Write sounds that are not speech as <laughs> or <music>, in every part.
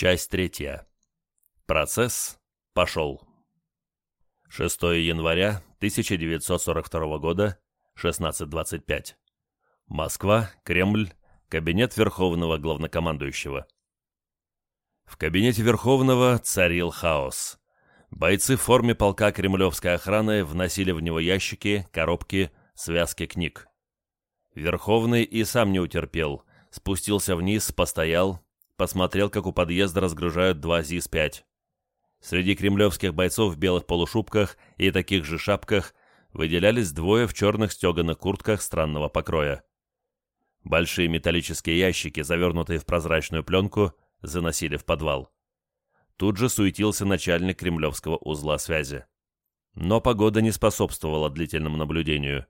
Часть третья. Процесс пошел. 6 января 1942 года, 16.25. Москва, Кремль, кабинет Верховного Главнокомандующего. В кабинете Верховного царил хаос. Бойцы в форме полка кремлевской охраны вносили в него ящики, коробки, связки книг. Верховный и сам не утерпел, спустился вниз, постоял, посмотрел, как у подъезда разгружают два ЗИС-5. Среди кремлевских бойцов в белых полушубках и таких же шапках выделялись двое в черных стеганых куртках странного покроя. Большие металлические ящики, завернутые в прозрачную пленку, заносили в подвал. Тут же суетился начальник кремлевского узла связи. Но погода не способствовала длительному наблюдению.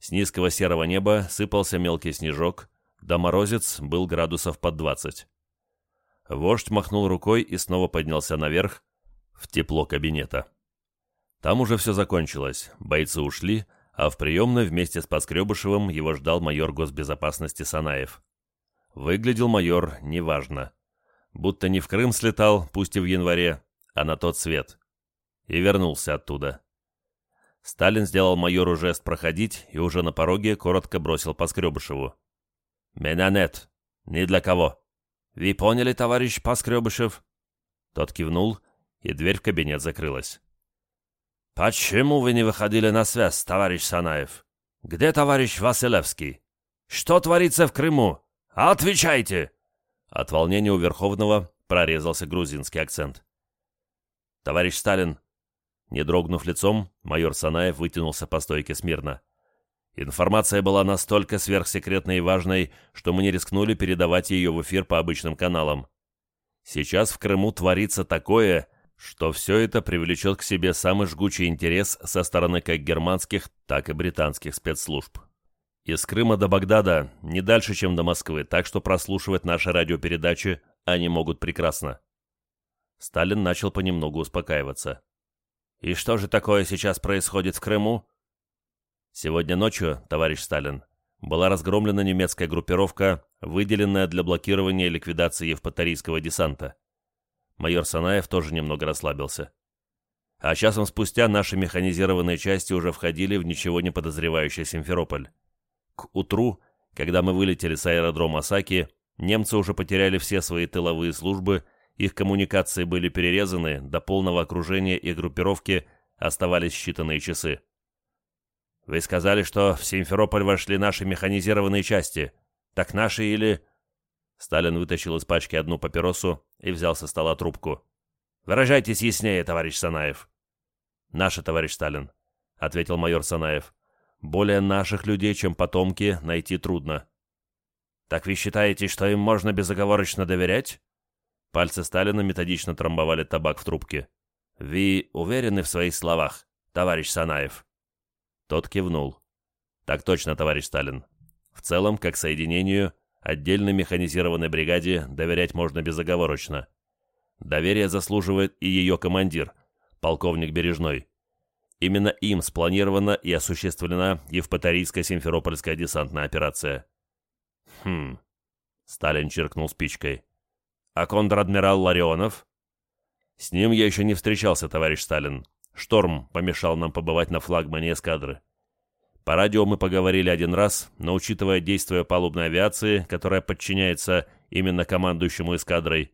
С низкого серого неба сыпался мелкий снежок, да морозец был градусов под двадцать. Вождь махнул рукой и снова поднялся наверх, в тепло кабинета. Там уже все закончилось, бойцы ушли, а в приемной вместе с Поскребышевым его ждал майор госбезопасности Санаев. Выглядел майор неважно. Будто не в Крым слетал, пусть и в январе, а на тот свет. И вернулся оттуда. Сталин сделал майору жест проходить и уже на пороге коротко бросил Поскребышеву. «Меня нет. Ни для кого». «Вы поняли, товарищ Поскребышев?» Тот кивнул, и дверь в кабинет закрылась. «Почему вы не выходили на связь, товарищ Санаев? Где товарищ Василевский? Что творится в Крыму? Отвечайте!» От волнения у Верховного прорезался грузинский акцент. «Товарищ Сталин!» Не дрогнув лицом, майор Санаев вытянулся по стойке смирно. Информация была настолько сверхсекретной и важной, что мы не рискнули передавать ее в эфир по обычным каналам. Сейчас в Крыму творится такое, что все это привлечет к себе самый жгучий интерес со стороны как германских, так и британских спецслужб. Из Крыма до Багдада не дальше, чем до Москвы, так что прослушивать наши радиопередачи они могут прекрасно. Сталин начал понемногу успокаиваться. «И что же такое сейчас происходит в Крыму?» Сегодня ночью, товарищ Сталин, была разгромлена немецкая группировка, выделенная для блокирования и ликвидации евпаторийского десанта. Майор Санаев тоже немного расслабился. А часом спустя наши механизированные части уже входили в ничего не подозревающий Симферополь. К утру, когда мы вылетели с аэродрома Осаки, немцы уже потеряли все свои тыловые службы, их коммуникации были перерезаны, до полного окружения и группировки оставались считанные часы. Вы сказали, что в Симферополь вошли наши механизированные части. Так наши или...» Сталин вытащил из пачки одну папиросу и взял со стола трубку. «Выражайтесь яснее, товарищ Санаев». «Наши, товарищ Сталин», — ответил майор Санаев. «Более наших людей, чем потомки, найти трудно». «Так вы считаете, что им можно безоговорочно доверять?» Пальцы Сталина методично трамбовали табак в трубке. «Вы уверены в своих словах, товарищ Санаев?» Тот кивнул. «Так точно, товарищ Сталин. В целом, как соединению, отдельной механизированной бригаде доверять можно безоговорочно. Доверие заслуживает и ее командир, полковник Бережной. Именно им спланирована и осуществлена Евпаторийско-Симферопольская десантная операция». «Хм...» — Сталин черкнул спичкой. «А контр-адмирал Ларионов?» «С ним я еще не встречался, товарищ Сталин. Шторм помешал нам побывать на флагмане эскадры. По радио мы поговорили один раз, но учитывая действия палубной авиации, которая подчиняется именно командующему эскадрой,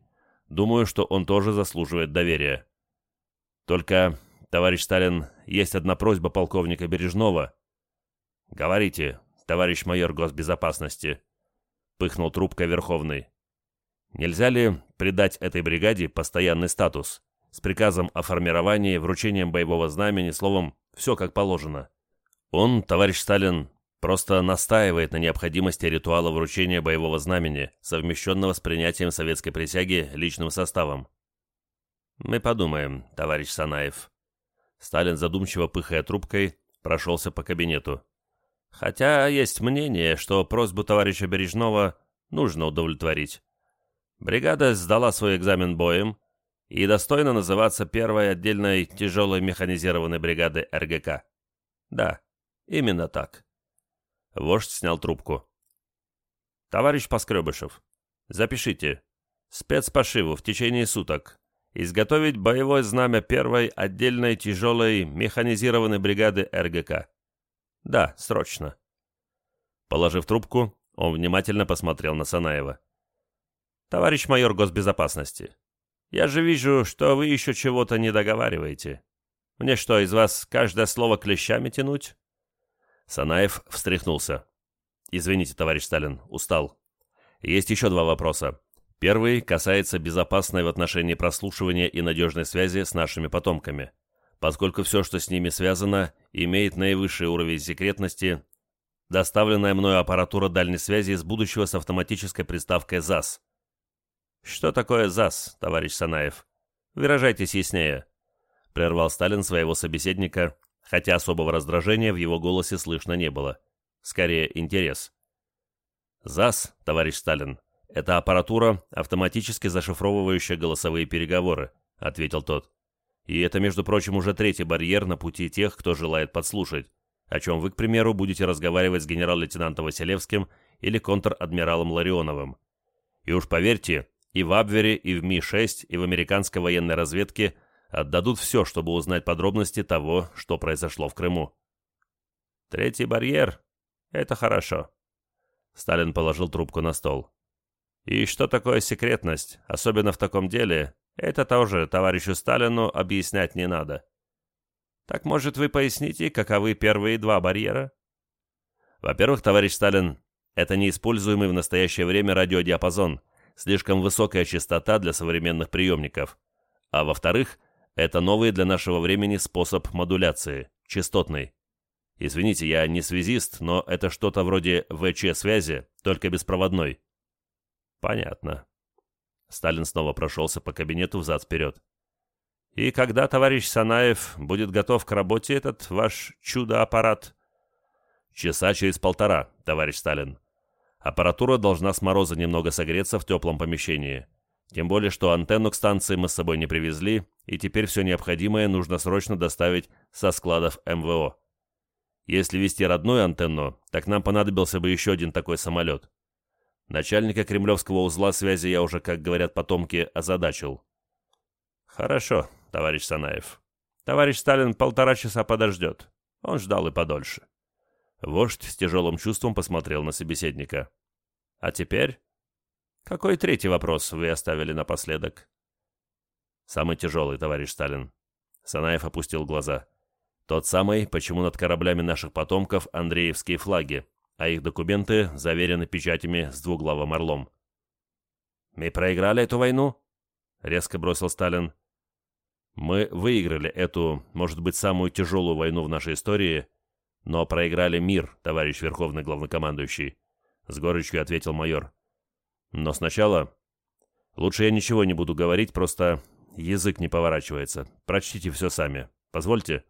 думаю, что он тоже заслуживает доверия. Только, товарищ Сталин, есть одна просьба полковника Бережного. Говорите, товарищ майор госбезопасности, пыхнул трубкой Верховный. Нельзя ли придать этой бригаде постоянный статус? С приказом о формировании, вручением боевого знамени, словом, все как положено. Он, товарищ Сталин, просто настаивает на необходимости ритуала вручения боевого знамени, совмещенного с принятием советской присяги личным составом. Мы подумаем, товарищ Санаев. Сталин, задумчиво пыхая трубкой, прошелся по кабинету. Хотя есть мнение, что просьбу товарища Бережного нужно удовлетворить. Бригада сдала свой экзамен боем, и достойно называться первой отдельной тяжелой механизированной бригады РГК. Да, именно так. Вождь снял трубку. «Товарищ Поскребышев, запишите. Спецпошиву в течение суток. Изготовить боевое знамя первой отдельной тяжелой механизированной бригады РГК. Да, срочно. Положив трубку, он внимательно посмотрел на Санаева. «Товарищ майор госбезопасности, я же вижу, что вы еще чего-то не договариваете. Мне что, из вас каждое слово клещами тянуть?» Санаев встряхнулся. «Извините, товарищ Сталин, устал. Есть еще два вопроса. Первый касается безопасной в отношении прослушивания и надежной связи с нашими потомками, поскольку все, что с ними связано, имеет наивысший уровень секретности доставленная мною аппаратура дальней связи из будущего с автоматической приставкой ЗАС. Что такое ЗАС, товарищ Санаев? Выражайтесь яснее. Прервал Сталин своего собеседника, хотя особого раздражения в его голосе слышно не было. Скорее, интерес. ЗАС, товарищ Сталин, это аппаратура, автоматически зашифровывающая голосовые переговоры, ответил тот. И это, между прочим, уже третий барьер на пути тех, кто желает подслушать о чем вы, к примеру, будете разговаривать с генерал-лейтенантом Василевским или контр-адмиралом Ларионовым. И уж поверьте, и в Абвере, и в Ми-6, и в американской военной разведке отдадут все, чтобы узнать подробности того, что произошло в Крыму. Третий барьер — это хорошо. Сталин положил трубку на стол. И что такое секретность, особенно в таком деле, это тоже товарищу Сталину объяснять не надо. Так, может, вы поясните, каковы первые два барьера? Во-первых, товарищ Сталин, это неиспользуемый в настоящее время радиодиапазон, слишком высокая частота для современных приемников. А во-вторых, это новый для нашего времени способ модуляции, частотный. Извините, я не связист, но это что-то вроде ВЧ-связи, только беспроводной. Понятно. Сталин снова прошелся по кабинету взад-вперед. И когда, товарищ Санаев, будет готов к работе этот ваш чудо-аппарат? Часа через полтора, товарищ Сталин. Аппаратура должна с мороза немного согреться в теплом помещении. Тем более, что антенну к станции мы с собой не привезли, и теперь все необходимое нужно срочно доставить со складов МВО. Если вести родную антенну, так нам понадобился бы еще один такой самолет. Начальника кремлевского узла связи я уже, как говорят потомки, озадачил. Хорошо, товарищ Санаев. Товарищ Сталин полтора часа подождет. Он ждал и подольше. Вождь с тяжелым чувством посмотрел на собеседника. А теперь? Какой третий вопрос вы оставили напоследок? Самый тяжелый, товарищ Сталин. Санаев опустил глаза. Тот самый, почему над кораблями наших потомков Андреевские флаги, а их документы заверены печатями с двуглавым орлом. «Мы проиграли эту войну?» — резко бросил Сталин. Мы выиграли эту, может быть, самую тяжелую войну в нашей истории, но проиграли мир, товарищ Верховный Главнокомандующий», — с горечью ответил майор. «Но сначала... Лучше я ничего не буду говорить, просто язык не поворачивается. Прочтите все сами. Позвольте».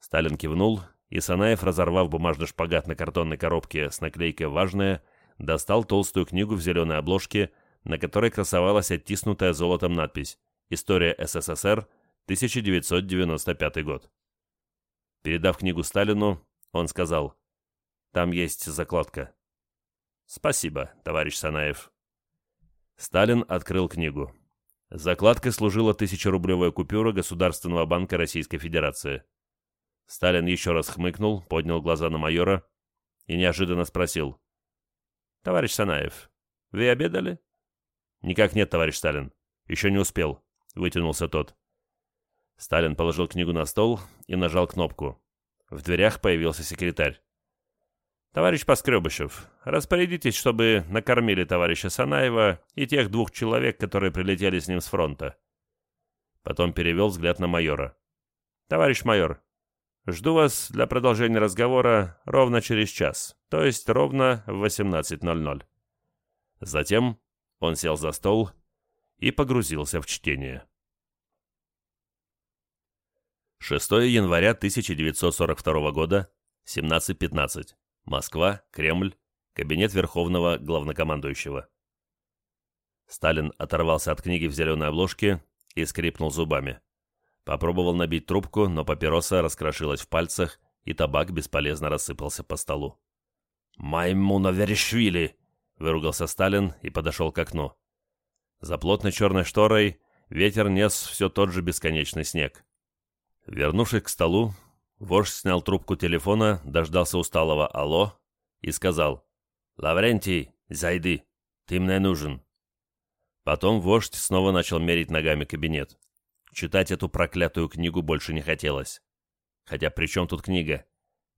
Сталин кивнул, и Санаев, разорвав бумажный шпагат на картонной коробке с наклейкой «Важное», достал толстую книгу в зеленой обложке, на которой красовалась оттиснутая золотом надпись История СССР, 1995 год. Передав книгу Сталину, он сказал, «Там есть закладка». «Спасибо, товарищ Санаев». Сталин открыл книгу. Закладкой служила тысячерублевая купюра Государственного банка Российской Федерации. Сталин еще раз хмыкнул, поднял глаза на майора и неожиданно спросил. «Товарищ Санаев, вы обедали?» «Никак нет, товарищ Сталин. Еще не успел. — вытянулся тот. Сталин положил книгу на стол и нажал кнопку. В дверях появился секретарь. «Товарищ Поскребышев, распорядитесь, чтобы накормили товарища Санаева и тех двух человек, которые прилетели с ним с фронта». Потом перевел взгляд на майора. «Товарищ майор, жду вас для продолжения разговора ровно через час, то есть ровно в 18.00». Затем он сел за стол и погрузился в чтение. 6 января 1942 года, 17.15. Москва, Кремль, кабинет Верховного Главнокомандующего. Сталин оторвался от книги в зеленой обложке и скрипнул зубами. Попробовал набить трубку, но папироса раскрошилась в пальцах, и табак бесполезно рассыпался по столу. «Маймуна Верешвили!» — выругался Сталин и подошел к окну. За плотной черной шторой ветер нес все тот же бесконечный снег. Вернувшись к столу, вождь снял трубку телефона, дождался усталого «Алло» и сказал «Лаврентий, зайди, ты мне нужен». Потом вождь снова начал мерить ногами кабинет. Читать эту проклятую книгу больше не хотелось. Хотя при чем тут книга?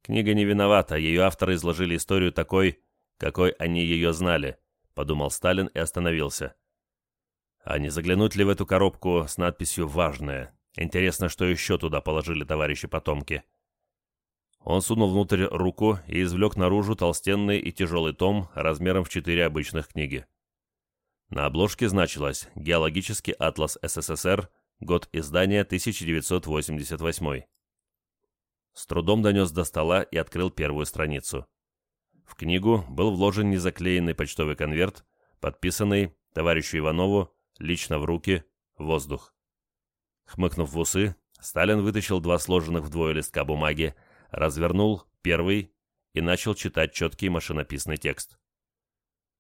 Книга не виновата, ее авторы изложили историю такой, какой они ее знали, подумал Сталин и остановился. А не заглянуть ли в эту коробку с надписью «Важное»? Интересно, что еще туда положили товарищи-потомки. Он сунул внутрь руку и извлек наружу толстенный и тяжелый том размером в четыре обычных книги. На обложке значилось «Геологический атлас СССР», год издания 1988. С трудом донес до стола и открыл первую страницу. В книгу был вложен незаклеенный почтовый конверт, подписанный товарищу Иванову лично в руки, воздух. Хмыкнув в усы, Сталин вытащил два сложенных вдвое листка бумаги, развернул первый и начал читать четкий машинописный текст.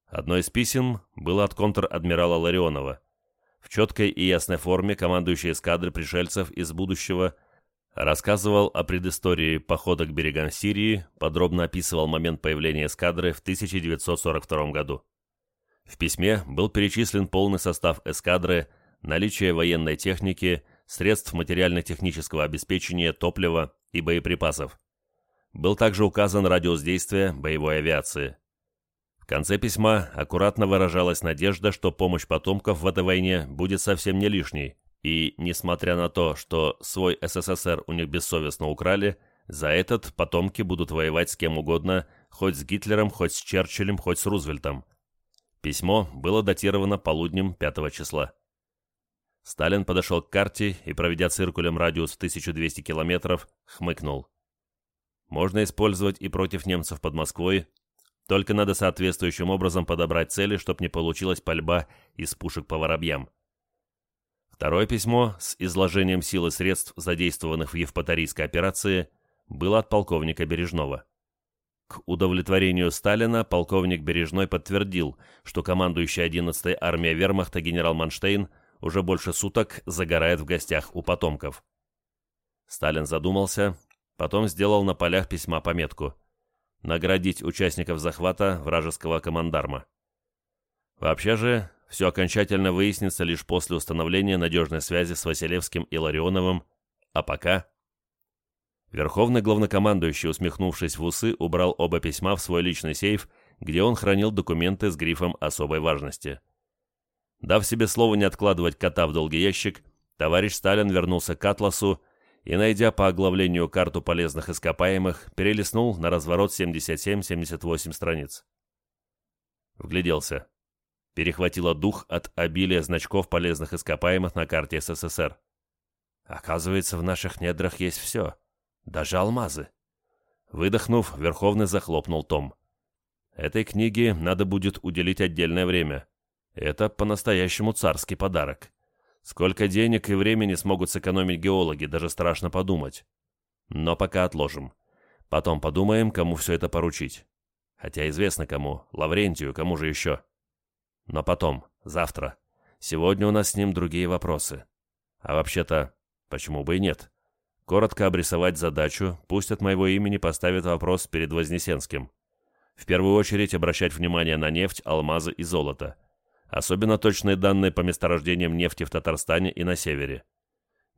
Одно из писем было от контр-адмирала Ларионова. В четкой и ясной форме командующий эскадры пришельцев из будущего Рассказывал о предыстории похода к берегам Сирии, подробно описывал момент появления эскадры в 1942 году. В письме был перечислен полный состав эскадры, наличие военной техники, средств материально-технического обеспечения, топлива и боеприпасов. Был также указан радиус действия боевой авиации. В конце письма аккуратно выражалась надежда, что помощь потомков в этой войне будет совсем не лишней, и, несмотря на то, что свой СССР у них бессовестно украли, за этот потомки будут воевать с кем угодно, хоть с Гитлером, хоть с Черчиллем, хоть с Рузвельтом. Письмо было датировано полуднем 5 числа. Сталин подошел к карте и, проведя циркулем радиус в 1200 километров, хмыкнул. Можно использовать и против немцев под Москвой, только надо соответствующим образом подобрать цели, чтобы не получилась пальба из пушек по воробьям. Второе письмо с изложением сил и средств, задействованных в Евпаторийской операции, было от полковника Бережного. К удовлетворению Сталина полковник Бережной подтвердил, что командующий 11-й армией вермахта генерал Манштейн уже больше суток загорает в гостях у потомков. Сталин задумался, потом сделал на полях письма пометку «Наградить участников захвата вражеского командарма». Вообще же, все окончательно выяснится лишь после установления надежной связи с Василевским и Ларионовым, а пока... Верховный главнокомандующий, усмехнувшись в усы, убрал оба письма в свой личный сейф, где он хранил документы с грифом особой важности. Дав себе слово не откладывать кота в долгий ящик, товарищ Сталин вернулся к Атласу и, найдя по оглавлению карту полезных ископаемых, перелистнул на разворот 77-78 страниц. Вгляделся перехватило дух от обилия значков полезных ископаемых на карте СССР. Оказывается, в наших недрах есть все, даже алмазы. Выдохнув, Верховный захлопнул том. Этой книге надо будет уделить отдельное время. Это по-настоящему царский подарок. Сколько денег и времени смогут сэкономить геологи, даже страшно подумать. Но пока отложим. Потом подумаем, кому все это поручить. Хотя известно кому. Лаврентию, кому же еще. Но потом, завтра. Сегодня у нас с ним другие вопросы. А вообще-то, почему бы и нет? Коротко обрисовать задачу, пусть от моего имени поставит вопрос перед Вознесенским. В первую очередь обращать внимание на нефть, алмазы и золото. Особенно точные данные по месторождениям нефти в Татарстане и на севере.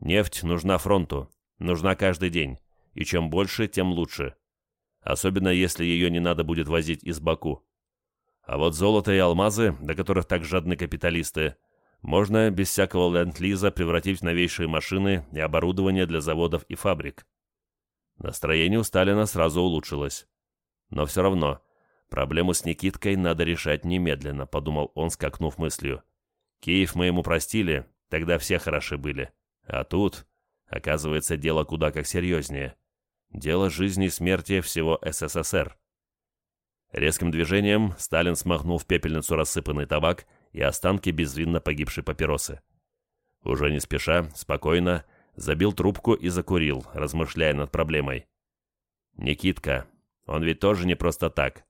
Нефть нужна фронту, нужна каждый день, и чем больше, тем лучше. Особенно если ее не надо будет возить из Баку. А вот золото и алмазы, до которых так жадны капиталисты, можно без всякого ленд-лиза превратить в новейшие машины и оборудование для заводов и фабрик. Настроение у Сталина сразу улучшилось. Но все равно, проблему с Никиткой надо решать немедленно, подумал он, скакнув мыслью. Киев мы ему простили, тогда все хороши были. А тут, оказывается, дело куда как серьезнее. Дело жизни и смерти всего СССР. Резким движением Сталин смахнул в пепельницу рассыпанный табак и останки безвинно погибшей папиросы. Уже не спеша, спокойно, забил трубку и закурил, размышляя над проблемой. Никитка, он ведь тоже не просто так.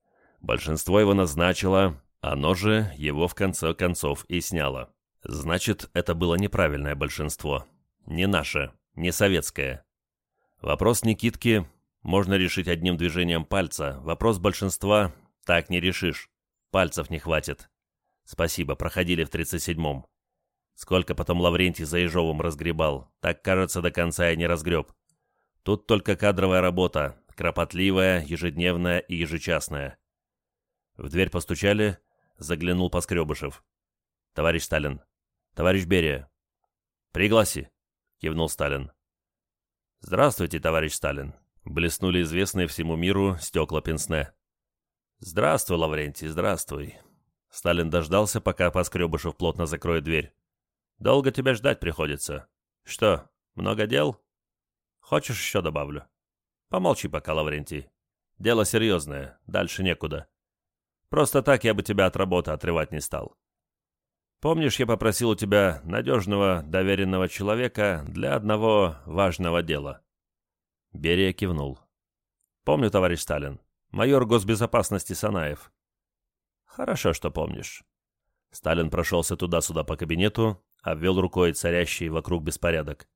Большинство его назначило, оно же его в конце концов и сняло. Значит, это было неправильное большинство. Не наше, не советское. Вопрос Никитки можно решить одним движением пальца. Вопрос большинства так не решишь. Пальцев не хватит. Спасибо, проходили в 37-м. Сколько потом Лаврентий за Ежовым разгребал, так, кажется, до конца и не разгреб. Тут только кадровая работа, кропотливая, ежедневная и ежечасная. В дверь постучали, заглянул Поскребышев. «Товарищ Сталин! Товарищ Берия!» «Пригласи!» — кивнул Сталин. «Здравствуйте, товарищ Сталин!» — блеснули известные всему миру стекла Пенсне. «Здравствуй, Лаврентий, здравствуй!» Сталин дождался, пока Поскребышев плотно закроет дверь. Долго тебя ждать приходится. Что, много дел? Хочешь еще добавлю? Помолчи пока, Лаврентий. Дело серьезное, дальше некуда. Просто так я бы тебя от работы отрывать не стал. Помнишь, я попросил у тебя надежного, доверенного человека для одного важного дела?» Берия кивнул. «Помню, товарищ Сталин. Майор госбезопасности Санаев». «Хорошо, что помнишь». Сталин прошелся туда-сюда по кабинету, обвел рукой царящий вокруг беспорядок.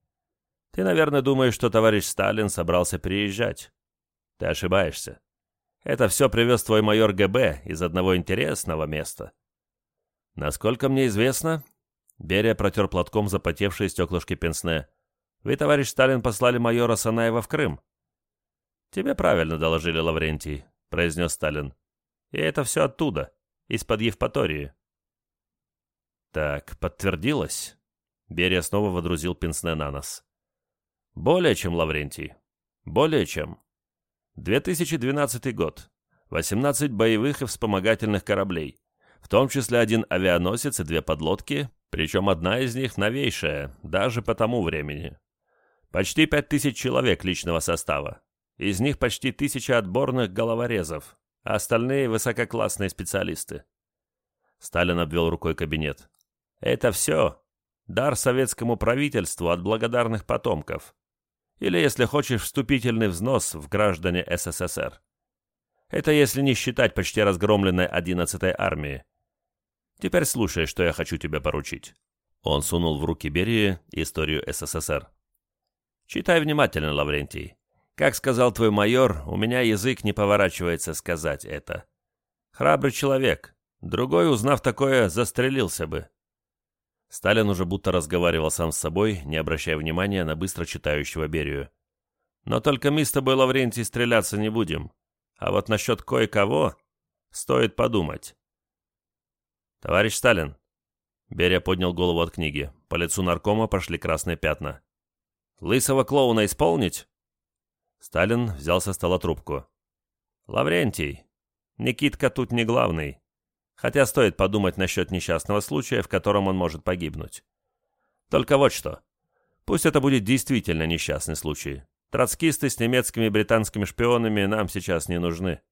«Ты, наверное, думаешь, что товарищ Сталин собрался приезжать. Ты ошибаешься. Это все привез твой майор ГБ из одного интересного места». «Насколько мне известно...» Берия протер платком запотевшие стеклышки пенсне. «Вы, товарищ Сталин, послали майора Санаева в Крым». «Тебе правильно доложили, Лаврентий», — произнес Сталин. «И это все оттуда, из-под Евпатории». Так, подтвердилось. Берия снова водрузил пенсне на нос. Более чем, Лаврентий. Более чем. 2012 год. 18 боевых и вспомогательных кораблей. В том числе один авианосец и две подлодки, причем одна из них новейшая, даже по тому времени. Почти 5000 человек личного состава. Из них почти тысяча отборных головорезов, а остальные высококлассные специалисты. Сталин обвел рукой кабинет. Это все дар советскому правительству от благодарных потомков. Или, если хочешь, вступительный взнос в граждане СССР. Это если не считать почти разгромленной 11-й армии. Теперь слушай, что я хочу тебе поручить. Он сунул в руки Берии историю СССР. Читай внимательно, Лаврентий. Как сказал твой майор, у меня язык не поворачивается сказать это. Храбрый человек. Другой, узнав такое, застрелился бы. Сталин уже будто разговаривал сам с собой, не обращая внимания на быстро читающего Берию. «Но только мы с тобой, Лаврентий, стреляться не будем. А вот насчет кое-кого стоит подумать». «Товарищ Сталин!» Берия поднял голову от книги. По лицу наркома пошли красные пятна. «Лысого клоуна исполнить?» Сталин взял со стола трубку. «Лаврентий, Никитка тут не главный. Хотя стоит подумать насчет несчастного случая, в котором он может погибнуть. Только вот что. Пусть это будет действительно несчастный случай. Троцкисты с немецкими и британскими шпионами нам сейчас не нужны.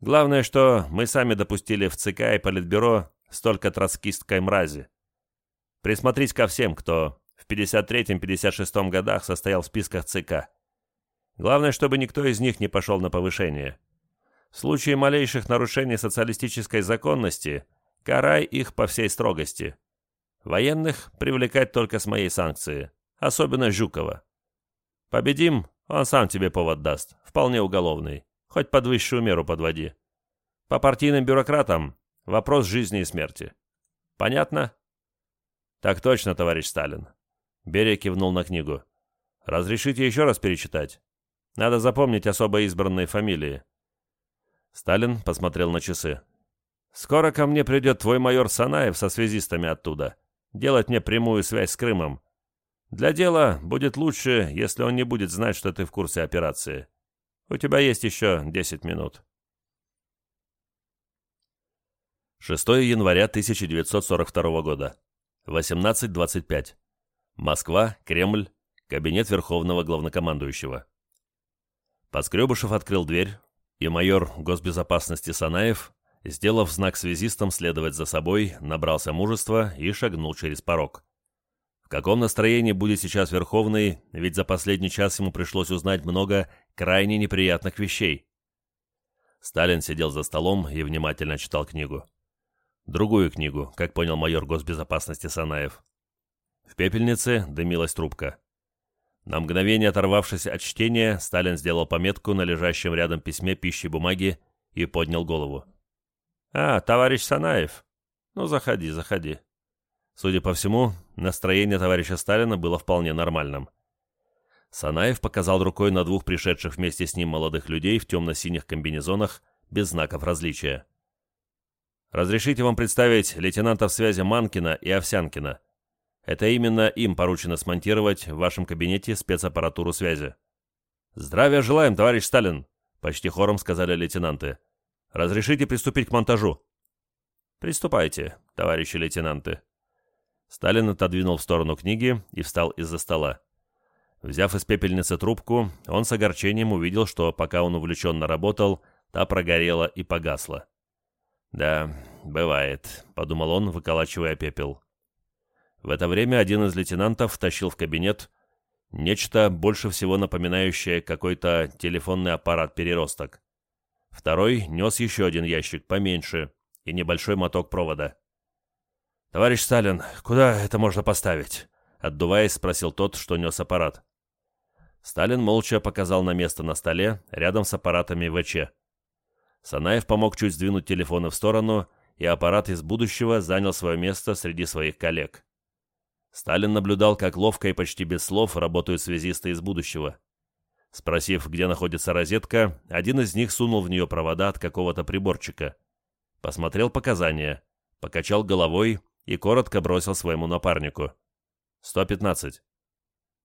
Главное, что мы сами допустили в ЦК и Политбюро столько троцкистской мрази. Присмотрись ко всем, кто в 53-56 годах состоял в списках ЦК. Главное, чтобы никто из них не пошел на повышение. В случае малейших нарушений социалистической законности карай их по всей строгости. Военных привлекать только с моей санкции, особенно Жукова. Победим, он сам тебе повод даст, вполне уголовный, хоть под высшую меру подводи. По партийным бюрократам вопрос жизни и смерти. Понятно? Так точно, товарищ Сталин. Берия кивнул на книгу. Разрешите еще раз перечитать? Надо запомнить особо избранные фамилии. Сталин посмотрел на часы. «Скоро ко мне придет твой майор Санаев со связистами оттуда. Делать мне прямую связь с Крымом. Для дела будет лучше, если он не будет знать, что ты в курсе операции. У тебя есть еще 10 минут». 6 января 1942 года. 18.25. Москва, Кремль, кабинет Верховного Главнокомандующего. Поскребышев открыл дверь, и майор госбезопасности Санаев, сделав знак связистам следовать за собой, набрался мужества и шагнул через порог. В каком настроении будет сейчас Верховный, ведь за последний час ему пришлось узнать много крайне неприятных вещей. Сталин сидел за столом и внимательно читал книгу. Другую книгу, как понял майор госбезопасности Санаев. В пепельнице дымилась трубка. На мгновение оторвавшись от чтения, Сталин сделал пометку на лежащем рядом письме пищи бумаги и поднял голову. «А, товарищ Санаев? Ну, заходи, заходи». Судя по всему, настроение товарища Сталина было вполне нормальным. Санаев показал рукой на двух пришедших вместе с ним молодых людей в темно-синих комбинезонах без знаков различия. «Разрешите вам представить лейтенантов связи Манкина и Овсянкина. Это именно им поручено смонтировать в вашем кабинете спецаппаратуру связи». «Здравия желаем, товарищ Сталин!» — почти хором сказали лейтенанты. «Разрешите приступить к монтажу?» «Приступайте, товарищи лейтенанты». Сталин отодвинул в сторону книги и встал из-за стола. Взяв из пепельницы трубку, он с огорчением увидел, что пока он увлеченно работал, та прогорела и погасла. «Да, бывает», — подумал он, выколачивая пепел. В это время один из лейтенантов втащил в кабинет нечто больше всего напоминающее какой-то телефонный аппарат-переросток. Второй нес еще один ящик поменьше и небольшой моток провода. «Товарищ Сталин, куда это можно поставить?» Отдуваясь, спросил тот, что нес аппарат. Сталин молча показал на место на столе, рядом с аппаратами ВЧ. Санаев помог чуть сдвинуть телефоны в сторону, и аппарат из будущего занял свое место среди своих коллег. Сталин наблюдал, как ловко и почти без слов работают связисты из будущего. Спросив, где находится розетка, один из них сунул в нее провода от какого-то приборчика. Посмотрел показания, покачал головой и коротко бросил своему напарнику. «115».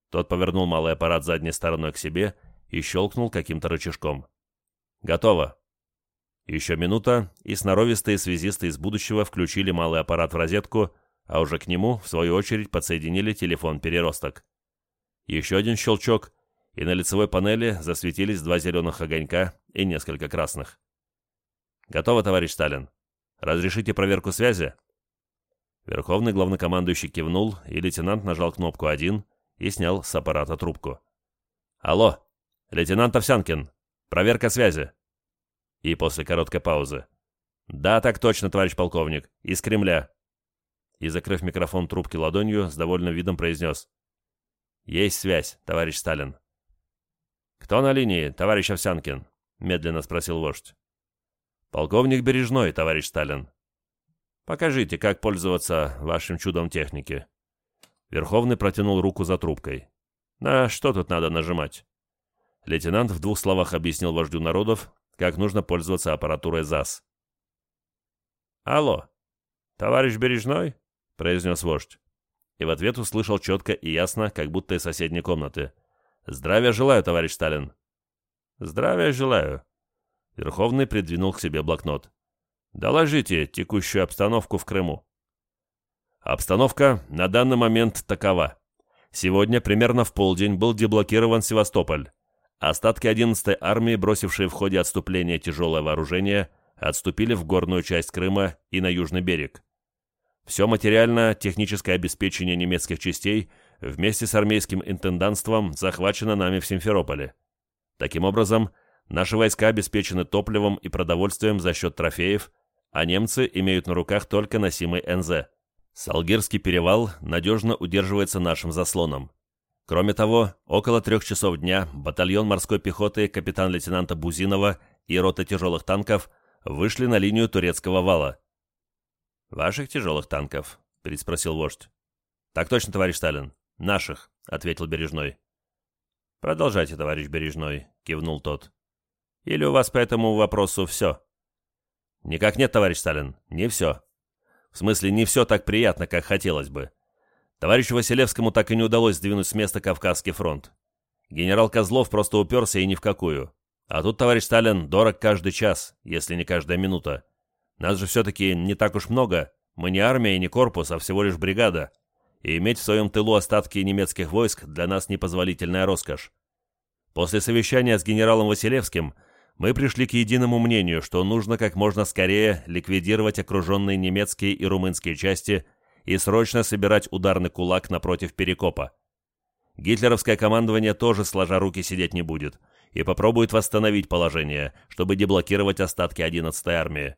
Тот повернул малый аппарат задней стороной к себе и щелкнул каким-то рычажком. «Готово». Еще минута, и сноровистые связисты из будущего включили малый аппарат в розетку, а уже к нему, в свою очередь, подсоединили телефон-переросток. Еще один щелчок, и на лицевой панели засветились два зеленых огонька и несколько красных. «Готово, товарищ Сталин. Разрешите проверку связи?» Верховный главнокомандующий кивнул, и лейтенант нажал кнопку «1», и снял с аппарата трубку. «Алло, лейтенант Овсянкин, проверка связи». И после короткой паузы. «Да, так точно, товарищ полковник, из Кремля». И, закрыв микрофон трубки ладонью, с довольным видом произнес. «Есть связь, товарищ Сталин». «Кто на линии, товарищ Овсянкин?» — медленно спросил вождь. «Полковник Бережной, товарищ Сталин». «Покажите, как пользоваться вашим чудом техники». Верховный протянул руку за трубкой. «На что тут надо нажимать?» Лейтенант в двух словах объяснил вождю народов, как нужно пользоваться аппаратурой ЗАС. «Алло, товарищ Бережной?» — произнес вождь. И в ответ услышал четко и ясно, как будто из соседней комнаты. «Здравия желаю, товарищ Сталин!» «Здравия желаю!» Верховный придвинул к себе блокнот. «Доложите текущую обстановку в Крыму». Обстановка на данный момент такова. Сегодня примерно в полдень был деблокирован Севастополь. Остатки 11-й армии, бросившие в ходе отступления тяжелое вооружение, отступили в горную часть Крыма и на южный берег. Все материально-техническое обеспечение немецких частей вместе с армейским интендантством захвачено нами в Симферополе. Таким образом, наши войска обеспечены топливом и продовольствием за счет трофеев, а немцы имеют на руках только носимый НЗ. Салгирский перевал надежно удерживается нашим заслоном. Кроме того, около трех часов дня батальон морской пехоты капитан-лейтенанта Бузинова и рота тяжелых танков вышли на линию турецкого вала. «Ваших тяжелых танков?» – переспросил вождь. «Так точно, товарищ Сталин. Наших», – ответил Бережной. «Продолжайте, товарищ Бережной», – кивнул тот. «Или у вас по этому вопросу все?» «Никак нет, товарищ Сталин, не все», в смысле, не все так приятно, как хотелось бы. Товарищу Василевскому так и не удалось сдвинуть с места Кавказский фронт. Генерал Козлов просто уперся и ни в какую. А тут, товарищ Сталин, дорог каждый час, если не каждая минута. Нас же все-таки не так уж много. Мы не армия и не корпус, а всего лишь бригада. И иметь в своем тылу остатки немецких войск для нас непозволительная роскошь. После совещания с генералом Василевским мы пришли к единому мнению, что нужно как можно скорее ликвидировать окруженные немецкие и румынские части и срочно собирать ударный кулак напротив Перекопа. Гитлеровское командование тоже сложа руки сидеть не будет и попробует восстановить положение, чтобы деблокировать остатки 11-й армии.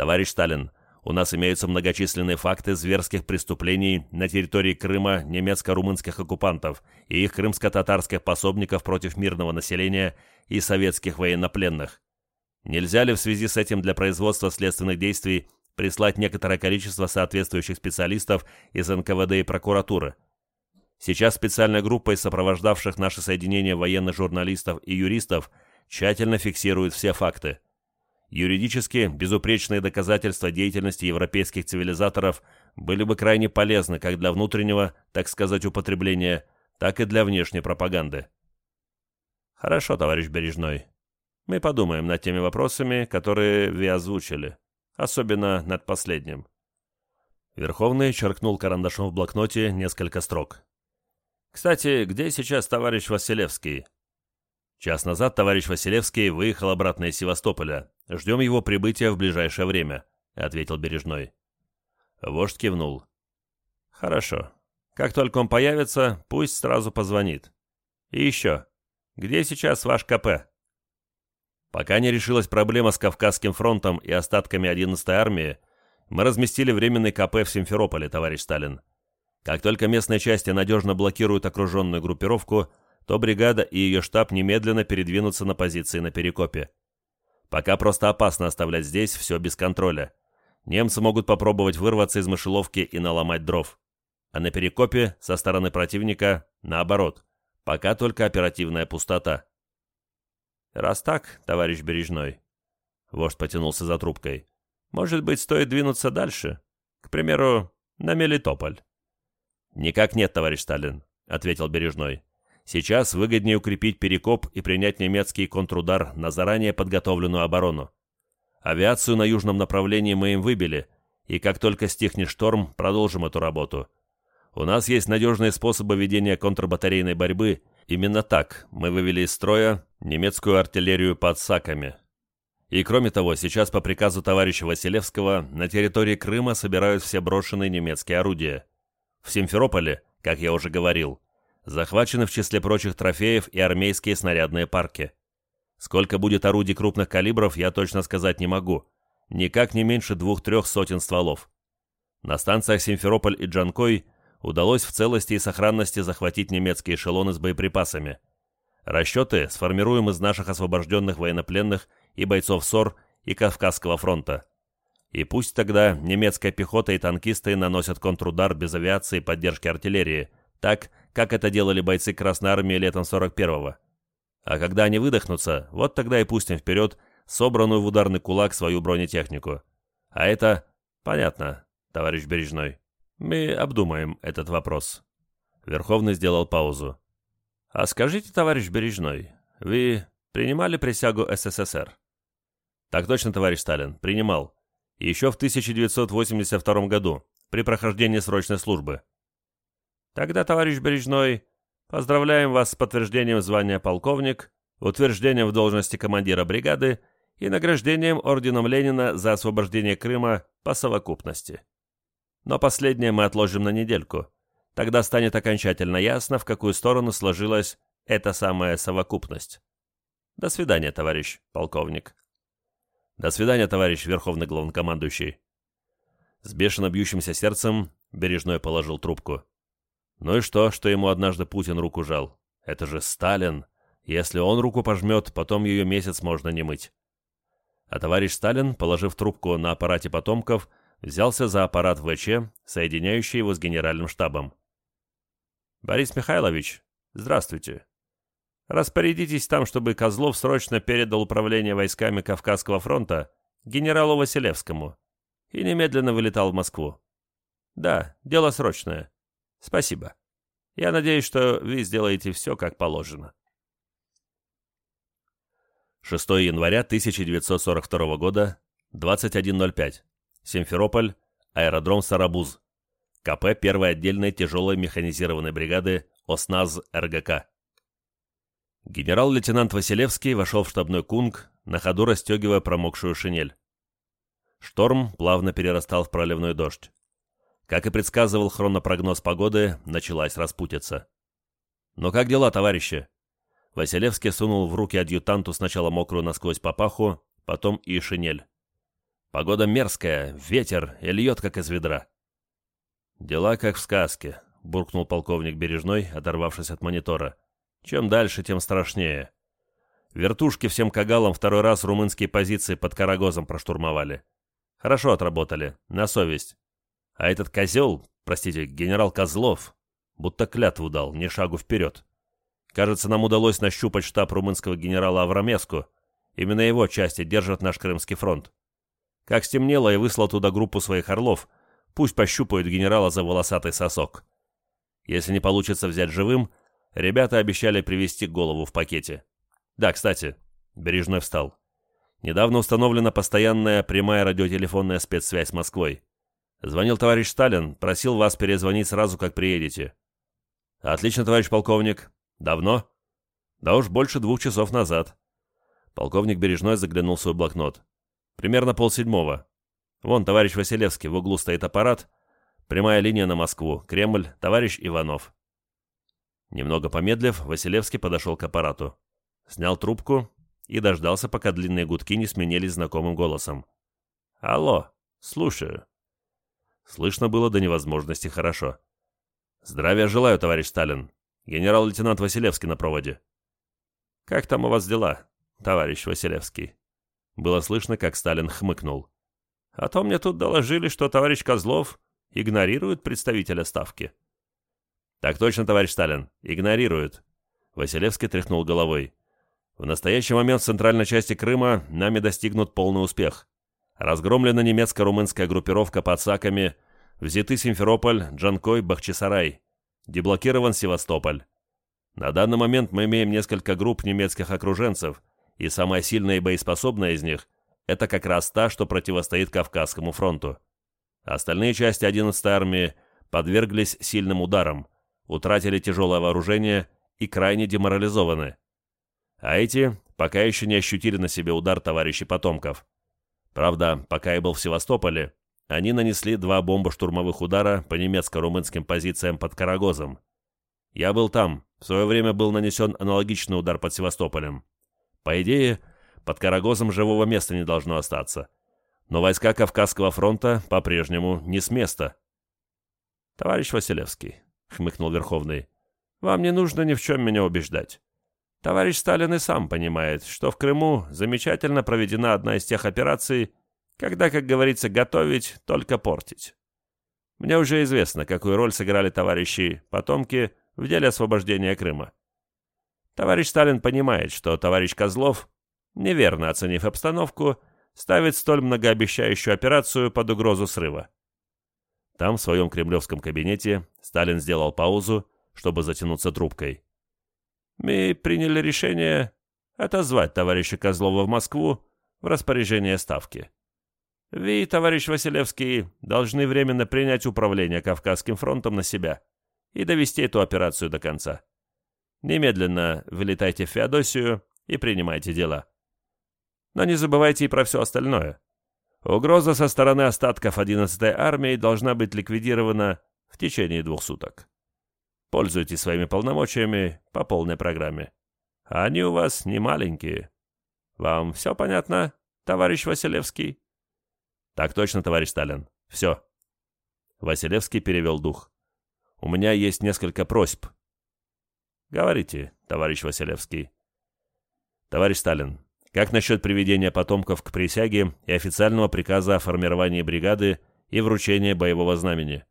Товарищ Сталин, У нас имеются многочисленные факты зверских преступлений на территории Крыма немецко-румынских оккупантов и их крымско-татарских пособников против мирного населения и советских военнопленных. Нельзя ли в связи с этим для производства следственных действий прислать некоторое количество соответствующих специалистов из НКВД и прокуратуры? Сейчас специальная группа из сопровождавших наше соединение военных журналистов и юристов тщательно фиксирует все факты. Юридически безупречные доказательства деятельности европейских цивилизаторов были бы крайне полезны как для внутреннего, так сказать, употребления, так и для внешней пропаганды. Хорошо, товарищ Бережной. Мы подумаем над теми вопросами, которые вы озвучили, особенно над последним. Верховный черкнул карандашом в блокноте несколько строк. «Кстати, где сейчас товарищ Василевский?» «Час назад товарищ Василевский выехал обратно из Севастополя. Ждем его прибытия в ближайшее время», — ответил Бережной. Вождь кивнул. «Хорошо. Как только он появится, пусть сразу позвонит. И еще. Где сейчас ваш КП?» Пока не решилась проблема с Кавказским фронтом и остатками 11-й армии, мы разместили временный КП в Симферополе, товарищ Сталин. Как только местные части надежно блокируют окруженную группировку, то бригада и ее штаб немедленно передвинутся на позиции на Перекопе. Пока просто опасно оставлять здесь все без контроля. Немцы могут попробовать вырваться из мышеловки и наломать дров. А на Перекопе со стороны противника наоборот. Пока только оперативная пустота. «Раз так, товарищ Бережной», — вождь потянулся за трубкой, «может быть, стоит двинуться дальше? К примеру, на Мелитополь?» «Никак нет, товарищ Сталин», — ответил Бережной. «Сейчас выгоднее укрепить Перекоп и принять немецкий контрудар на заранее подготовленную оборону. Авиацию на южном направлении мы им выбили, и как только стихнет шторм, продолжим эту работу. У нас есть надежные способы ведения контрбатарейной борьбы. Именно так мы вывели из строя немецкую артиллерию под Саками. И кроме того, сейчас по приказу товарища Василевского на территории Крыма собирают все брошенные немецкие орудия. В Симферополе, как я уже говорил, захвачены в числе прочих трофеев и армейские снарядные парки. Сколько будет орудий крупных калибров, я точно сказать не могу. Никак не меньше двух-трех сотен стволов. На станциях Симферополь и Джанкой удалось в целости и сохранности захватить немецкие эшелоны с боеприпасами. Расчеты сформируем из наших освобожденных военнопленных и бойцов СОР и Кавказского фронта. И пусть тогда немецкая пехота и танкисты наносят контрудар без авиации и поддержки артиллерии, так, как это делали бойцы Красной Армии летом 41-го. А когда они выдохнутся, вот тогда и пустим вперед собранную в ударный кулак свою бронетехнику. А это... понятно, товарищ Бережной. Мы обдумаем этот вопрос. Верховный сделал паузу. А скажите, товарищ Бережной, вы принимали присягу СССР? Так точно, товарищ Сталин, принимал еще в 1982 году, при прохождении срочной службы. Тогда, товарищ Бережной, поздравляем вас с подтверждением звания полковник, утверждением в должности командира бригады и награждением орденом Ленина за освобождение Крыма по совокупности. Но последнее мы отложим на недельку. Тогда станет окончательно ясно, в какую сторону сложилась эта самая совокупность. До свидания, товарищ полковник. До свидания, товарищ Верховный Главнокомандующий. С бешено бьющимся сердцем Бережной положил трубку. Ну и что, что ему однажды Путин руку жал? Это же Сталин. Если он руку пожмет, потом ее месяц можно не мыть. А товарищ Сталин, положив трубку на аппарате потомков, взялся за аппарат ВЧ, соединяющий его с генеральным штабом. «Борис Михайлович, здравствуйте. Распорядитесь там, чтобы Козлов срочно передал управление войсками Кавказского фронта генералу Василевскому и немедленно вылетал в Москву. Да, дело срочное. Спасибо. Я надеюсь, что вы сделаете все как положено. 6 января 1942 года, 21.05. Симферополь, аэродром Сарабуз. КП 1 отдельной тяжелой механизированной бригады ОСНАЗ РГК. Генерал-лейтенант Василевский вошел в штабной кунг, на ходу расстегивая промокшую шинель. Шторм плавно перерастал в проливной дождь. Как и предсказывал хронопрогноз погоды, началась распутица. «Ну как дела, товарищи?» Василевский сунул в руки адъютанту сначала мокрую насквозь папаху, потом и шинель. Погода мерзкая, ветер и льет, как из ведра». «Дела как в сказке», — буркнул полковник Бережной, оторвавшись от монитора. «Чем дальше, тем страшнее. Вертушки всем кагалам второй раз румынские позиции под Карагозом проштурмовали. Хорошо отработали, на совесть. А этот козел, простите, генерал Козлов, будто клятву дал, ни шагу вперед. Кажется, нам удалось нащупать штаб румынского генерала Аврамеску. Именно его части держат наш Крымский фронт. Как стемнело, и выслал туда группу своих орлов, пусть пощупают генерала за волосатый сосок. Если не получится взять живым, ребята обещали привести голову в пакете. Да, кстати, Бережной встал. Недавно установлена постоянная прямая радиотелефонная спецсвязь с Москвой. Звонил товарищ Сталин, просил вас перезвонить сразу, как приедете. Отлично, товарищ полковник. Давно? Да уж больше двух часов назад. Полковник Бережной заглянул в свой блокнот. Примерно полседьмого. Вон, товарищ Василевский, в углу стоит аппарат. Прямая линия на Москву. Кремль, товарищ Иванов. Немного помедлив, Василевский подошел к аппарату. Снял трубку и дождался, пока длинные гудки не сменились знакомым голосом. «Алло, слушаю». Слышно было до невозможности хорошо. «Здравия желаю, товарищ Сталин. Генерал-лейтенант Василевский на проводе». «Как там у вас дела, товарищ Василевский?» Было слышно, как Сталин хмыкнул. «А то мне тут доложили, что товарищ Козлов игнорирует представителя Ставки». «Так точно, товарищ Сталин, игнорирует». Василевский тряхнул головой. В настоящий момент в центральной части Крыма нами достигнут полный успех. Разгромлена немецко-румынская группировка под Саками, взяты Симферополь, Джанкой, Бахчисарай. Деблокирован Севастополь. На данный момент мы имеем несколько групп немецких окруженцев, и самая сильная и боеспособная из них – это как раз та, что противостоит Кавказскому фронту. Остальные части 11-й армии подверглись сильным ударам, утратили тяжелое вооружение и крайне деморализованы – а эти пока еще не ощутили на себе удар товарищей потомков. Правда, пока я был в Севастополе, они нанесли два бомбо-штурмовых удара по немецко-румынским позициям под Карагозом. Я был там, в свое время был нанесен аналогичный удар под Севастополем. По идее, под Карагозом живого места не должно остаться. Но войска Кавказского фронта по-прежнему не с места. «Товарищ Василевский», — хмыкнул Верховный, — «вам не нужно ни в чем меня убеждать. Товарищ Сталин и сам понимает, что в Крыму замечательно проведена одна из тех операций, когда, как говорится, готовить, только портить. Мне уже известно, какую роль сыграли товарищи потомки в деле освобождения Крыма. Товарищ Сталин понимает, что товарищ Козлов, неверно оценив обстановку, ставит столь многообещающую операцию под угрозу срыва. Там, в своем кремлевском кабинете, Сталин сделал паузу, чтобы затянуться трубкой мы приняли решение отозвать товарища Козлова в Москву в распоряжение Ставки. Вы, товарищ Василевский, должны временно принять управление Кавказским фронтом на себя и довести эту операцию до конца. Немедленно вылетайте в Феодосию и принимайте дела. Но не забывайте и про все остальное. Угроза со стороны остатков 11-й армии должна быть ликвидирована в течение двух суток. Пользуйтесь своими полномочиями по полной программе. Они у вас не маленькие. Вам все понятно, товарищ Василевский?» «Так точно, товарищ Сталин. Все». Василевский перевел дух. «У меня есть несколько просьб». «Говорите, товарищ Василевский». «Товарищ Сталин, как насчет приведения потомков к присяге и официального приказа о формировании бригады и вручения боевого знамени?»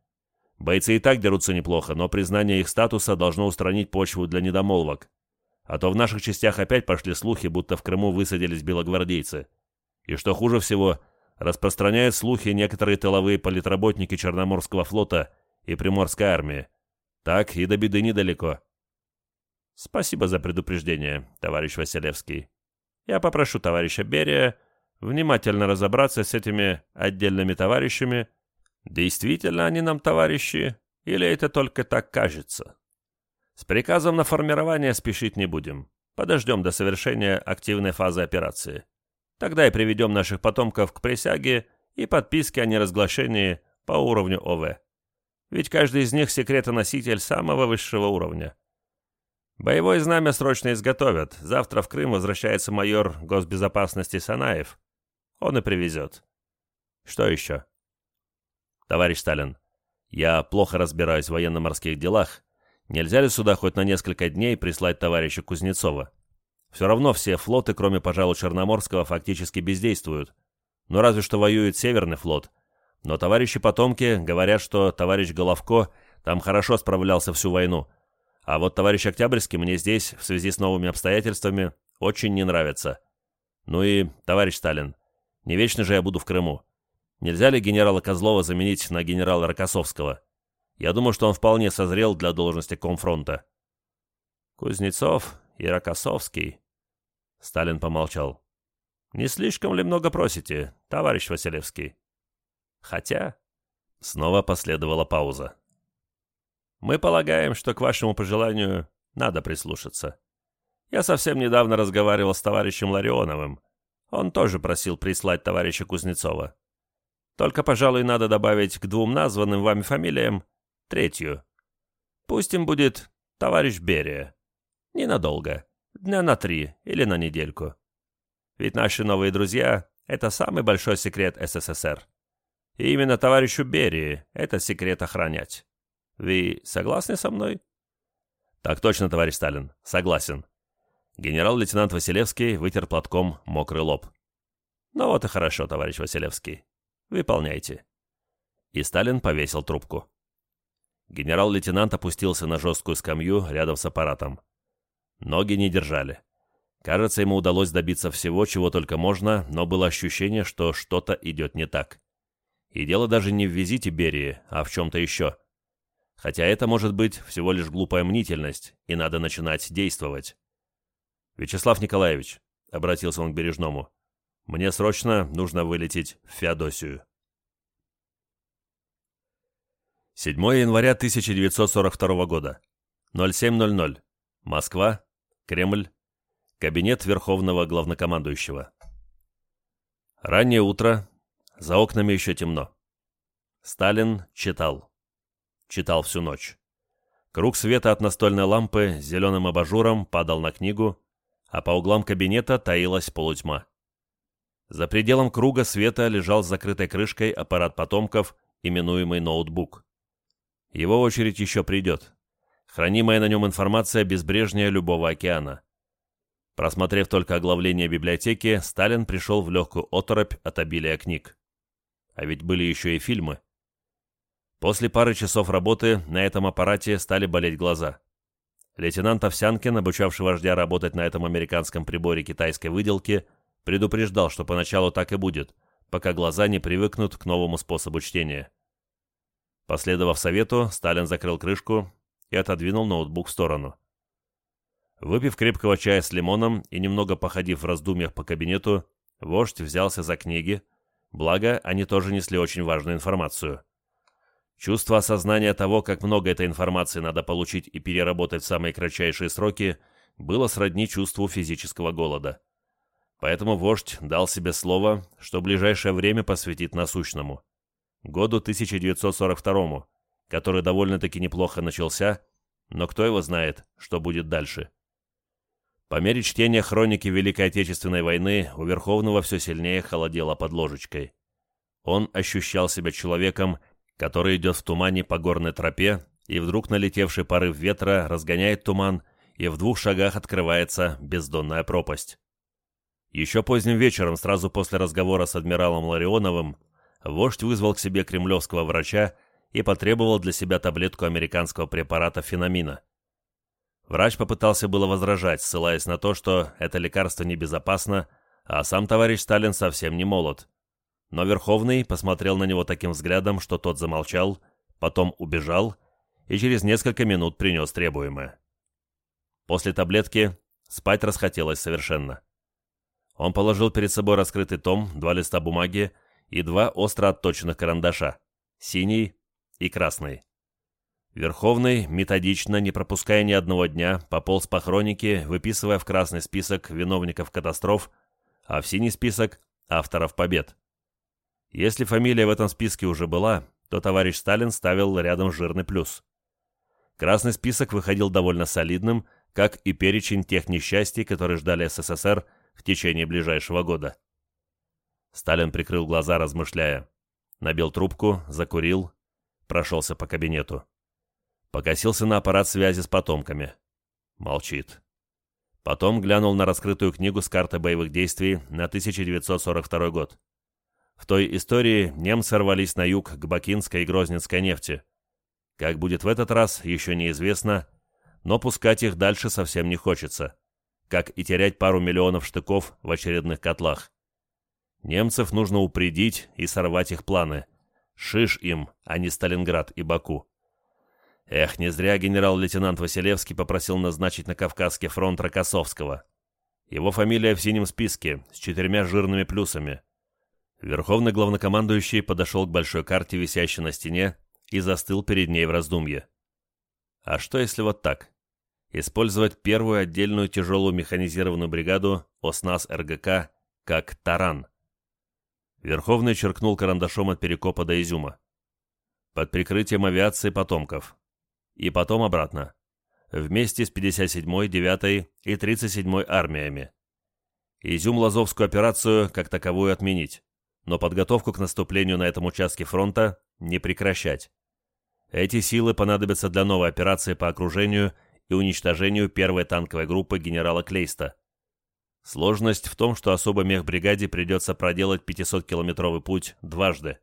Бойцы и так дерутся неплохо, но признание их статуса должно устранить почву для недомолвок. А то в наших частях опять пошли слухи, будто в Крыму высадились белогвардейцы. И что хуже всего, распространяют слухи некоторые тыловые политработники Черноморского флота и Приморской армии. Так и до беды недалеко. Спасибо за предупреждение, товарищ Василевский. Я попрошу товарища Берия внимательно разобраться с этими отдельными товарищами, Действительно они нам товарищи, или это только так кажется? С приказом на формирование спешить не будем. Подождем до совершения активной фазы операции. Тогда и приведем наших потомков к присяге и подписке о неразглашении по уровню ОВ. Ведь каждый из них секретоноситель самого высшего уровня. Боевое знамя срочно изготовят. Завтра в Крым возвращается майор госбезопасности Санаев. Он и привезет. Что еще? Товарищ Сталин, я плохо разбираюсь в военно-морских делах. Нельзя ли сюда хоть на несколько дней прислать товарища Кузнецова? Все равно все флоты, кроме, пожалуй, Черноморского, фактически бездействуют. Ну, разве что воюет Северный флот. Но товарищи потомки говорят, что товарищ Головко там хорошо справлялся всю войну. А вот товарищ Октябрьский мне здесь, в связи с новыми обстоятельствами, очень не нравится. Ну и, товарищ Сталин, не вечно же я буду в Крыму. Нельзя ли генерала Козлова заменить на генерала Рокоссовского? Я думаю, что он вполне созрел для должности комфронта. Кузнецов и Рокоссовский. Сталин помолчал. Не слишком ли много просите, товарищ Василевский? Хотя... Снова последовала пауза. Мы полагаем, что к вашему пожеланию надо прислушаться. Я совсем недавно разговаривал с товарищем Ларионовым. Он тоже просил прислать товарища Кузнецова. Только, пожалуй, надо добавить к двум названным вами фамилиям третью. Пусть им будет товарищ Берия. Ненадолго. Дня на три или на недельку. Ведь наши новые друзья — это самый большой секрет СССР. И именно товарищу Берии этот секрет охранять. Вы согласны со мной? Так точно, товарищ Сталин. Согласен. Генерал-лейтенант Василевский вытер платком мокрый лоб. Ну вот и хорошо, товарищ Василевский. Выполняйте. И Сталин повесил трубку. Генерал-лейтенант опустился на жесткую скамью рядом с аппаратом. Ноги не держали. Кажется, ему удалось добиться всего, чего только можно, но было ощущение, что что-то идет не так. И дело даже не в визите Берии, а в чем-то еще. Хотя это может быть всего лишь глупая мнительность, и надо начинать действовать. «Вячеслав Николаевич», — обратился он к Бережному, — «мне срочно нужно вылететь в Феодосию». 7 января 1942 года. 07.00. Москва. Кремль. Кабинет Верховного Главнокомандующего. Раннее утро, за окнами еще темно. Сталин читал. Читал всю ночь. Круг света от настольной лампы с зеленым абажуром падал на книгу, а по углам кабинета таилась полутьма. За пределом круга света лежал с закрытой крышкой аппарат потомков, именуемый ноутбук. Его очередь еще придет. Хранимая на нем информация безбрежнее любого океана. Просмотрев только оглавление библиотеки, Сталин пришел в легкую оторопь от обилия книг. А ведь были еще и фильмы. После пары часов работы на этом аппарате стали болеть глаза. Лейтенант Овсянкин, обучавший вождя работать на этом американском приборе китайской выделки, предупреждал, что поначалу так и будет, пока глаза не привыкнут к новому способу чтения. Последовав совету, Сталин закрыл крышку и отодвинул ноутбук в сторону. Выпив крепкого чая с лимоном и немного походив в раздумьях по кабинету, вождь взялся за книги, Благо, они тоже несли очень важную информацию. Чувство осознания того, как много этой информации надо получить и переработать в самые кратчайшие сроки, было сродни чувству физического голода. Поэтому вождь дал себе слово, что ближайшее время посвятит насущному. Году 1942 который довольно-таки неплохо начался, но кто его знает, что будет дальше. По мере чтения хроники Великой Отечественной войны у Верховного все сильнее холодело под ложечкой. Он ощущал себя человеком, который идет в тумане по горной тропе, и вдруг налетевший порыв ветра разгоняет туман, и в двух шагах открывается бездонная пропасть. Еще поздним вечером, сразу после разговора с адмиралом Ларионовым, вождь вызвал к себе кремлевского врача и потребовал для себя таблетку американского препарата феномина. Врач попытался было возражать, ссылаясь на то, что это лекарство небезопасно, а сам товарищ Сталин совсем не молод. Но Верховный посмотрел на него таким взглядом, что тот замолчал, потом убежал и через несколько минут принес требуемое. После таблетки спать расхотелось совершенно. Он положил перед собой раскрытый том, два листа бумаги и два остро отточенных карандаша – синий и красный. Верховный, методично, не пропуская ни одного дня, пополз по хронике, выписывая в красный список виновников катастроф, а в синий список – авторов побед. Если фамилия в этом списке уже была, то товарищ Сталин ставил рядом жирный плюс. Красный список выходил довольно солидным, как и перечень тех несчастий, которые ждали СССР в течение ближайшего года. Сталин прикрыл глаза, размышляя, Набил трубку, закурил, прошелся по кабинету. Покосился на аппарат связи с потомками. Молчит. Потом глянул на раскрытую книгу с картой боевых действий на 1942 год. В той истории немцы рвались на юг к Бакинской и Грозненской нефти. Как будет в этот раз, еще неизвестно, но пускать их дальше совсем не хочется, как и терять пару миллионов штыков в очередных котлах. Немцев нужно упредить и сорвать их планы. Шиш им, а не Сталинград и Баку. Эх, не зря генерал-лейтенант Василевский попросил назначить на Кавказский фронт Рокоссовского. Его фамилия в синем списке, с четырьмя жирными плюсами. Верховный главнокомандующий подошел к большой карте, висящей на стене, и застыл перед ней в раздумье. А что если вот так? Использовать первую отдельную тяжелую механизированную бригаду ОСНАС РГК как таран. Верховный черкнул карандашом от Перекопа до Изюма. Под прикрытием авиации потомков и потом обратно, вместе с 57-й, 9-й и 37-й армиями. Изюм-Лазовскую операцию как таковую отменить, но подготовку к наступлению на этом участке фронта не прекращать. Эти силы понадобятся для новой операции по окружению и уничтожению первой танковой группы генерала Клейста. Сложность в том, что особо мехбригаде придется проделать 500-километровый путь дважды.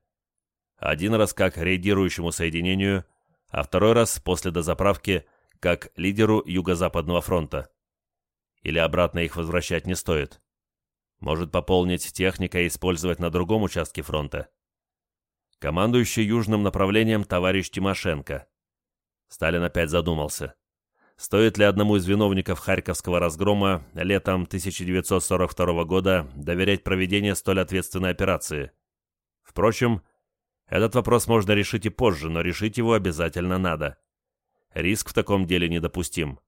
Один раз как рейдирующему соединению – а второй раз после дозаправки как лидеру Юго-Западного фронта. Или обратно их возвращать не стоит. Может пополнить техникой и использовать на другом участке фронта. Командующий южным направлением товарищ Тимошенко. Сталин опять задумался. Стоит ли одному из виновников Харьковского разгрома летом 1942 года доверять проведение столь ответственной операции? Впрочем, этот вопрос можно решить и позже, но решить его обязательно надо. Риск в таком деле недопустим.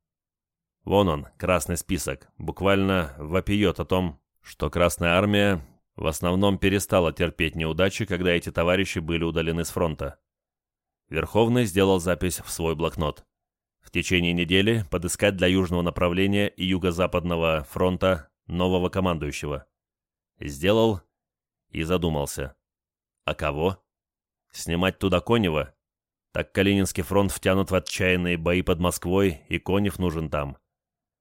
Вон он, красный список, буквально вопиет о том, что Красная Армия в основном перестала терпеть неудачи, когда эти товарищи были удалены с фронта. Верховный сделал запись в свой блокнот. В течение недели подыскать для южного направления и юго-западного фронта нового командующего. Сделал и задумался. А кого? Снимать туда Конева? Так Калининский фронт втянут в отчаянные бои под Москвой, и Конев нужен там.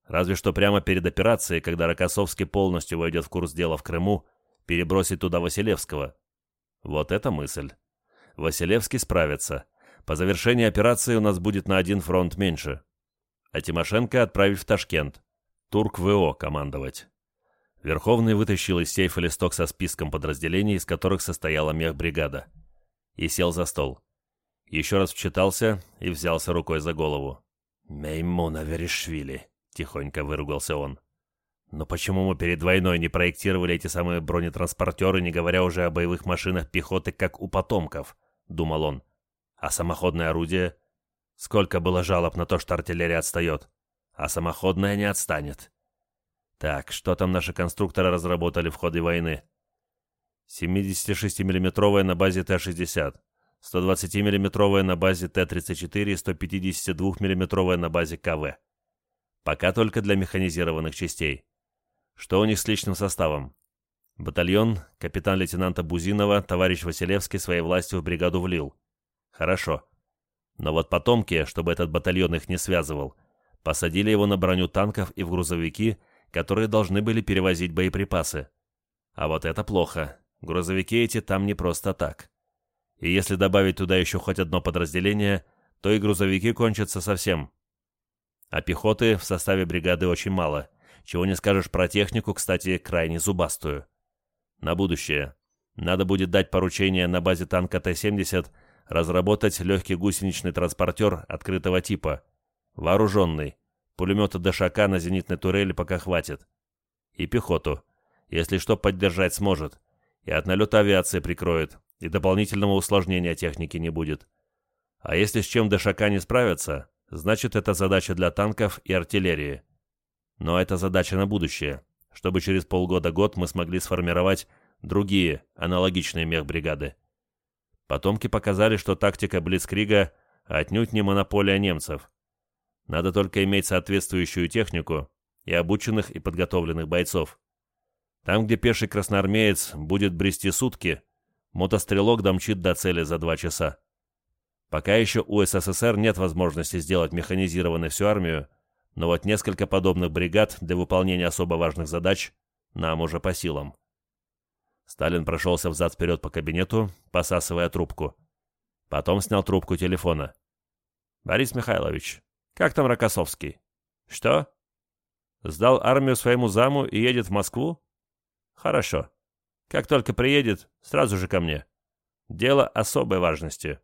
Разве что прямо перед операцией, когда Рокоссовский полностью войдет в курс дела в Крыму, перебросить туда Василевского. Вот это мысль. Василевский справится. По завершении операции у нас будет на один фронт меньше. А Тимошенко отправить в Ташкент. Турк ВО командовать. Верховный вытащил из сейфа листок со списком подразделений, из которых состояла мехбригада и сел за стол. Еще раз вчитался и взялся рукой за голову. «Меймуна Веришвили», — тихонько выругался он. «Но почему мы перед войной не проектировали эти самые бронетранспортеры, не говоря уже о боевых машинах пехоты, как у потомков?» — думал он. «А самоходное орудие? Сколько было жалоб на то, что артиллерия отстает? А самоходная не отстанет. Так, что там наши конструкторы разработали в ходе войны?» 76 миллиметровая на базе Т-60, 120 миллиметровая на базе Т-34 и 152 миллиметровая на базе КВ. Пока только для механизированных частей. Что у них с личным составом? Батальон капитан-лейтенанта Бузинова товарищ Василевский своей властью в бригаду влил. Хорошо. Но вот потомки, чтобы этот батальон их не связывал, посадили его на броню танков и в грузовики, которые должны были перевозить боеприпасы. А вот это плохо. Грузовики эти там не просто так. И если добавить туда еще хоть одно подразделение, то и грузовики кончатся совсем. А пехоты в составе бригады очень мало. Чего не скажешь про технику, кстати, крайне зубастую. На будущее. Надо будет дать поручение на базе танка Т-70 разработать легкий гусеничный транспортер открытого типа. Вооруженный. Пулемета ДШК на зенитной турели пока хватит. И пехоту. Если что, поддержать сможет и от налета авиации прикроет, и дополнительного усложнения техники не будет. А если с чем ДШК не справятся, значит это задача для танков и артиллерии. Но это задача на будущее, чтобы через полгода-год мы смогли сформировать другие аналогичные мехбригады. Потомки показали, что тактика Блицкрига отнюдь не монополия немцев. Надо только иметь соответствующую технику и обученных и подготовленных бойцов. Там, где пеший красноармеец будет брести сутки, мотострелок домчит до цели за два часа. Пока еще у СССР нет возможности сделать механизированной всю армию, но вот несколько подобных бригад для выполнения особо важных задач нам уже по силам. Сталин прошелся взад-вперед по кабинету, посасывая трубку. Потом снял трубку телефона. «Борис Михайлович, как там Рокоссовский?» «Что?» «Сдал армию своему заму и едет в Москву?» «Хорошо. Как только приедет, сразу же ко мне. Дело особой важности.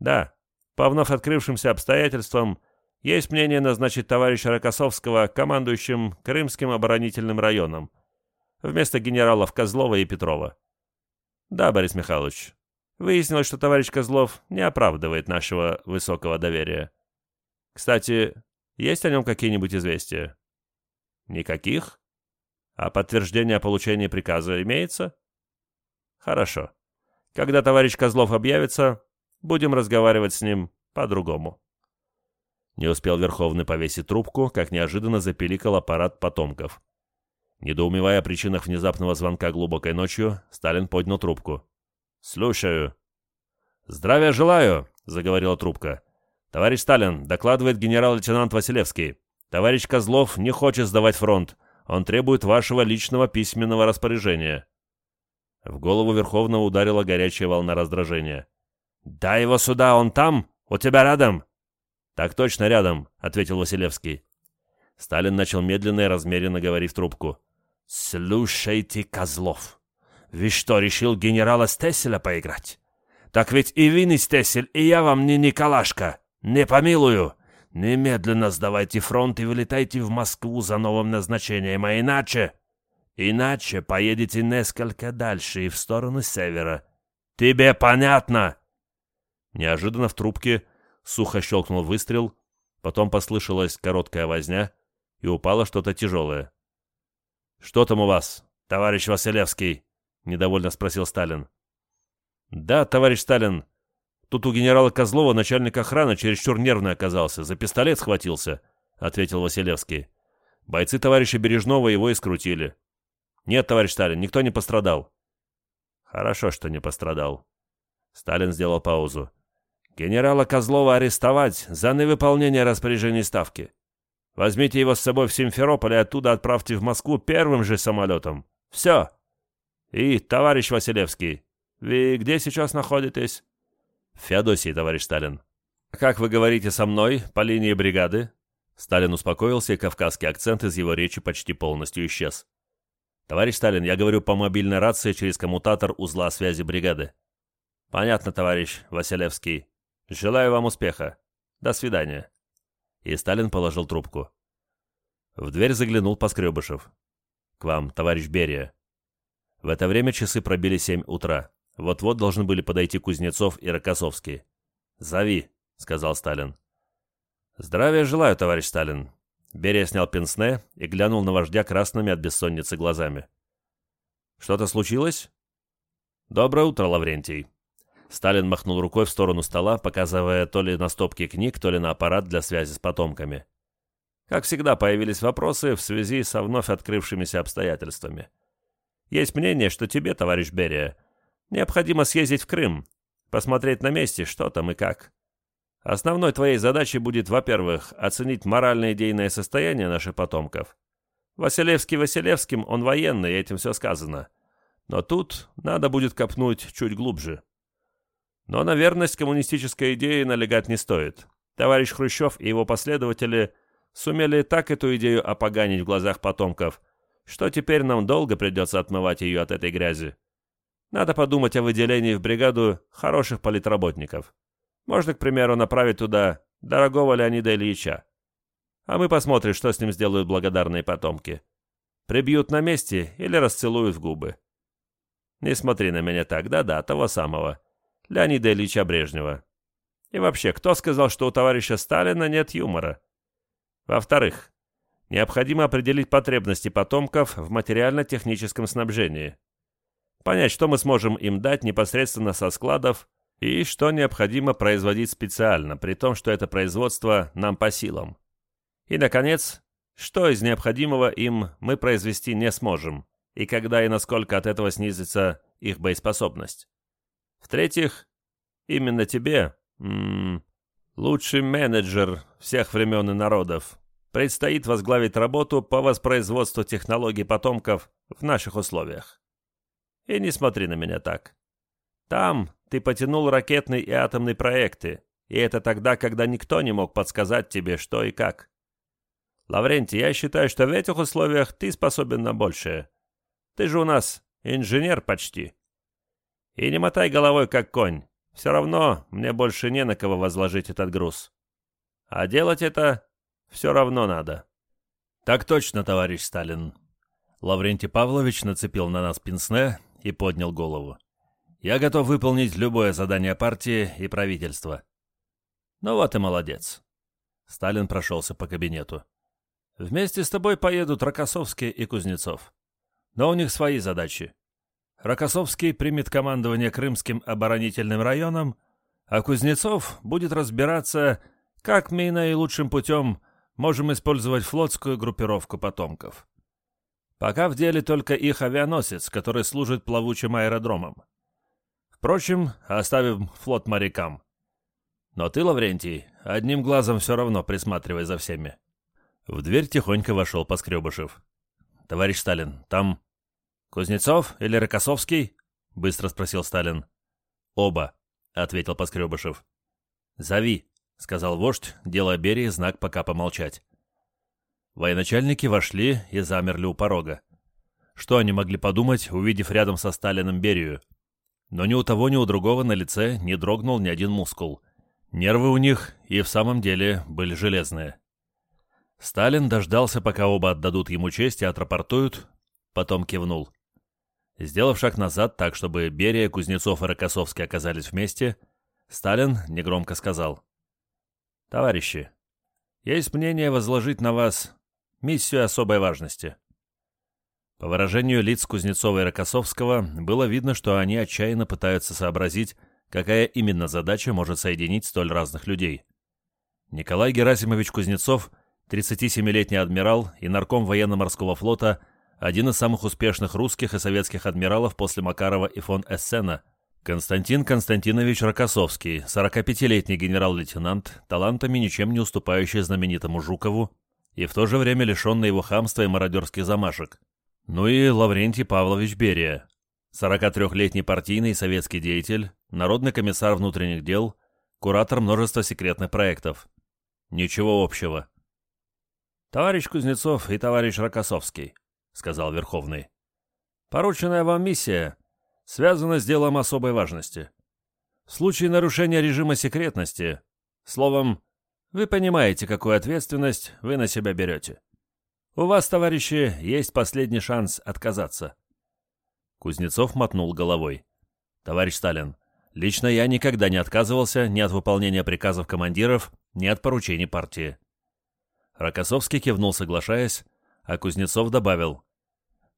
Да, по вновь открывшимся обстоятельствам есть мнение назначить товарища Рокоссовского командующим Крымским оборонительным районом вместо генералов Козлова и Петрова. Да, Борис Михайлович, выяснилось, что товарищ Козлов не оправдывает нашего высокого доверия. Кстати, есть о нем какие-нибудь известия? Никаких? А подтверждение о получении приказа имеется? Хорошо. Когда товарищ Козлов объявится, будем разговаривать с ним по-другому. Не успел Верховный повесить трубку, как неожиданно запиликал аппарат потомков. Недоумевая о причинах внезапного звонка глубокой ночью, Сталин поднял трубку. «Слушаю». «Здравия желаю», — заговорила трубка. «Товарищ Сталин, докладывает генерал-лейтенант Василевский. Товарищ Козлов не хочет сдавать фронт. Он требует вашего личного письменного распоряжения». В голову Верховного ударила горячая волна раздражения. «Дай его сюда, он там? У тебя рядом?» «Так точно рядом», — ответил Василевский. Сталин начал медленно и размеренно говорить в трубку. «Слушайте, Козлов, вы что, решил генерала Стесселя поиграть? Так ведь и вы не Стессель, и я вам не Николашка. Не помилую. Немедленно сдавайте фронт и вылетайте в Москву за новым назначением, а иначе... Иначе поедете несколько дальше и в сторону севера. Тебе понятно?» Неожиданно в трубке сухо щелкнул выстрел, потом послышалась короткая возня, и упало что-то тяжелое. «Что там у вас, товарищ Василевский?» — недовольно спросил Сталин. «Да, товарищ Сталин. Тут у генерала Козлова начальник охраны чересчур нервный оказался, за пистолет схватился», — ответил Василевский. «Бойцы товарища Бережного его и скрутили». «Нет, товарищ Сталин, никто не пострадал». «Хорошо, что не пострадал». Сталин сделал паузу. «Генерала Козлова арестовать за невыполнение распоряжений Ставки. Возьмите его с собой в Симферополь и оттуда отправьте в Москву первым же самолетом. Все. И, товарищ Василевский, вы где сейчас находитесь? В Феодосии, товарищ Сталин. Как вы говорите со мной по линии бригады? Сталин успокоился, и кавказский акцент из его речи почти полностью исчез. «Товарищ Сталин, я говорю по мобильной рации через коммутатор узла связи бригады». «Понятно, товарищ Василевский. Желаю вам успеха. До свидания» и Сталин положил трубку. В дверь заглянул Поскребышев. «К вам, товарищ Берия». В это время часы пробили семь утра. Вот-вот должны были подойти Кузнецов и Рокоссовский. «Зови», — сказал Сталин. «Здравия желаю, товарищ Сталин». Берия снял пенсне и глянул на вождя красными от бессонницы глазами. «Что-то случилось?» «Доброе утро, Лаврентий», Сталин махнул рукой в сторону стола, показывая то ли на стопки книг, то ли на аппарат для связи с потомками. Как всегда, появились вопросы в связи со вновь открывшимися обстоятельствами. Есть мнение, что тебе, товарищ Берия, необходимо съездить в Крым, посмотреть на месте, что там и как. Основной твоей задачей будет, во-первых, оценить морально-идейное состояние наших потомков. Василевский Василевским, он военный, этим все сказано. Но тут надо будет копнуть чуть глубже. Но на верность коммунистической идее налегать не стоит. Товарищ Хрущев и его последователи сумели так эту идею опоганить в глазах потомков, что теперь нам долго придется отмывать ее от этой грязи. Надо подумать о выделении в бригаду хороших политработников. Можно, к примеру, направить туда дорогого Леонида Ильича. А мы посмотрим, что с ним сделают благодарные потомки. Прибьют на месте или расцелуют в губы. Не смотри на меня так, да-да, того самого. Леонида Ильича Брежнева. И вообще, кто сказал, что у товарища Сталина нет юмора? Во-вторых, необходимо определить потребности потомков в материально-техническом снабжении. Понять, что мы сможем им дать непосредственно со складов и что необходимо производить специально, при том, что это производство нам по силам. И, наконец, что из необходимого им мы произвести не сможем, и когда и насколько от этого снизится их боеспособность. В-третьих, именно тебе, м -м, лучший менеджер всех времен и народов, предстоит возглавить работу по воспроизводству технологий потомков в наших условиях. И не смотри на меня так. Там ты потянул ракетные и атомные проекты, и это тогда, когда никто не мог подсказать тебе, что и как. Лаврентий, я считаю, что в этих условиях ты способен на большее. Ты же у нас инженер почти. И не мотай головой, как конь. Все равно мне больше не на кого возложить этот груз. А делать это все равно надо. Так точно, товарищ Сталин. Лаврентий Павлович нацепил на нас пенсне и поднял голову. Я готов выполнить любое задание партии и правительства. Ну вот и молодец. Сталин прошелся по кабинету. Вместе с тобой поедут Рокоссовский и Кузнецов. Но у них свои задачи. Рокоссовский примет командование Крымским оборонительным районом, а Кузнецов будет разбираться, как мы наилучшим путем можем использовать флотскую группировку потомков. Пока в деле только их авианосец, который служит плавучим аэродромом. Впрочем, оставим флот морякам. Но ты, Лаврентий, одним глазом все равно присматривай за всеми. В дверь тихонько вошел Поскребышев. «Товарищ Сталин, там «Кузнецов или Рокоссовский?» — быстро спросил Сталин. «Оба», — ответил Поскребышев. «Зови», — сказал вождь, делая Берии знак пока помолчать. Военачальники вошли и замерли у порога. Что они могли подумать, увидев рядом со Сталиным Берию? Но ни у того, ни у другого на лице не дрогнул ни один мускул. Нервы у них и в самом деле были железные. Сталин дождался, пока оба отдадут ему честь и отрапортуют, потом кивнул. Сделав шаг назад так, чтобы Берия, Кузнецов и Рокоссовский оказались вместе, Сталин негромко сказал. «Товарищи, есть мнение возложить на вас миссию особой важности». По выражению лиц Кузнецова и Рокоссовского было видно, что они отчаянно пытаются сообразить, какая именно задача может соединить столь разных людей. Николай Герасимович Кузнецов, 37-летний адмирал и нарком военно-морского флота – один из самых успешных русских и советских адмиралов после Макарова и фон Эссена, Константин Константинович Рокоссовский, 45-летний генерал-лейтенант, талантами ничем не уступающий знаменитому Жукову и в то же время лишенный его хамства и мародерских замашек. Ну и Лаврентий Павлович Берия, 43-летний партийный советский деятель, народный комиссар внутренних дел, куратор множества секретных проектов. Ничего общего. Товарищ Кузнецов и товарищ Рокоссовский, — сказал Верховный. «Порученная вам миссия связана с делом особой важности. В случае нарушения режима секретности, словом, вы понимаете, какую ответственность вы на себя берете. У вас, товарищи, есть последний шанс отказаться». Кузнецов мотнул головой. «Товарищ Сталин, лично я никогда не отказывался ни от выполнения приказов командиров, ни от поручений партии». Рокоссовский кивнул, соглашаясь, а Кузнецов добавил.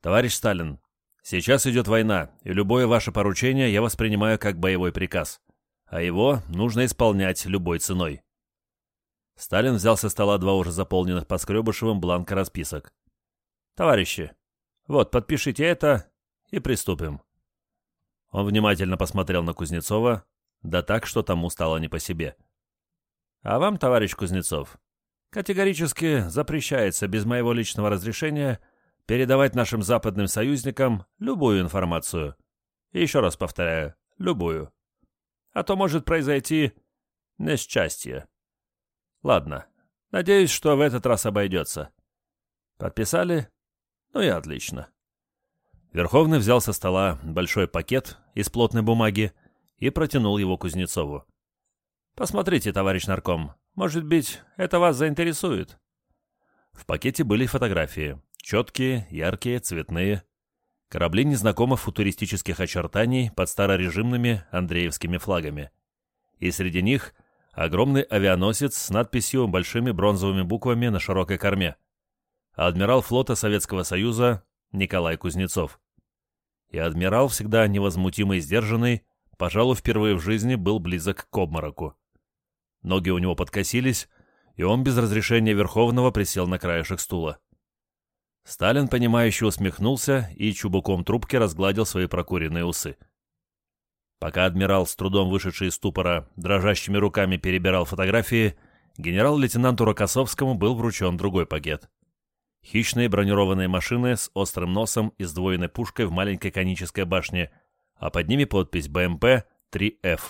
«Товарищ Сталин, сейчас идет война, и любое ваше поручение я воспринимаю как боевой приказ, а его нужно исполнять любой ценой». Сталин взял со стола два уже заполненных Поскребышевым бланка расписок. «Товарищи, вот, подпишите это и приступим». Он внимательно посмотрел на Кузнецова, да так, что тому стало не по себе. «А вам, товарищ Кузнецов, Категорически запрещается без моего личного разрешения передавать нашим западным союзникам любую информацию. И еще раз повторяю, любую. А то может произойти несчастье. Ладно, надеюсь, что в этот раз обойдется. Подписали? Ну и отлично. Верховный взял со стола большой пакет из плотной бумаги и протянул его Кузнецову. «Посмотрите, товарищ нарком, может быть, это вас заинтересует?» В пакете были фотографии. Четкие, яркие, цветные. Корабли незнакомых футуристических очертаний под старорежимными Андреевскими флагами. И среди них огромный авианосец с надписью большими бронзовыми буквами на широкой корме. Адмирал флота Советского Союза Николай Кузнецов. И адмирал, всегда невозмутимый и сдержанный, пожалуй, впервые в жизни был близок к обмороку. Ноги у него подкосились, и он без разрешения Верховного присел на краешек стула. Сталин, понимающе усмехнулся и чубуком трубки разгладил свои прокуренные усы. Пока адмирал, с трудом вышедший из ступора, дрожащими руками перебирал фотографии, генерал-лейтенанту Рокоссовскому был вручен другой пакет. Хищные бронированные машины с острым носом и сдвоенной пушкой в маленькой конической башне, а под ними подпись БМП-3Ф.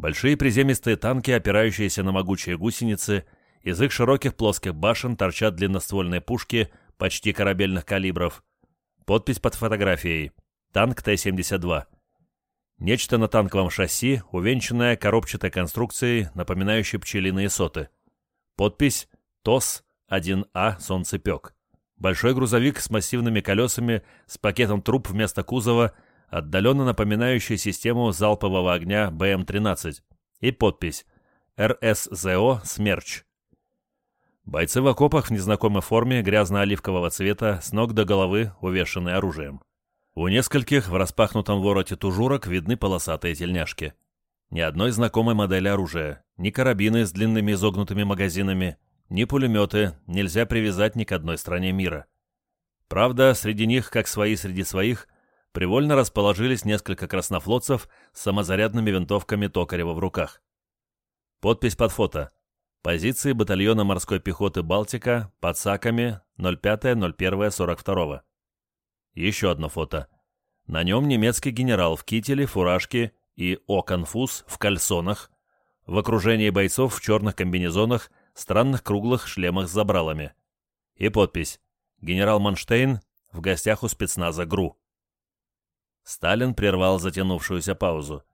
Большие приземистые танки, опирающиеся на могучие гусеницы, из их широких плоских башен торчат длинноствольные пушки почти корабельных калибров. Подпись под фотографией «Танк Т-72». Нечто на танковом шасси, увенчанное коробчатой конструкцией, напоминающей пчелиные соты. Подпись «ТОС-1А Солнцепек». Большой грузовик с массивными колесами, с пакетом труб вместо кузова, отдаленно напоминающий систему залпового огня БМ-13. И подпись «РСЗО Смерч». Бойцы в окопах в незнакомой форме грязно-оливкового цвета, с ног до головы, увешанные оружием. У нескольких в распахнутом вороте тужурок видны полосатые тельняшки. Ни одной знакомой модели оружия, ни карабины с длинными изогнутыми магазинами, ни пулеметы нельзя привязать ни к одной стране мира. Правда, среди них, как свои среди своих, привольно расположились несколько краснофлотцев с самозарядными винтовками Токарева в руках. Подпись под фото. Позиции батальона морской пехоты «Балтика» под САКами 05-01-42. Еще одно фото. На нем немецкий генерал в кителе, фуражке и о-конфуз в кальсонах, в окружении бойцов в черных комбинезонах, странных круглых шлемах с забралами. И подпись «Генерал Манштейн в гостях у спецназа ГРУ». Сталин прервал затянувшуюся паузу.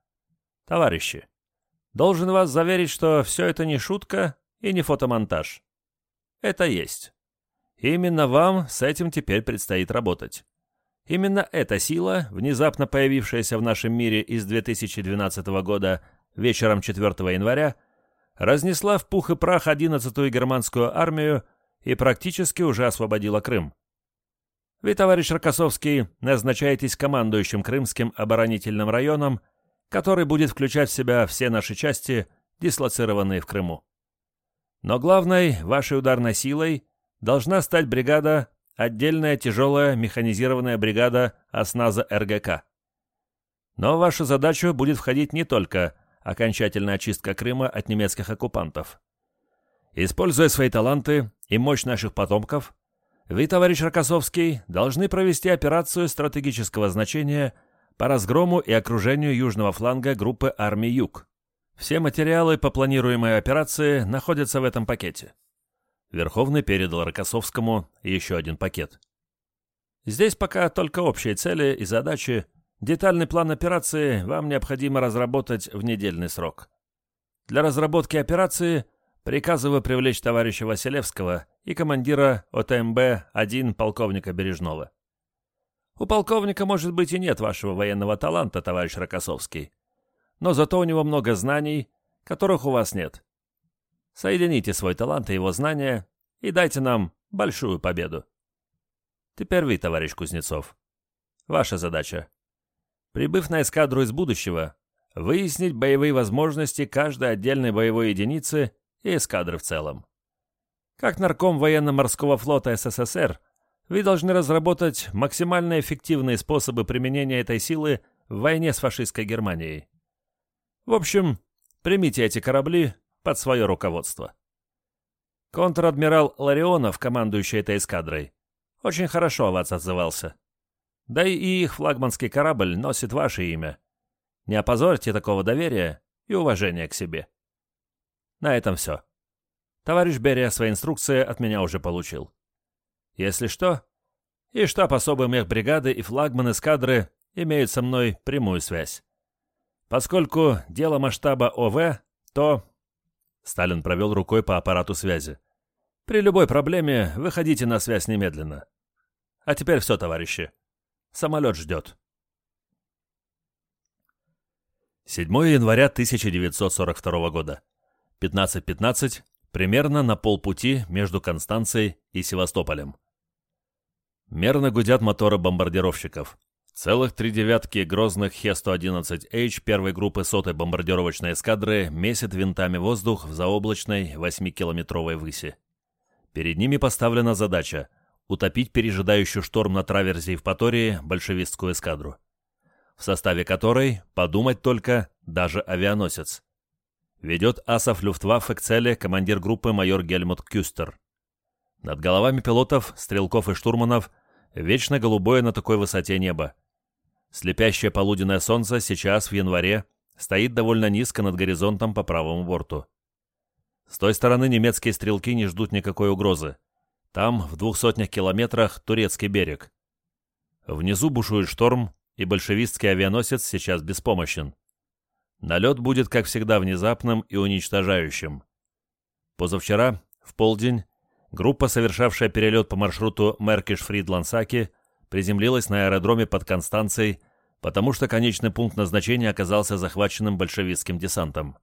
«Товарищи, должен вас заверить, что все это не шутка и не фотомонтаж. Это есть. Именно вам с этим теперь предстоит работать. Именно эта сила, внезапно появившаяся в нашем мире из 2012 года вечером 4 января, разнесла в пух и прах 11-ю германскую армию и практически уже освободила Крым. Вы, товарищ Рокоссовский, назначаетесь командующим Крымским оборонительным районом, который будет включать в себя все наши части, дислоцированные в Крыму. Но главной вашей ударной силой должна стать бригада отдельная тяжелая механизированная бригада осназа РГК. Но в вашу задачу будет входить не только окончательная очистка Крыма от немецких оккупантов. Используя свои таланты и мощь наших потомков, вы, товарищ Рокоссовский, должны провести операцию стратегического значения по разгрому и окружению южного фланга группы армий «Юг». Все материалы по планируемой операции находятся в этом пакете. Верховный передал Рокоссовскому еще один пакет. Здесь пока только общие цели и задачи. Детальный план операции вам необходимо разработать в недельный срок. Для разработки операции приказываю привлечь товарища Василевского и командира ОТМБ-1 полковника Бережного. У полковника, может быть, и нет вашего военного таланта, товарищ Рокоссовский. Но зато у него много знаний, которых у вас нет. Соедините свой талант и его знания и дайте нам большую победу. Теперь вы, товарищ Кузнецов. Ваша задача. Прибыв на эскадру из будущего, выяснить боевые возможности каждой отдельной боевой единицы и эскадры в целом. Как нарком военно-морского флота СССР, вы должны разработать максимально эффективные способы применения этой силы в войне с фашистской Германией. В общем, примите эти корабли под свое руководство. Контр-адмирал Ларионов, командующий этой эскадрой, очень хорошо о вас отзывался. Да и их флагманский корабль носит ваше имя. Не опозорьте такого доверия и уважения к себе. На этом все. Товарищ Берия свои инструкции от меня уже получил. Если что, и штаб особый мех бригады и флагман эскадры имеют со мной прямую связь. Поскольку дело масштаба ОВ, то Сталин провел рукой по аппарату связи. «При любой проблеме выходите на связь немедленно. А теперь все, товарищи. Самолет ждет». 7 января 1942 года. 15.15, примерно на полпути между Констанцией и Севастополем. Мерно гудят моторы бомбардировщиков. Целых три девятки грозных Хе-111H первой группы сотой бомбардировочной эскадры месят винтами воздух в заоблачной 8-километровой выси. Перед ними поставлена задача – утопить пережидающую шторм на траверзе Евпатории большевистскую эскадру. в составе которой, подумать только, даже авианосец. Ведет асов Люфтваффе к цели командир группы майор Гельмут Кюстер. Над головами пилотов, стрелков и штурманов вечно голубое на такой высоте небо. Слепящее полуденное солнце сейчас, в январе, стоит довольно низко над горизонтом по правому борту. С той стороны немецкие стрелки не ждут никакой угрозы. Там, в двух сотнях километрах, турецкий берег. Внизу бушует шторм, и большевистский авианосец сейчас беспомощен. Налет будет, как всегда, внезапным и уничтожающим. Позавчера, в полдень, группа, совершавшая перелет по маршруту Меркиш-Фридландсаки, приземлилась на аэродроме под Констанцией, потому что конечный пункт назначения оказался захваченным большевистским десантом.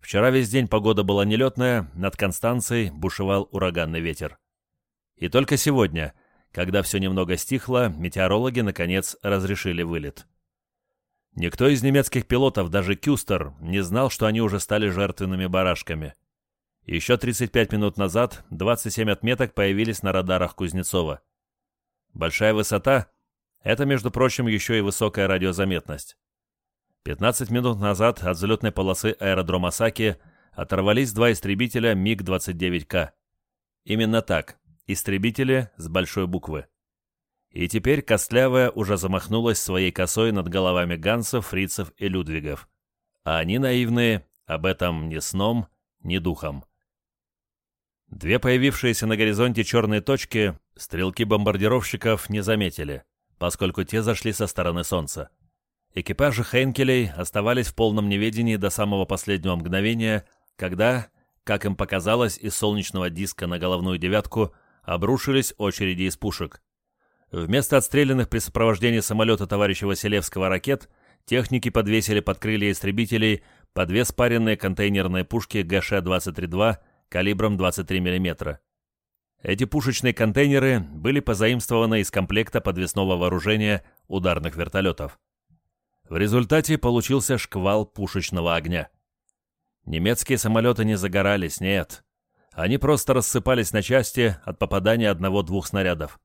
Вчера весь день погода была нелетная, над Констанцией бушевал ураганный ветер. И только сегодня, когда все немного стихло, метеорологи, наконец, разрешили вылет. Никто из немецких пилотов, даже Кюстер, не знал, что они уже стали жертвенными барашками. Еще 35 минут назад 27 отметок появились на радарах Кузнецова. Большая высота – это, между прочим, еще и высокая радиозаметность. 15 минут назад от взлетной полосы аэродрома Саки оторвались два истребителя МиГ-29К. Именно так, истребители с большой буквы. И теперь Костлявая уже замахнулась своей косой над головами Гансов, Фрицев и Людвигов. А они наивные, об этом ни сном, ни духом. Две появившиеся на горизонте черные точки стрелки бомбардировщиков не заметили, поскольку те зашли со стороны Солнца. Экипажи Хейнкелей оставались в полном неведении до самого последнего мгновения, когда, как им показалось, из солнечного диска на головную девятку обрушились очереди из пушек. Вместо отстрелянных при сопровождении самолета товарища Василевского ракет, техники подвесили под крылья истребителей по две спаренные контейнерные пушки ГШ-23-2 калибром 23 мм. Эти пушечные контейнеры были позаимствованы из комплекта подвесного вооружения ударных вертолетов. В результате получился шквал пушечного огня. Немецкие самолеты не загорались, нет. Они просто рассыпались на части от попадания одного-двух снарядов.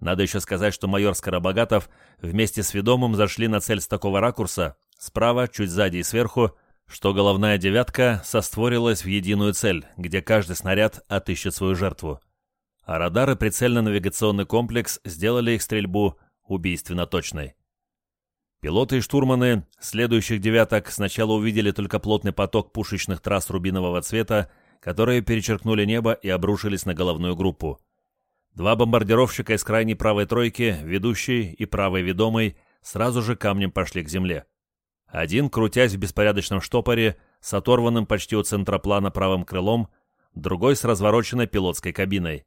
Надо еще сказать, что майор Скоробогатов вместе с ведомым зашли на цель с такого ракурса, справа, чуть сзади и сверху, что головная девятка состворилась в единую цель, где каждый снаряд отыщет свою жертву. А радары прицельно-навигационный комплекс сделали их стрельбу убийственно точной. Пилоты и штурманы следующих девяток сначала увидели только плотный поток пушечных трасс рубинового цвета, которые перечеркнули небо и обрушились на головную группу. Два бомбардировщика из крайней правой тройки, ведущий и правой ведомый, сразу же камнем пошли к земле. Один, крутясь в беспорядочном штопоре, с оторванным почти у центроплана правым крылом, другой с развороченной пилотской кабиной.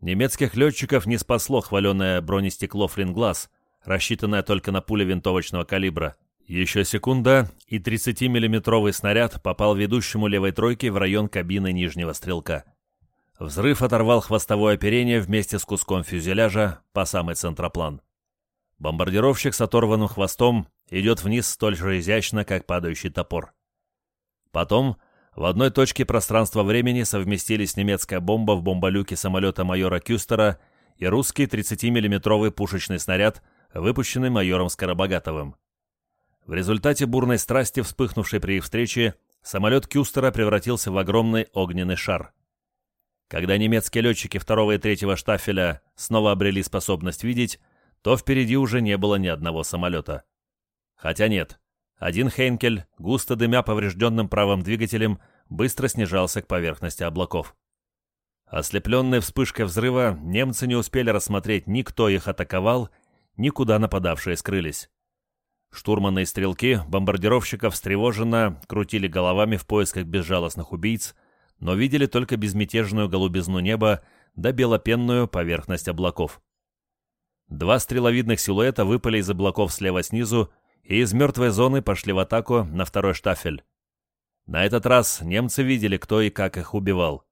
Немецких летчиков не спасло хваленое бронестекло «Флинглаз», рассчитанное только на пули винтовочного калибра. Еще секунда, и 30-миллиметровый снаряд попал ведущему левой тройке в район кабины нижнего стрелка. Взрыв оторвал хвостовое оперение вместе с куском фюзеляжа по самый центроплан. Бомбардировщик с оторванным хвостом идет вниз столь же изящно, как падающий топор. Потом в одной точке пространства-времени совместились немецкая бомба в бомболюке самолета майора Кюстера и русский 30-миллиметровый пушечный снаряд, выпущенный майором Скоробогатовым. В результате бурной страсти, вспыхнувшей при их встрече, самолет Кюстера превратился в огромный огненный шар. Когда немецкие летчики второго и третьего штафеля снова обрели способность видеть, то впереди уже не было ни одного самолета. Хотя нет, один Хейнкель, густо дымя поврежденным правым двигателем, быстро снижался к поверхности облаков. Ослепленные вспышкой взрыва, немцы не успели рассмотреть ни кто их атаковал, ни куда нападавшие скрылись. Штурманы и стрелки бомбардировщиков встревоженно крутили головами в поисках безжалостных убийц, но видели только безмятежную голубизну неба да белопенную поверхность облаков. Два стреловидных силуэта выпали из облаков слева снизу и из мертвой зоны пошли в атаку на второй штафель. На этот раз немцы видели, кто и как их убивал.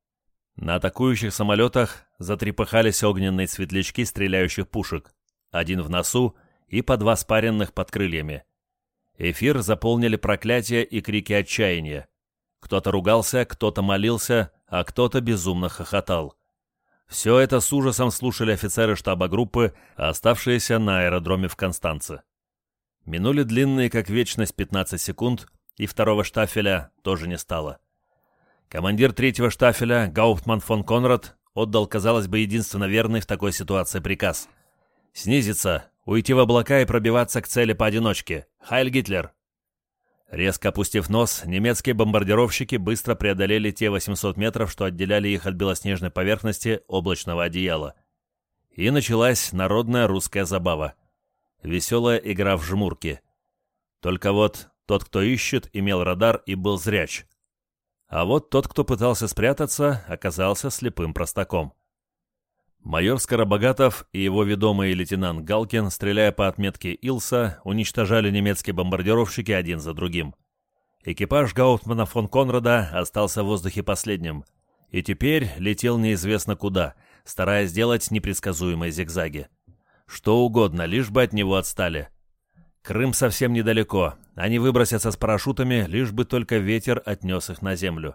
На атакующих самолетах затрепыхались огненные светлячки стреляющих пушек, один в носу и по два спаренных под крыльями. Эфир заполнили проклятия и крики отчаяния. Кто-то ругался, кто-то молился, а кто-то безумно хохотал. Все это с ужасом слушали офицеры штаба группы, оставшиеся на аэродроме в Констанце. Минули длинные, как вечность, 15 секунд, и второго штафеля тоже не стало. Командир третьего штафеля, Гауптман фон Конрад, отдал, казалось бы, единственно верный в такой ситуации приказ. «Снизиться, уйти в облака и пробиваться к цели поодиночке. Хайль Гитлер!» Резко опустив нос, немецкие бомбардировщики быстро преодолели те 800 метров, что отделяли их от белоснежной поверхности облачного одеяла. И началась народная русская забава. Веселая игра в жмурки. Только вот тот, кто ищет, имел радар и был зряч. А вот тот, кто пытался спрятаться, оказался слепым простаком. Майор Скоробогатов и его ведомый лейтенант Галкин, стреляя по отметке Илса, уничтожали немецкие бомбардировщики один за другим. Экипаж Гаутмана фон Конрада остался в воздухе последним, и теперь летел неизвестно куда, стараясь сделать непредсказуемые зигзаги. Что угодно, лишь бы от него отстали. Крым совсем недалеко, они выбросятся с парашютами, лишь бы только ветер отнес их на землю.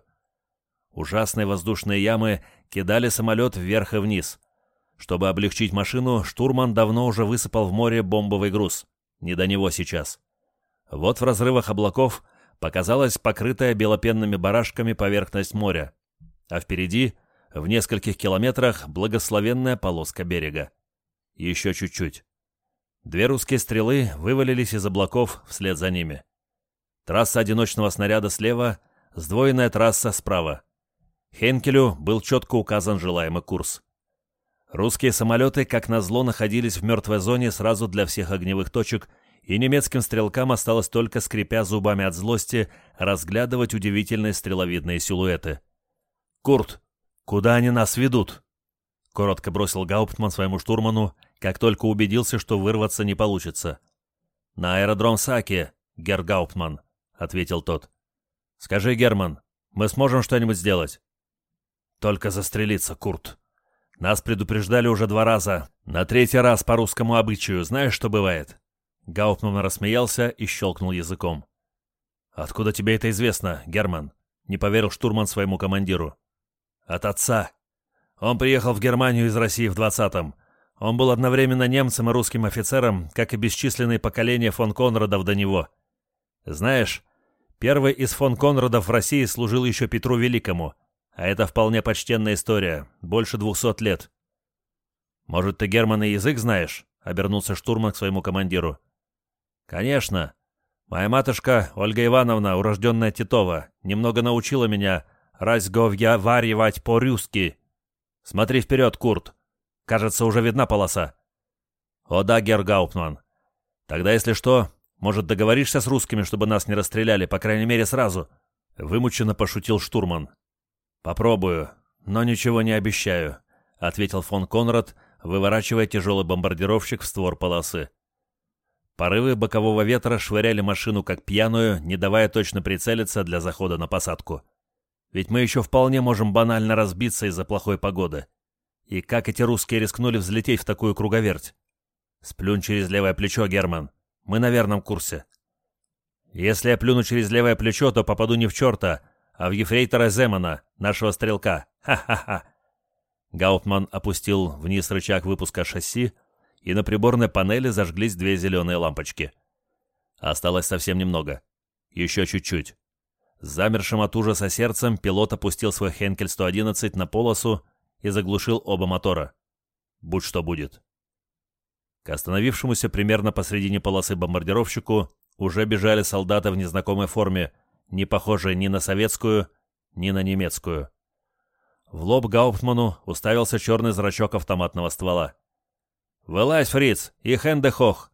Ужасные воздушные ямы кидали самолет вверх и вниз — чтобы облегчить машину, штурман давно уже высыпал в море бомбовый груз. Не до него сейчас. Вот в разрывах облаков показалась покрытая белопенными барашками поверхность моря. А впереди, в нескольких километрах, благословенная полоска берега. Еще чуть-чуть. Две русские стрелы вывалились из облаков вслед за ними. Трасса одиночного снаряда слева, сдвоенная трасса справа. Хенкелю был четко указан желаемый курс. Русские самолеты, как назло, находились в мертвой зоне сразу для всех огневых точек, и немецким стрелкам осталось только, скрипя зубами от злости, разглядывать удивительные стреловидные силуэты. «Курт, куда они нас ведут?» Коротко бросил Гауптман своему штурману, как только убедился, что вырваться не получится. «На аэродром Саки, Герр Гауптман», — ответил тот. «Скажи, Герман, мы сможем что-нибудь сделать?» «Только застрелиться, Курт», нас предупреждали уже два раза. На третий раз по русскому обычаю. Знаешь, что бывает?» Гауптман рассмеялся и щелкнул языком. «Откуда тебе это известно, Герман?» — не поверил штурман своему командиру. «От отца. Он приехал в Германию из России в двадцатом. Он был одновременно немцем и русским офицером, как и бесчисленные поколения фон Конрадов до него. Знаешь, первый из фон Конрадов в России служил еще Петру Великому, а это вполне почтенная история, больше двухсот лет. «Может, ты, Герман, и язык знаешь?» — обернулся штурман к своему командиру. «Конечно. Моя матушка, Ольга Ивановна, урожденная Титова, немного научила меня разговаривать по-русски. Смотри вперед, Курт. Кажется, уже видна полоса». «О да, Гергауптман. Тогда, если что, может, договоришься с русскими, чтобы нас не расстреляли, по крайней мере, сразу?» Вымученно пошутил штурман. «Попробую, но ничего не обещаю», — ответил фон Конрад, выворачивая тяжелый бомбардировщик в створ полосы. Порывы бокового ветра швыряли машину как пьяную, не давая точно прицелиться для захода на посадку. Ведь мы еще вполне можем банально разбиться из-за плохой погоды. И как эти русские рискнули взлететь в такую круговерть? Сплюнь через левое плечо, Герман. Мы на верном курсе. Если я плюну через левое плечо, то попаду не в черта, а в ефрейтора Земана, нашего стрелка. Ха-ха-ха!» Гауптман опустил вниз рычаг выпуска шасси, и на приборной панели зажглись две зеленые лампочки. Осталось совсем немного. Еще чуть-чуть. С замершим от ужаса сердцем пилот опустил свой Хенкель 111 на полосу и заглушил оба мотора. Будь что будет. К остановившемуся примерно посредине полосы бомбардировщику уже бежали солдаты в незнакомой форме, не похожая ни на советскую, ни на немецкую. В лоб Гауптману уставился черный зрачок автоматного ствола. «Вылазь, фриц, и хендехох!»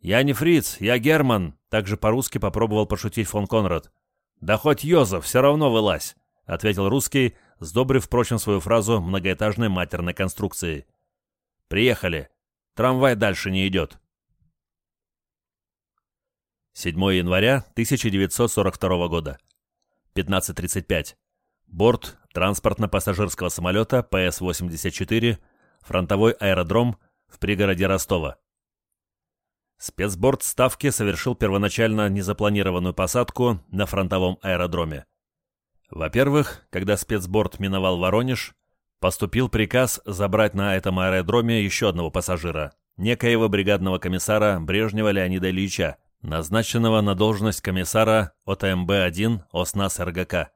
«Я не фриц, я Герман», — также по-русски попробовал пошутить фон Конрад. «Да хоть Йозеф, все равно вылазь», — ответил русский, сдобрив, впрочем, свою фразу многоэтажной матерной конструкцией. «Приехали. Трамвай дальше не идет». 7 января 1942 года. 15.35. Борт транспортно-пассажирского самолета ПС-84, фронтовой аэродром в пригороде Ростова. Спецборд Ставки совершил первоначально незапланированную посадку на фронтовом аэродроме. Во-первых, когда спецборд миновал Воронеж, поступил приказ забрать на этом аэродроме еще одного пассажира, некоего бригадного комиссара Брежнева Леонида Ильича, назначенного на должность комиссара ОТМБ-1 ОСНАС РГК.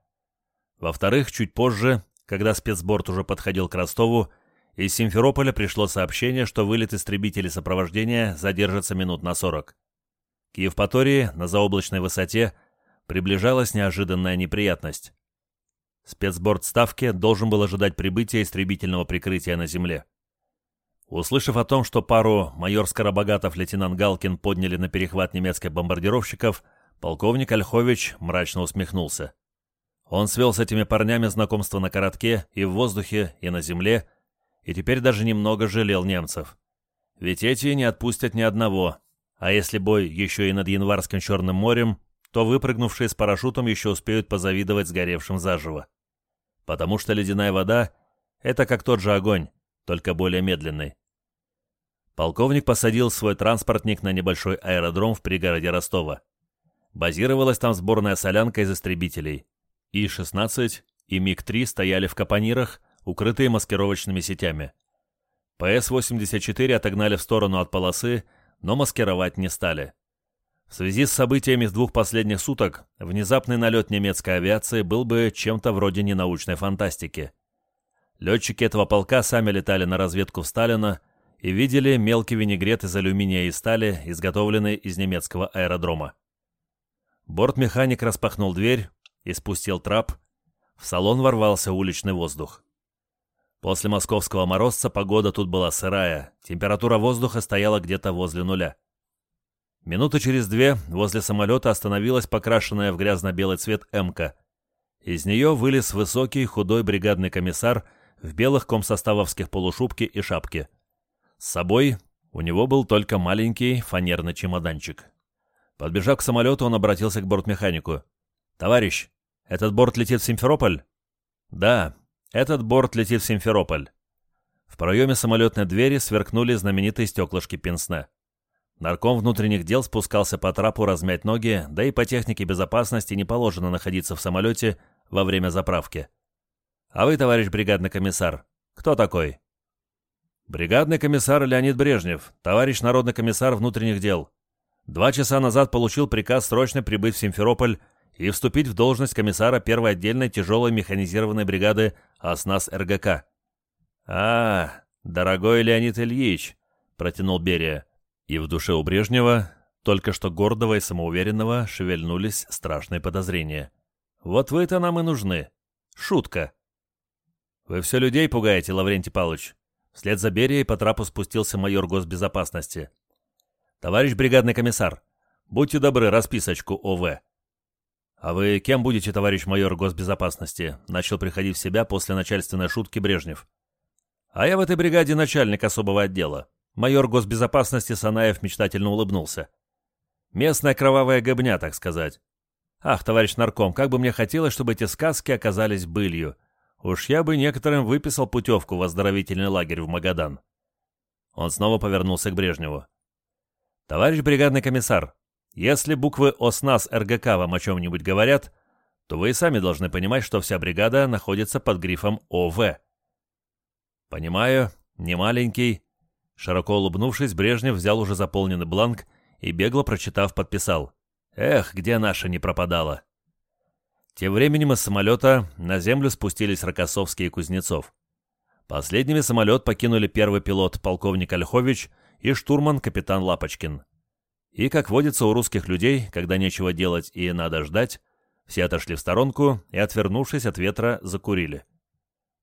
Во-вторых, чуть позже, когда спецборд уже подходил к Ростову, из Симферополя пришло сообщение, что вылет истребителей сопровождения задержится минут на 40. К Евпатории на заоблачной высоте приближалась неожиданная неприятность. Спецборд Ставки должен был ожидать прибытия истребительного прикрытия на земле. Услышав о том, что пару майор Скоробогатов лейтенант Галкин подняли на перехват немецких бомбардировщиков, полковник Ольхович мрачно усмехнулся. Он свел с этими парнями знакомство на коротке и в воздухе, и на земле, и теперь даже немного жалел немцев. Ведь эти не отпустят ни одного, а если бой еще и над Январским Черным морем, то выпрыгнувшие с парашютом еще успеют позавидовать сгоревшим заживо. Потому что ледяная вода — это как тот же огонь, только более медленный. Полковник посадил свой транспортник на небольшой аэродром в пригороде Ростова. Базировалась там сборная солянка из истребителей. И-16 и МиГ-3 стояли в капонирах, укрытые маскировочными сетями. ПС-84 отогнали в сторону от полосы, но маскировать не стали. В связи с событиями с двух последних суток, внезапный налет немецкой авиации был бы чем-то вроде ненаучной фантастики. Летчики этого полка сами летали на разведку в Сталина и видели мелкий винегрет из алюминия и стали, изготовленный из немецкого аэродрома. Бортмеханик распахнул дверь и спустил трап. В салон ворвался уличный воздух. После московского морозца погода тут была сырая, температура воздуха стояла где-то возле нуля. Минуты через две возле самолета остановилась покрашенная в грязно-белый цвет «Эмка». Из нее вылез высокий, худой бригадный комиссар в белых комсоставовских полушубке и шапке. С собой у него был только маленький фанерный чемоданчик. Подбежав к самолету, он обратился к бортмеханику. «Товарищ, этот борт летит в Симферополь?» «Да, этот борт летит в Симферополь». В проеме самолетной двери сверкнули знаменитые стеклышки Пенсне. Нарком внутренних дел спускался по трапу размять ноги, да и по технике безопасности не положено находиться в самолете во время заправки. «А вы, товарищ бригадный комиссар, кто такой?» «Бригадный комиссар Леонид Брежнев, товарищ народный комиссар внутренних дел. Два часа назад получил приказ срочно прибыть в Симферополь и вступить в должность комиссара первой отдельной тяжелой механизированной бригады ОСНАС РГК». «А, дорогой Леонид Ильич», — протянул Берия, и в душе у Брежнева, только что гордого и самоуверенного, шевельнулись страшные подозрения. «Вот вы-то нам и нужны. Шутка». «Вы все людей пугаете, Лаврентий Павлович». Вслед за Берией по трапу спустился майор госбезопасности. «Товарищ бригадный комиссар, будьте добры, расписочку ОВ». «А вы кем будете, товарищ майор госбезопасности?» Начал приходить в себя после начальственной шутки Брежнев. «А я в этой бригаде начальник особого отдела». Майор госбезопасности Санаев мечтательно улыбнулся. «Местная кровавая гобня, так сказать. Ах, товарищ нарком, как бы мне хотелось, чтобы эти сказки оказались былью. Уж я бы некоторым выписал путевку в оздоровительный лагерь в Магадан. Он снова повернулся к Брежневу. «Товарищ бригадный комиссар, если буквы ОСНАС РГК вам о чем-нибудь говорят, то вы и сами должны понимать, что вся бригада находится под грифом ОВ». «Понимаю, не маленький». Широко улыбнувшись, Брежнев взял уже заполненный бланк и, бегло прочитав, подписал. «Эх, где наша не пропадала?» Тем временем из самолета на землю спустились Рокоссовский и Кузнецов. Последними самолет покинули первый пилот полковник Ольхович и штурман капитан Лапочкин. И, как водится у русских людей, когда нечего делать и надо ждать, все отошли в сторонку и, отвернувшись от ветра, закурили.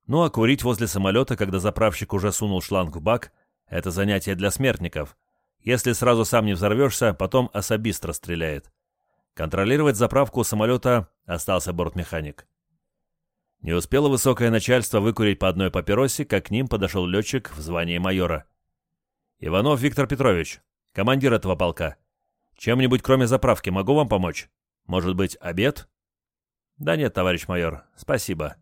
Ну а курить возле самолета, когда заправщик уже сунул шланг в бак, это занятие для смертников. Если сразу сам не взорвешься, потом особист расстреляет. Контролировать заправку самолета остался бортмеханик. Не успело высокое начальство выкурить по одной папиросе, как к ним подошел летчик в звании майора. «Иванов Виктор Петрович, командир этого полка. Чем-нибудь кроме заправки могу вам помочь? Может быть, обед?» «Да нет, товарищ майор, спасибо».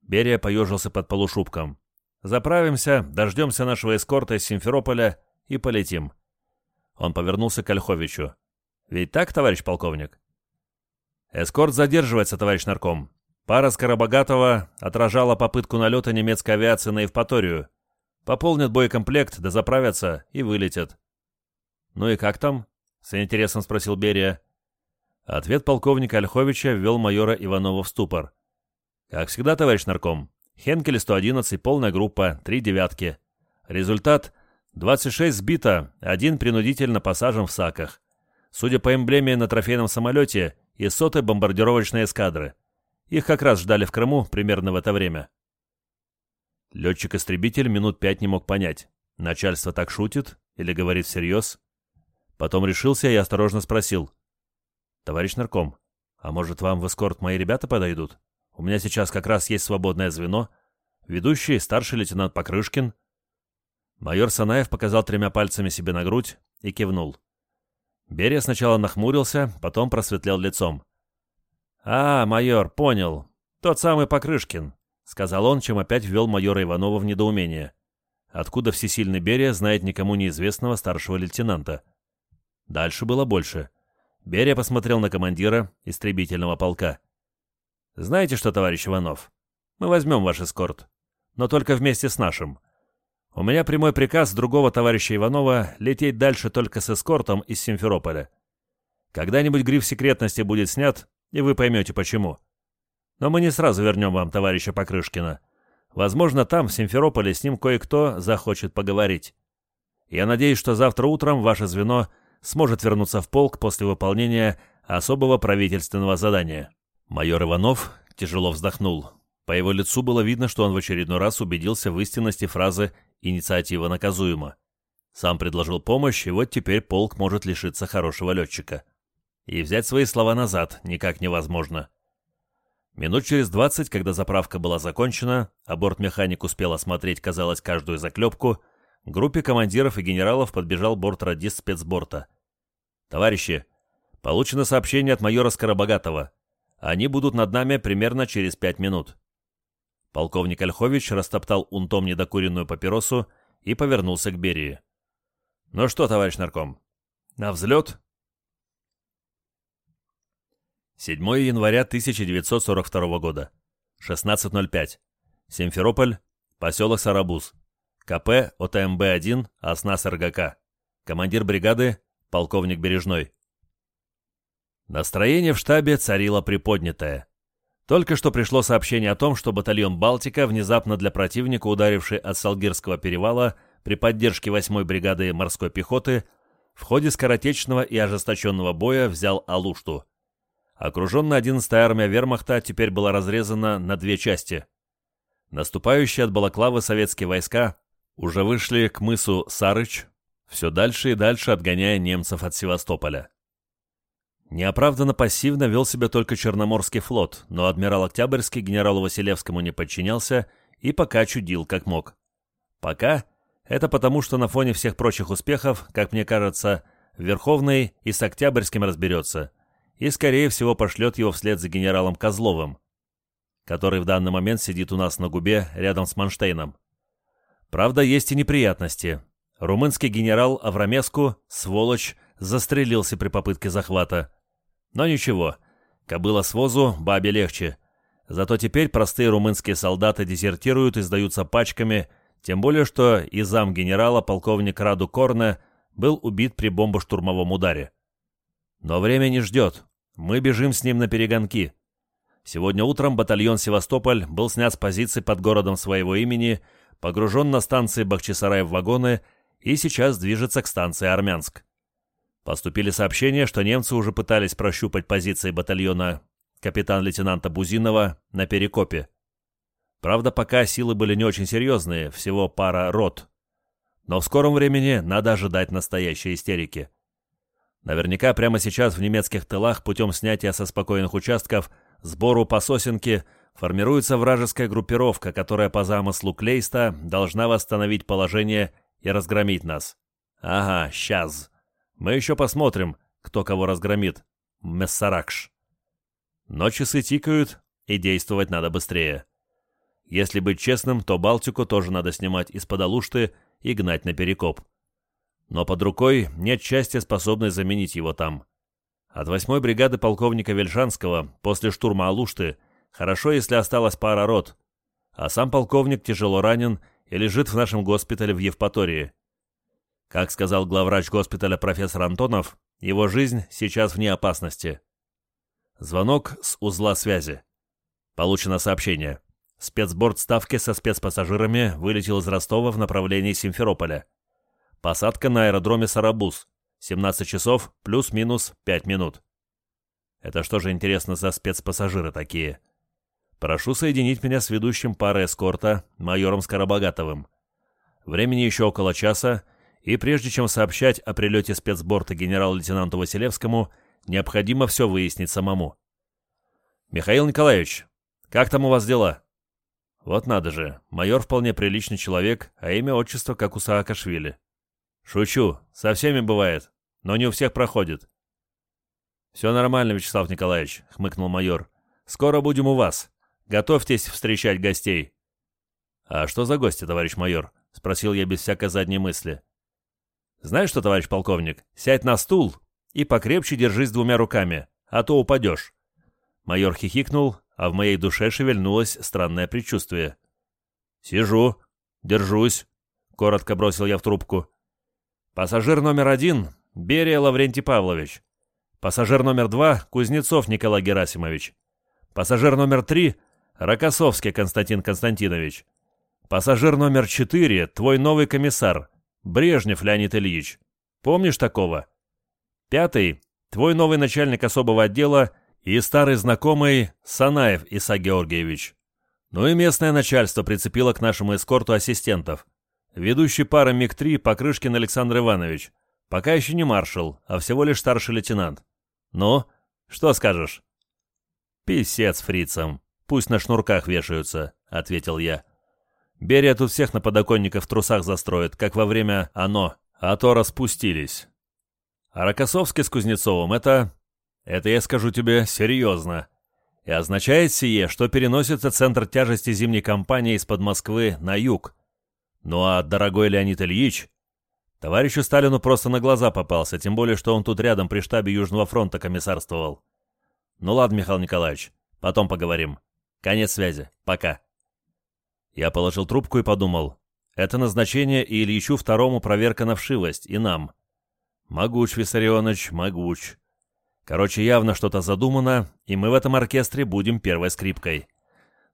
Берия поежился под полушубком. «Заправимся, дождемся нашего эскорта из Симферополя и полетим». Он повернулся к Ольховичу. Ведь так, товарищ полковник? Эскорт задерживается, товарищ нарком. Пара Скоробогатого отражала попытку налета немецкой авиации на Евпаторию. Пополнят боекомплект, да заправятся и вылетят. Ну и как там? с интересом спросил Берия. Ответ полковника Ольховича ввел майора Иванова в ступор. «Как всегда, товарищ нарком. Хенкель 111, полная группа, три девятки. Результат — 26 сбито, один принудительно посажен в саках. Судя по эмблеме на трофейном самолете, из сотой бомбардировочной эскадры. Их как раз ждали в Крыму примерно в это время». Летчик-истребитель минут пять не мог понять, начальство так шутит или говорит всерьез. Потом решился и осторожно спросил. «Товарищ нарком, а может вам в эскорт мои ребята подойдут? У меня сейчас как раз есть свободное звено. Ведущий старший лейтенант Покрышкин». Майор Санаев показал тремя пальцами себе на грудь и кивнул. Берия сначала нахмурился, потом просветлел лицом. «А, майор, понял. Тот самый Покрышкин. — сказал он, чем опять ввел майора Иванова в недоумение. Откуда всесильный Берия знает никому неизвестного старшего лейтенанта? Дальше было больше. Берия посмотрел на командира истребительного полка. «Знаете что, товарищ Иванов? Мы возьмем ваш эскорт, но только вместе с нашим. У меня прямой приказ другого товарища Иванова лететь дальше только с эскортом из Симферополя. Когда-нибудь гриф секретности будет снят, и вы поймете почему. Но мы не сразу вернем вам товарища Покрышкина. Возможно, там, в Симферополе, с ним кое-кто захочет поговорить. Я надеюсь, что завтра утром ваше звено сможет вернуться в полк после выполнения особого правительственного задания». Майор Иванов тяжело вздохнул. По его лицу было видно, что он в очередной раз убедился в истинности фразы «инициатива наказуема». Сам предложил помощь, и вот теперь полк может лишиться хорошего летчика. И взять свои слова назад никак невозможно. Минут через двадцать, когда заправка была закончена, а бортмеханик успел осмотреть, казалось, каждую заклепку, группе командиров и генералов подбежал бортрадист спецборта. «Товарищи, получено сообщение от майора Скоробогатова. Они будут над нами примерно через пять минут». Полковник Ольхович растоптал унтом недокуренную папиросу и повернулся к Берии. «Ну что, товарищ нарком, на взлет?» 7 января 1942 года. 16.05. Симферополь, поселок Сарабуз. КП ОТМБ-1, ОСНАС РГК. Командир бригады, полковник Бережной. Настроение в штабе царило приподнятое. Только что пришло сообщение о том, что батальон «Балтика», внезапно для противника, ударивший от Салгирского перевала при поддержке 8-й бригады морской пехоты, в ходе скоротечного и ожесточенного боя взял Алушту. Окруженная 11-я армия вермахта теперь была разрезана на две части. Наступающие от Балаклавы советские войска уже вышли к мысу Сарыч, все дальше и дальше отгоняя немцев от Севастополя. Неоправданно пассивно вел себя только Черноморский флот, но адмирал Октябрьский генералу Василевскому не подчинялся и пока чудил как мог. Пока это потому, что на фоне всех прочих успехов, как мне кажется, Верховный и с Октябрьским разберется – и, скорее всего, пошлет его вслед за генералом Козловым, который в данный момент сидит у нас на губе рядом с Манштейном. Правда, есть и неприятности. Румынский генерал Аврамеску, сволочь, застрелился при попытке захвата. Но ничего, кобыла с возу, бабе легче. Зато теперь простые румынские солдаты дезертируют и сдаются пачками, тем более что и зам генерала, полковник Раду Корне, был убит при бомбоштурмовом ударе. Но время не ждет. Мы бежим с ним на перегонки. Сегодня утром батальон «Севастополь» был снят с позиций под городом своего имени, погружен на станции Бахчисарай в вагоны и сейчас движется к станции Армянск. Поступили сообщения, что немцы уже пытались прощупать позиции батальона капитан-лейтенанта Бузинова на Перекопе. Правда, пока силы были не очень серьезные, всего пара рот. Но в скором времени надо ожидать настоящей истерики. Наверняка прямо сейчас в немецких тылах путем снятия со спокойных участков сбору по сосенке формируется вражеская группировка, которая по замыслу Клейста должна восстановить положение и разгромить нас. Ага, сейчас. Мы еще посмотрим, кто кого разгромит. Мессаракш. Но часы тикают, и действовать надо быстрее. Если быть честным, то Балтику тоже надо снимать из-под Алушты и гнать на перекоп но под рукой нет части, способной заменить его там. От восьмой бригады полковника Вельшанского после штурма Алушты хорошо, если осталась пара рот, а сам полковник тяжело ранен и лежит в нашем госпитале в Евпатории. Как сказал главврач госпиталя профессор Антонов, его жизнь сейчас вне опасности. Звонок с узла связи. Получено сообщение. Спецборд Ставки со спецпассажирами вылетел из Ростова в направлении Симферополя. Посадка на аэродроме Сарабуз. 17 часов плюс-минус 5 минут. Это что же интересно за спецпассажиры такие? Прошу соединить меня с ведущим пары эскорта, майором Скоробогатовым. Времени еще около часа, и прежде чем сообщать о прилете спецборта генерал-лейтенанту Василевскому, необходимо все выяснить самому. «Михаил Николаевич, как там у вас дела?» «Вот надо же, майор вполне приличный человек, а имя отчество как у Саакашвили». «Шучу, со всеми бывает, но не у всех проходит». «Все нормально, Вячеслав Николаевич», — хмыкнул майор. «Скоро будем у вас. Готовьтесь встречать гостей». «А что за гости, товарищ майор?» — спросил я без всякой задней мысли. Знаешь что, товарищ полковник, сядь на стул и покрепче держись двумя руками, а то упадешь. Майор хихикнул, а в моей душе шевельнулось странное предчувствие. «Сижу, держусь», — коротко бросил я в трубку. «Пассажир номер один — Берия Лаврентий Павлович. Пассажир номер два — Кузнецов Николай Герасимович. Пассажир номер три — Рокоссовский Константин Константинович. Пассажир номер четыре — твой новый комиссар, Брежнев Леонид Ильич. Помнишь такого? Пятый. Твой новый начальник особого отдела и старый знакомый Санаев Иса Георгиевич. Ну и местное начальство прицепило к нашему эскорту ассистентов. Ведущий пара МиГ-3 Покрышкин Александр Иванович. Пока еще не маршал, а всего лишь старший лейтенант. Ну, что скажешь? «Писец фрицам. Пусть на шнурках вешаются», — ответил я. Берия тут всех на подоконниках в трусах застроит, как во время «Оно», а то распустились. А Рокоссовский с Кузнецовым — это... Это я скажу тебе серьезно. И означает сие, что переносится центр тяжести зимней кампании из-под Москвы на юг. Ну а дорогой Леонид Ильич... Товарищу Сталину просто на глаза попался, тем более, что он тут рядом при штабе Южного фронта комиссарствовал. Ну ладно, Михаил Николаевич, потом поговорим. Конец связи. Пока. Я положил трубку и подумал. Это назначение и Ильичу второму проверка на вшивость, и нам. Могуч, Виссарионович, могуч. Короче, явно что-то задумано, и мы в этом оркестре будем первой скрипкой.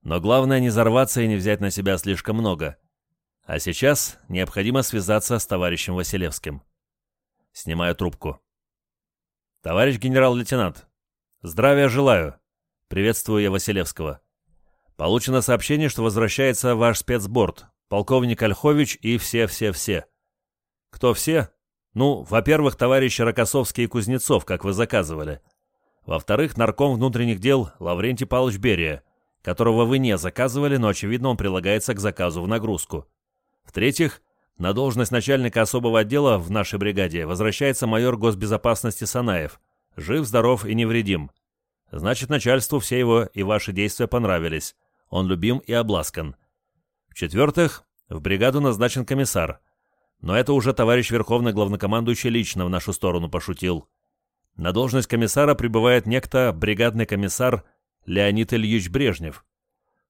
Но главное не взорваться и не взять на себя слишком много. А сейчас необходимо связаться с товарищем Василевским. Снимаю трубку. «Товарищ генерал-лейтенант, здравия желаю!» Приветствую я Василевского. Получено сообщение, что возвращается ваш спецборд, полковник Ольхович и все-все-все. Кто все? Ну, во-первых, товарищи Рокоссовский и Кузнецов, как вы заказывали. Во-вторых, нарком внутренних дел Лаврентий Павлович Берия, которого вы не заказывали, но, очевидно, он прилагается к заказу в нагрузку. В-третьих, на должность начальника особого отдела в нашей бригаде возвращается майор госбезопасности Санаев. Жив, здоров и невредим. Значит, начальству все его и ваши действия понравились. Он любим и обласкан. В-четвертых, в бригаду назначен комиссар. Но это уже товарищ Верховный Главнокомандующий лично в нашу сторону пошутил. На должность комиссара прибывает некто бригадный комиссар Леонид Ильич Брежнев.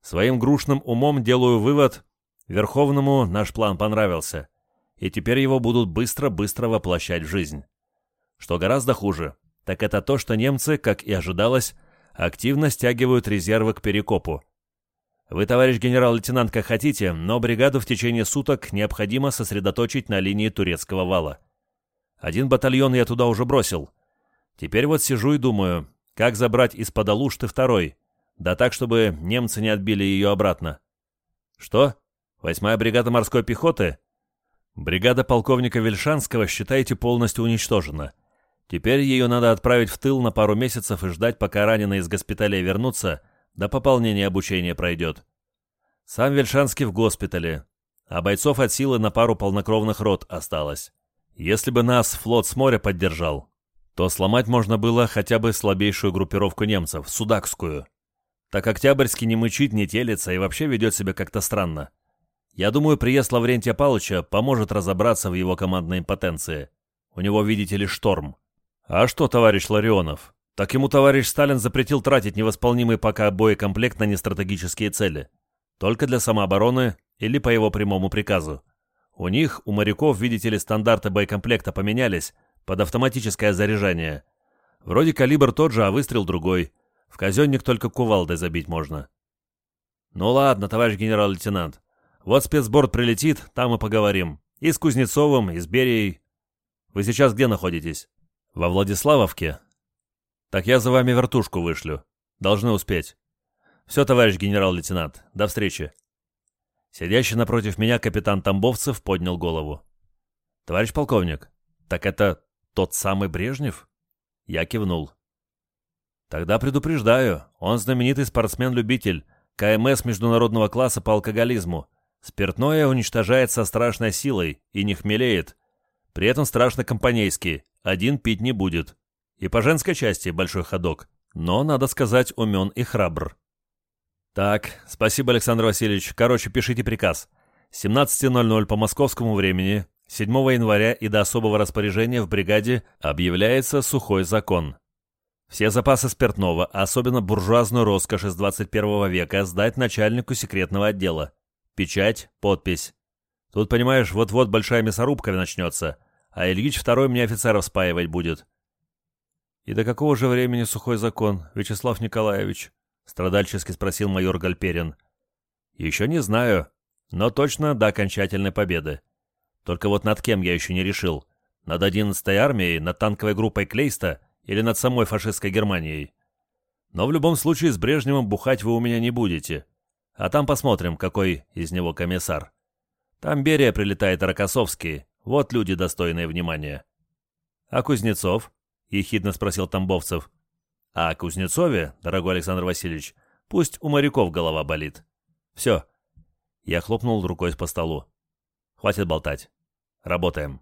Своим грушным умом делаю вывод, Верховному наш план понравился, и теперь его будут быстро-быстро воплощать в жизнь. Что гораздо хуже, так это то, что немцы, как и ожидалось, активно стягивают резервы к Перекопу. Вы, товарищ генерал-лейтенант, как хотите, но бригаду в течение суток необходимо сосредоточить на линии турецкого вала. Один батальон я туда уже бросил. Теперь вот сижу и думаю, как забрать из-под Алушты второй, да так, чтобы немцы не отбили ее обратно. Что? Восьмая бригада морской пехоты? Бригада полковника Вельшанского, считайте, полностью уничтожена. Теперь ее надо отправить в тыл на пару месяцев и ждать, пока раненые из госпиталя вернутся, до пополнения обучения пройдет. Сам Вельшанский в госпитале, а бойцов от силы на пару полнокровных рот осталось. Если бы нас флот с моря поддержал, то сломать можно было хотя бы слабейшую группировку немцев, Судакскую. Так Октябрьский не мычит, не телится и вообще ведет себя как-то странно. Я думаю, приезд Лаврентия Павловича поможет разобраться в его командной импотенции. У него, видите ли, шторм. А что, товарищ Ларионов, так ему товарищ Сталин запретил тратить невосполнимый пока боекомплект на нестратегические цели. Только для самообороны или по его прямому приказу. У них, у моряков, видите ли, стандарты боекомплекта поменялись, под автоматическое заряжание. Вроде калибр тот же, а выстрел другой. В казенник только кувалдой забить можно. Ну ладно, товарищ генерал-лейтенант. Вот спецборд прилетит, там и поговорим. И с Кузнецовым, и с Берией. Вы сейчас где находитесь? Во Владиславовке? Так я за вами вертушку вышлю. Должны успеть. Все, товарищ генерал-лейтенант, до встречи. Сидящий напротив меня капитан Тамбовцев поднял голову. «Товарищ полковник, так это тот самый Брежнев?» Я кивнул. «Тогда предупреждаю, он знаменитый спортсмен-любитель, КМС международного класса по алкоголизму. Спиртное уничтожает со страшной силой и не хмелеет. При этом страшно компанейский, один пить не будет. И по женской части большой ходок, но, надо сказать, умен и храбр. Так, спасибо, Александр Васильевич. Короче, пишите приказ. 17.00 по московскому времени, 7 января и до особого распоряжения в бригаде объявляется сухой закон. Все запасы спиртного, особенно буржуазную роскошь из 21 века, сдать начальнику секретного отдела. Печать, подпись. Тут, понимаешь, вот-вот большая мясорубка начнется, а Ильич второй мне офицеров спаивать будет. И до какого же времени сухой закон, Вячеслав Николаевич? Страдальчески спросил майор Гальперин. Еще не знаю, но точно до окончательной победы. Только вот над кем я еще не решил. Над 11-й армией, над танковой группой Клейста или над самой фашистской Германией. Но в любом случае с Брежневым бухать вы у меня не будете. А там посмотрим, какой из него комиссар. Там Берия прилетает Рокоссовский. Вот люди, достойные внимания. А Кузнецов? Ехидно спросил Тамбовцев. А Кузнецове, дорогой Александр Васильевич, пусть у моряков голова болит. Все. Я хлопнул рукой по столу. Хватит болтать. Работаем.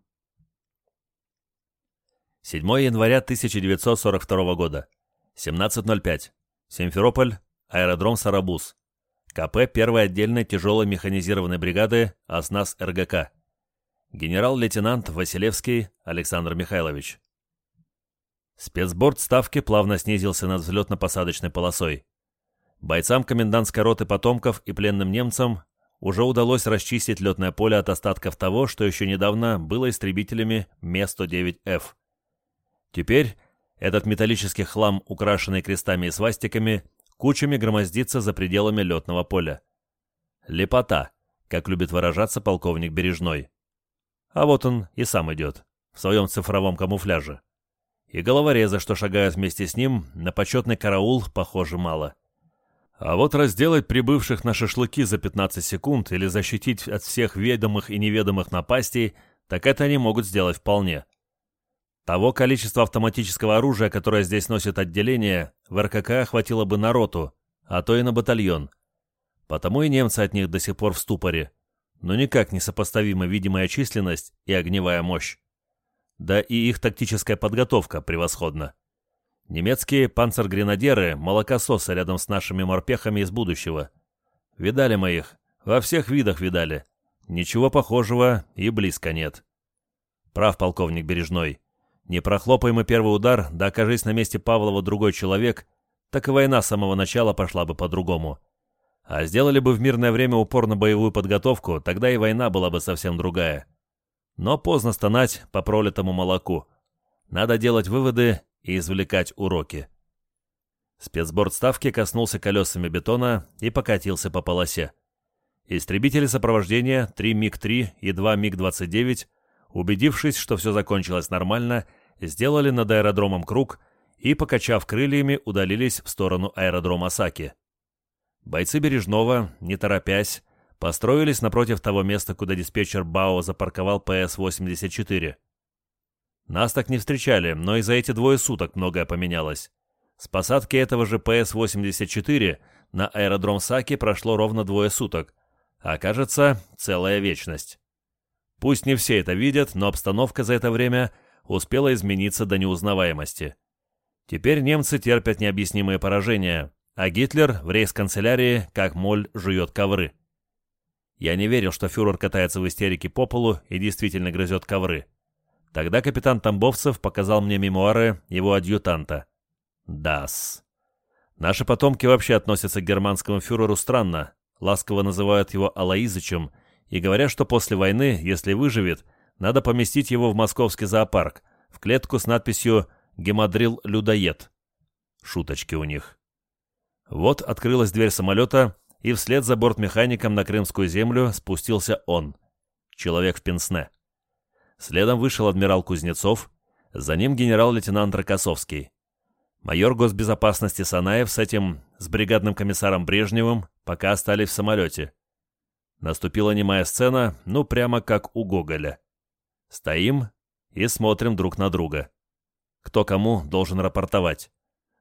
7 января 1942 года. 17.05. Симферополь. Аэродром Сарабуз. КП первой отдельной тяжелой механизированной бригады АСНАС РГК. Генерал-лейтенант Василевский Александр Михайлович. Спецборд ставки плавно снизился над взлетно-посадочной полосой. Бойцам комендантской роты потомков и пленным немцам уже удалось расчистить летное поле от остатков того, что еще недавно было истребителями Ме-109Ф. Теперь этот металлический хлам, украшенный крестами и свастиками, кучами громоздится за пределами летного поля. Лепота, как любит выражаться полковник Бережной. А вот он и сам идет, в своем цифровом камуфляже. И головореза, что шагают вместе с ним, на почетный караул, похоже, мало. А вот разделать прибывших на шашлыки за 15 секунд или защитить от всех ведомых и неведомых напастей, так это они могут сделать вполне. Того количества автоматического оружия, которое здесь носит отделение, в РКК хватило бы на роту, а то и на батальон. Потому и немцы от них до сих пор в ступоре. Но никак не сопоставима видимая численность и огневая мощь. Да и их тактическая подготовка превосходна. Немецкие панцергренадеры – молокососы рядом с нашими морпехами из будущего. Видали мы их, во всех видах видали. Ничего похожего и близко нет. Прав полковник Бережной. Не прохлопай мы первый удар, да окажись на месте Павлова другой человек, так и война с самого начала пошла бы по-другому. А сделали бы в мирное время упор на боевую подготовку, тогда и война была бы совсем другая. Но поздно стонать по пролитому молоку. Надо делать выводы и извлекать уроки. Спецборд ставки коснулся колесами бетона и покатился по полосе. Истребители сопровождения 3 МиГ-3 и 2 МиГ-29, убедившись, что все закончилось нормально, сделали над аэродромом круг и, покачав крыльями, удалились в сторону аэродрома Саки. Бойцы Бережного, не торопясь, построились напротив того места, куда диспетчер БАО запарковал ПС-84. Нас так не встречали, но и за эти двое суток многое поменялось. С посадки этого же ПС-84 на аэродром Саки прошло ровно двое суток, а кажется, целая вечность. Пусть не все это видят, но обстановка за это время – успела измениться до неузнаваемости. Теперь немцы терпят необъяснимые поражения, а Гитлер в рейс-канцелярии, как моль, жует ковры. Я не верил, что фюрер катается в истерике по полу и действительно грызет ковры. Тогда капитан Тамбовцев показал мне мемуары его адъютанта. Дас. Наши потомки вообще относятся к германскому фюреру странно, ласково называют его Алаизычем и говорят, что после войны, если выживет, надо поместить его в московский зоопарк, в клетку с надписью «Гемодрил-людоед». Шуточки у них. Вот открылась дверь самолета, и вслед за бортмехаником на Крымскую землю спустился он, человек в пенсне. Следом вышел адмирал Кузнецов, за ним генерал-лейтенант Рокоссовский. Майор госбезопасности Санаев с этим, с бригадным комиссаром Брежневым, пока остались в самолете. Наступила немая сцена, ну прямо как у Гоголя. Стоим и смотрим друг на друга. Кто кому должен рапортовать.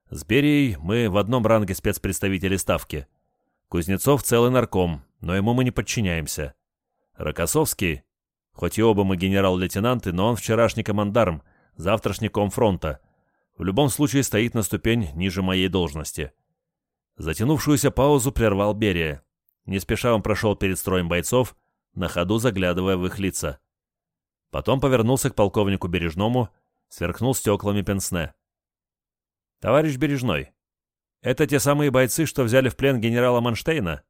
С Берией мы в одном ранге спецпредставители Ставки. Кузнецов целый нарком, но ему мы не подчиняемся. Рокоссовский, хоть и оба мы генерал-лейтенанты, но он вчерашний командарм, завтрашний комфронта. В любом случае стоит на ступень ниже моей должности. Затянувшуюся паузу прервал Берия. Не спеша он прошел перед строем бойцов, на ходу заглядывая в их лица. Потом повернулся к полковнику Бережному, сверкнул стеклами пенсне. «Товарищ Бережной, это те самые бойцы, что взяли в плен генерала Манштейна?»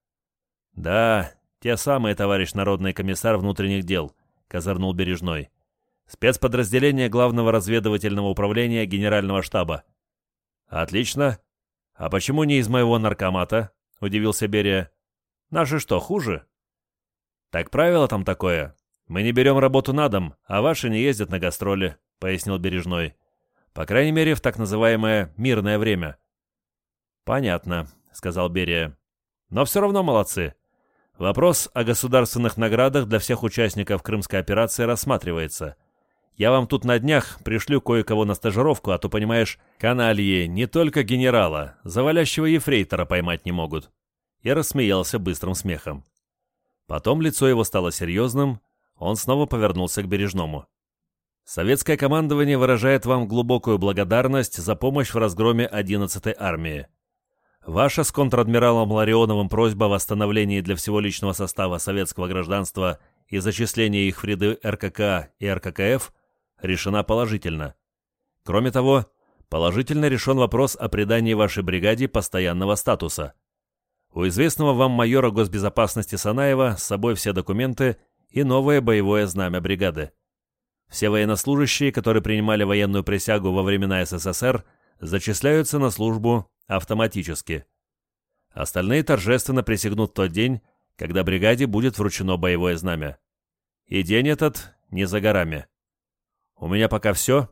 «Да, те самые, товарищ народный комиссар внутренних дел», — козырнул Бережной. «Спецподразделение Главного разведывательного управления Генерального штаба». «Отлично. А почему не из моего наркомата?» — удивился Берия. Наши что, хуже? Так правило там такое. Мы не берем работу на дом, а ваши не ездят на гастроли, пояснил Бережной. По крайней мере, в так называемое «мирное время». Понятно, сказал Берия. Но все равно молодцы. Вопрос о государственных наградах для всех участников крымской операции рассматривается. Я вам тут на днях пришлю кое-кого на стажировку, а то, понимаешь, канальи не только генерала, завалящего ефрейтора поймать не могут и рассмеялся быстрым смехом. Потом лицо его стало серьезным, он снова повернулся к Бережному. «Советское командование выражает вам глубокую благодарность за помощь в разгроме 11-й армии. Ваша с контр-адмиралом Ларионовым просьба о восстановлении для всего личного состава советского гражданства и зачислении их в ряды РКК и РККФ решена положительно. Кроме того, положительно решен вопрос о придании вашей бригаде постоянного статуса – у известного вам майора госбезопасности Санаева с собой все документы и новое боевое знамя бригады. Все военнослужащие, которые принимали военную присягу во времена СССР, зачисляются на службу автоматически. Остальные торжественно присягнут тот день, когда бригаде будет вручено боевое знамя. И день этот не за горами. У меня пока все.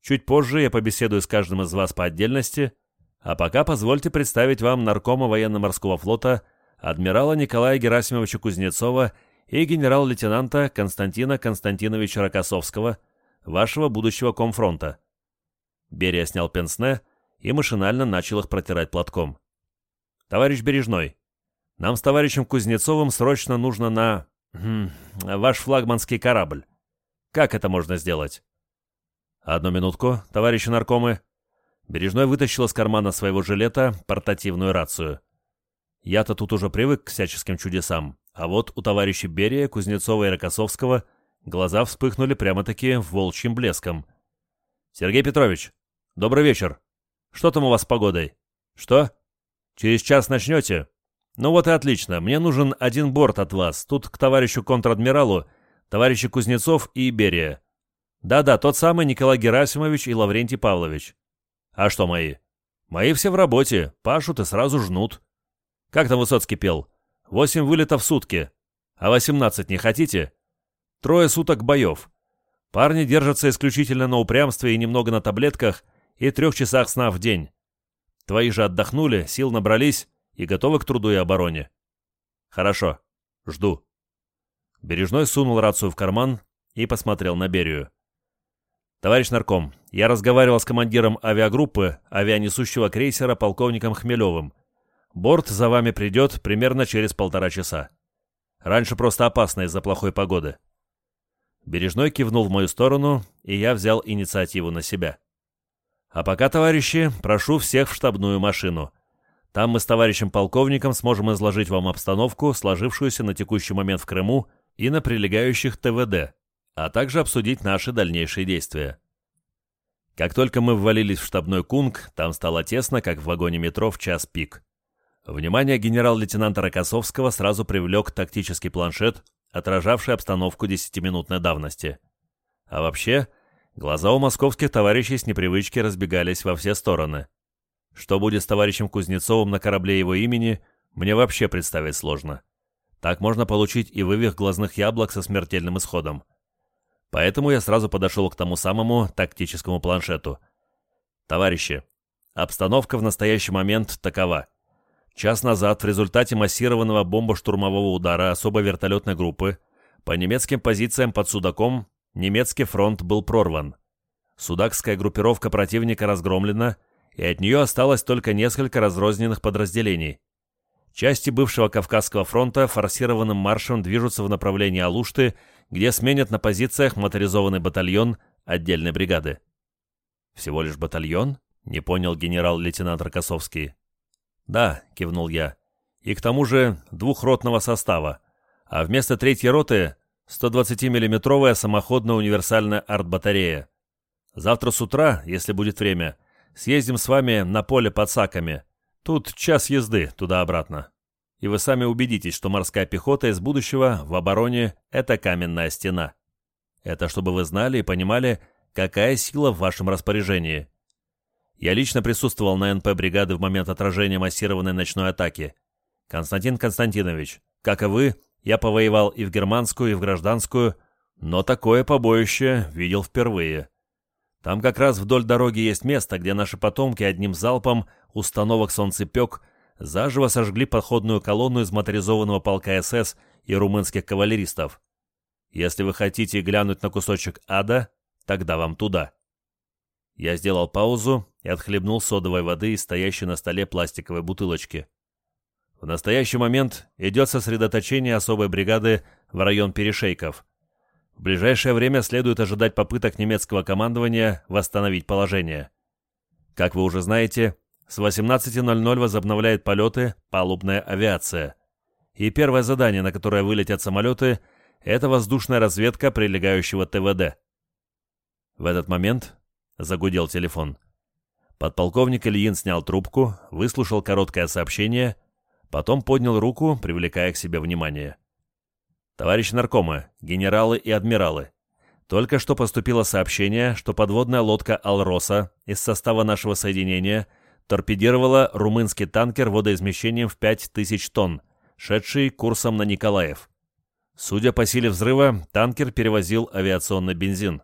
Чуть позже я побеседую с каждым из вас по отдельности – а пока позвольте представить вам наркома военно-морского флота адмирала Николая Герасимовича Кузнецова и генерал-лейтенанта Константина Константиновича Рокоссовского, вашего будущего комфронта. Берия снял пенсне и машинально начал их протирать платком. «Товарищ Бережной, нам с товарищем Кузнецовым срочно нужно на... Хм, ваш флагманский корабль. Как это можно сделать?» «Одну минутку, товарищи наркомы», Бережной вытащил из кармана своего жилета портативную рацию. Я-то тут уже привык к всяческим чудесам, а вот у товарищей Берия, Кузнецова и Рокоссовского глаза вспыхнули прямо-таки волчьим блеском. «Сергей Петрович, добрый вечер. Что там у вас с погодой?» «Что? Через час начнете?» «Ну вот и отлично. Мне нужен один борт от вас. Тут к товарищу контр-адмиралу, товарищи Кузнецов и Берия. Да-да, тот самый Николай Герасимович и Лаврентий Павлович. А что мои? Мои все в работе, пашут и сразу жнут. Как там Высоцкий пел? Восемь вылетов в сутки. А восемнадцать не хотите? Трое суток боев. Парни держатся исключительно на упрямстве и немного на таблетках и трех часах сна в день. Твои же отдохнули, сил набрались и готовы к труду и обороне. Хорошо. Жду. Бережной сунул рацию в карман и посмотрел на Берию. «Товарищ нарком, я разговаривал с командиром авиагруппы авианесущего крейсера полковником Хмелевым. Борт за вами придет примерно через полтора часа. Раньше просто опасно из-за плохой погоды». Бережной кивнул в мою сторону, и я взял инициативу на себя. «А пока, товарищи, прошу всех в штабную машину. Там мы с товарищем полковником сможем изложить вам обстановку, сложившуюся на текущий момент в Крыму и на прилегающих ТВД, а также обсудить наши дальнейшие действия. Как только мы ввалились в штабной кунг, там стало тесно, как в вагоне метро в час пик. Внимание генерал-лейтенанта Рокоссовского сразу привлек тактический планшет, отражавший обстановку десятиминутной давности. А вообще, Глаза у московских товарищей с непривычки разбегались во все стороны. Что будет с товарищем Кузнецовым на корабле его имени, мне вообще представить сложно. Так можно получить и вывих глазных яблок со смертельным исходом. Поэтому я сразу подошел к тому самому тактическому планшету. Товарищи, обстановка в настоящий момент такова. Час назад в результате массированного бомбо-штурмового удара особой вертолетной группы по немецким позициям под Судаком немецкий фронт был прорван. Судакская группировка противника разгромлена, и от нее осталось только несколько разрозненных подразделений. Части бывшего Кавказского фронта форсированным маршем движутся в направлении Алушты, где сменят на позициях моторизованный батальон отдельной бригады. «Всего лишь батальон?» — не понял генерал-лейтенант Рокоссовский. «Да», — кивнул я, — «и к тому же двухротного состава, а вместо третьей роты 120-миллиметровая самоходная универсальная артбатарея. Завтра с утра, если будет время, съездим с вами на поле под Саками. Тут час езды туда-обратно. И вы сами убедитесь, что морская пехота из будущего в обороне — это каменная стена. Это чтобы вы знали и понимали, какая сила в вашем распоряжении. Я лично присутствовал на НП бригады в момент отражения массированной ночной атаки. Константин Константинович, как и вы, я повоевал и в германскую, и в гражданскую, но такое побоище видел впервые. Там как раз вдоль дороги есть место, где наши потомки одним залпом установок «Солнцепек» заживо сожгли подходную колонну из моторизованного полка СС и румынских кавалеристов. Если вы хотите глянуть на кусочек ада, тогда вам туда. Я сделал паузу и отхлебнул содовой воды из стоящей на столе пластиковой бутылочки. В настоящий момент идет сосредоточение особой бригады в район Перешейков. В ближайшее время следует ожидать попыток немецкого командования восстановить положение. Как вы уже знаете, с 18.00 возобновляет полеты палубная авиация. И первое задание, на которое вылетят самолеты, это воздушная разведка прилегающего ТВД. В этот момент загудел телефон. Подполковник Ильин снял трубку, выслушал короткое сообщение, потом поднял руку, привлекая к себе внимание. Товарищ наркомы, генералы и адмиралы, только что поступило сообщение, что подводная лодка «Алроса» из состава нашего соединения торпедировала румынский танкер водоизмещением в 5000 тонн, шедший курсом на Николаев. Судя по силе взрыва, танкер перевозил авиационный бензин.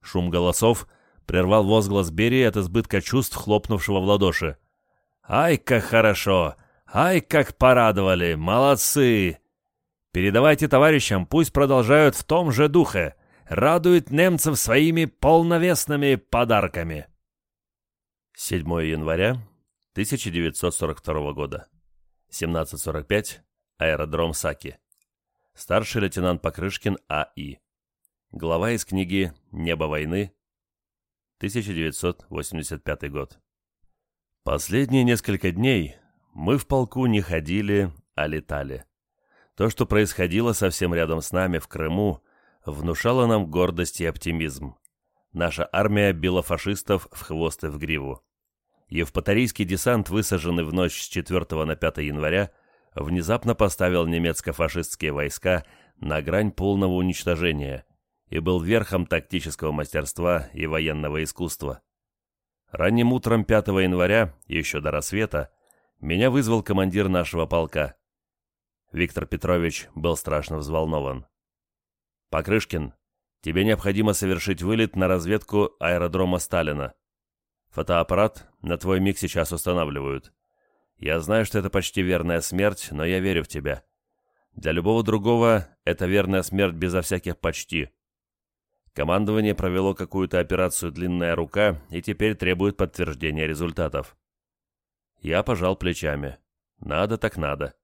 Шум голосов прервал возглас Берии от избытка чувств, хлопнувшего в ладоши. «Ай, как хорошо! Ай, как порадовали! Молодцы! Передавайте товарищам, пусть продолжают в том же духе. Радуют немцев своими полновесными подарками. 7 января 1942 года. 17.45. Аэродром Саки. Старший лейтенант Покрышкин А.И. Глава из книги «Небо войны», 1985 год. Последние несколько дней мы в полку не ходили, а летали. То, что происходило совсем рядом с нами в Крыму, внушало нам гордость и оптимизм. Наша армия била фашистов в хвост и в гриву. Евпаторийский десант, высаженный в ночь с 4 на 5 января, внезапно поставил немецко-фашистские войска на грань полного уничтожения и был верхом тактического мастерства и военного искусства. Ранним утром 5 января, еще до рассвета, меня вызвал командир нашего полка. Виктор Петрович был страшно взволнован. «Покрышкин, тебе необходимо совершить вылет на разведку аэродрома Сталина. Фотоаппарат на твой миг сейчас устанавливают. Я знаю, что это почти верная смерть, но я верю в тебя. Для любого другого это верная смерть безо всяких «почти». Командование провело какую-то операцию «Длинная рука» и теперь требует подтверждения результатов. Я пожал плечами. Надо так надо.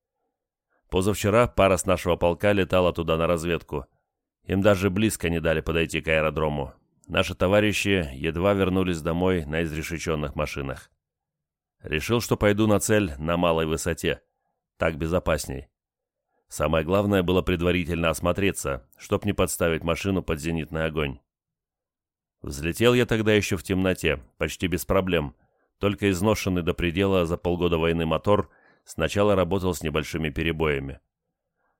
Позавчера пара с нашего полка летала туда на разведку. Им даже близко не дали подойти к аэродрому. Наши товарищи едва вернулись домой на изрешеченных машинах. Решил, что пойду на цель на малой высоте. Так безопасней. Самое главное было предварительно осмотреться, чтоб не подставить машину под зенитный огонь. Взлетел я тогда еще в темноте, почти без проблем. Только изношенный до предела за полгода войны мотор – сначала работал с небольшими перебоями.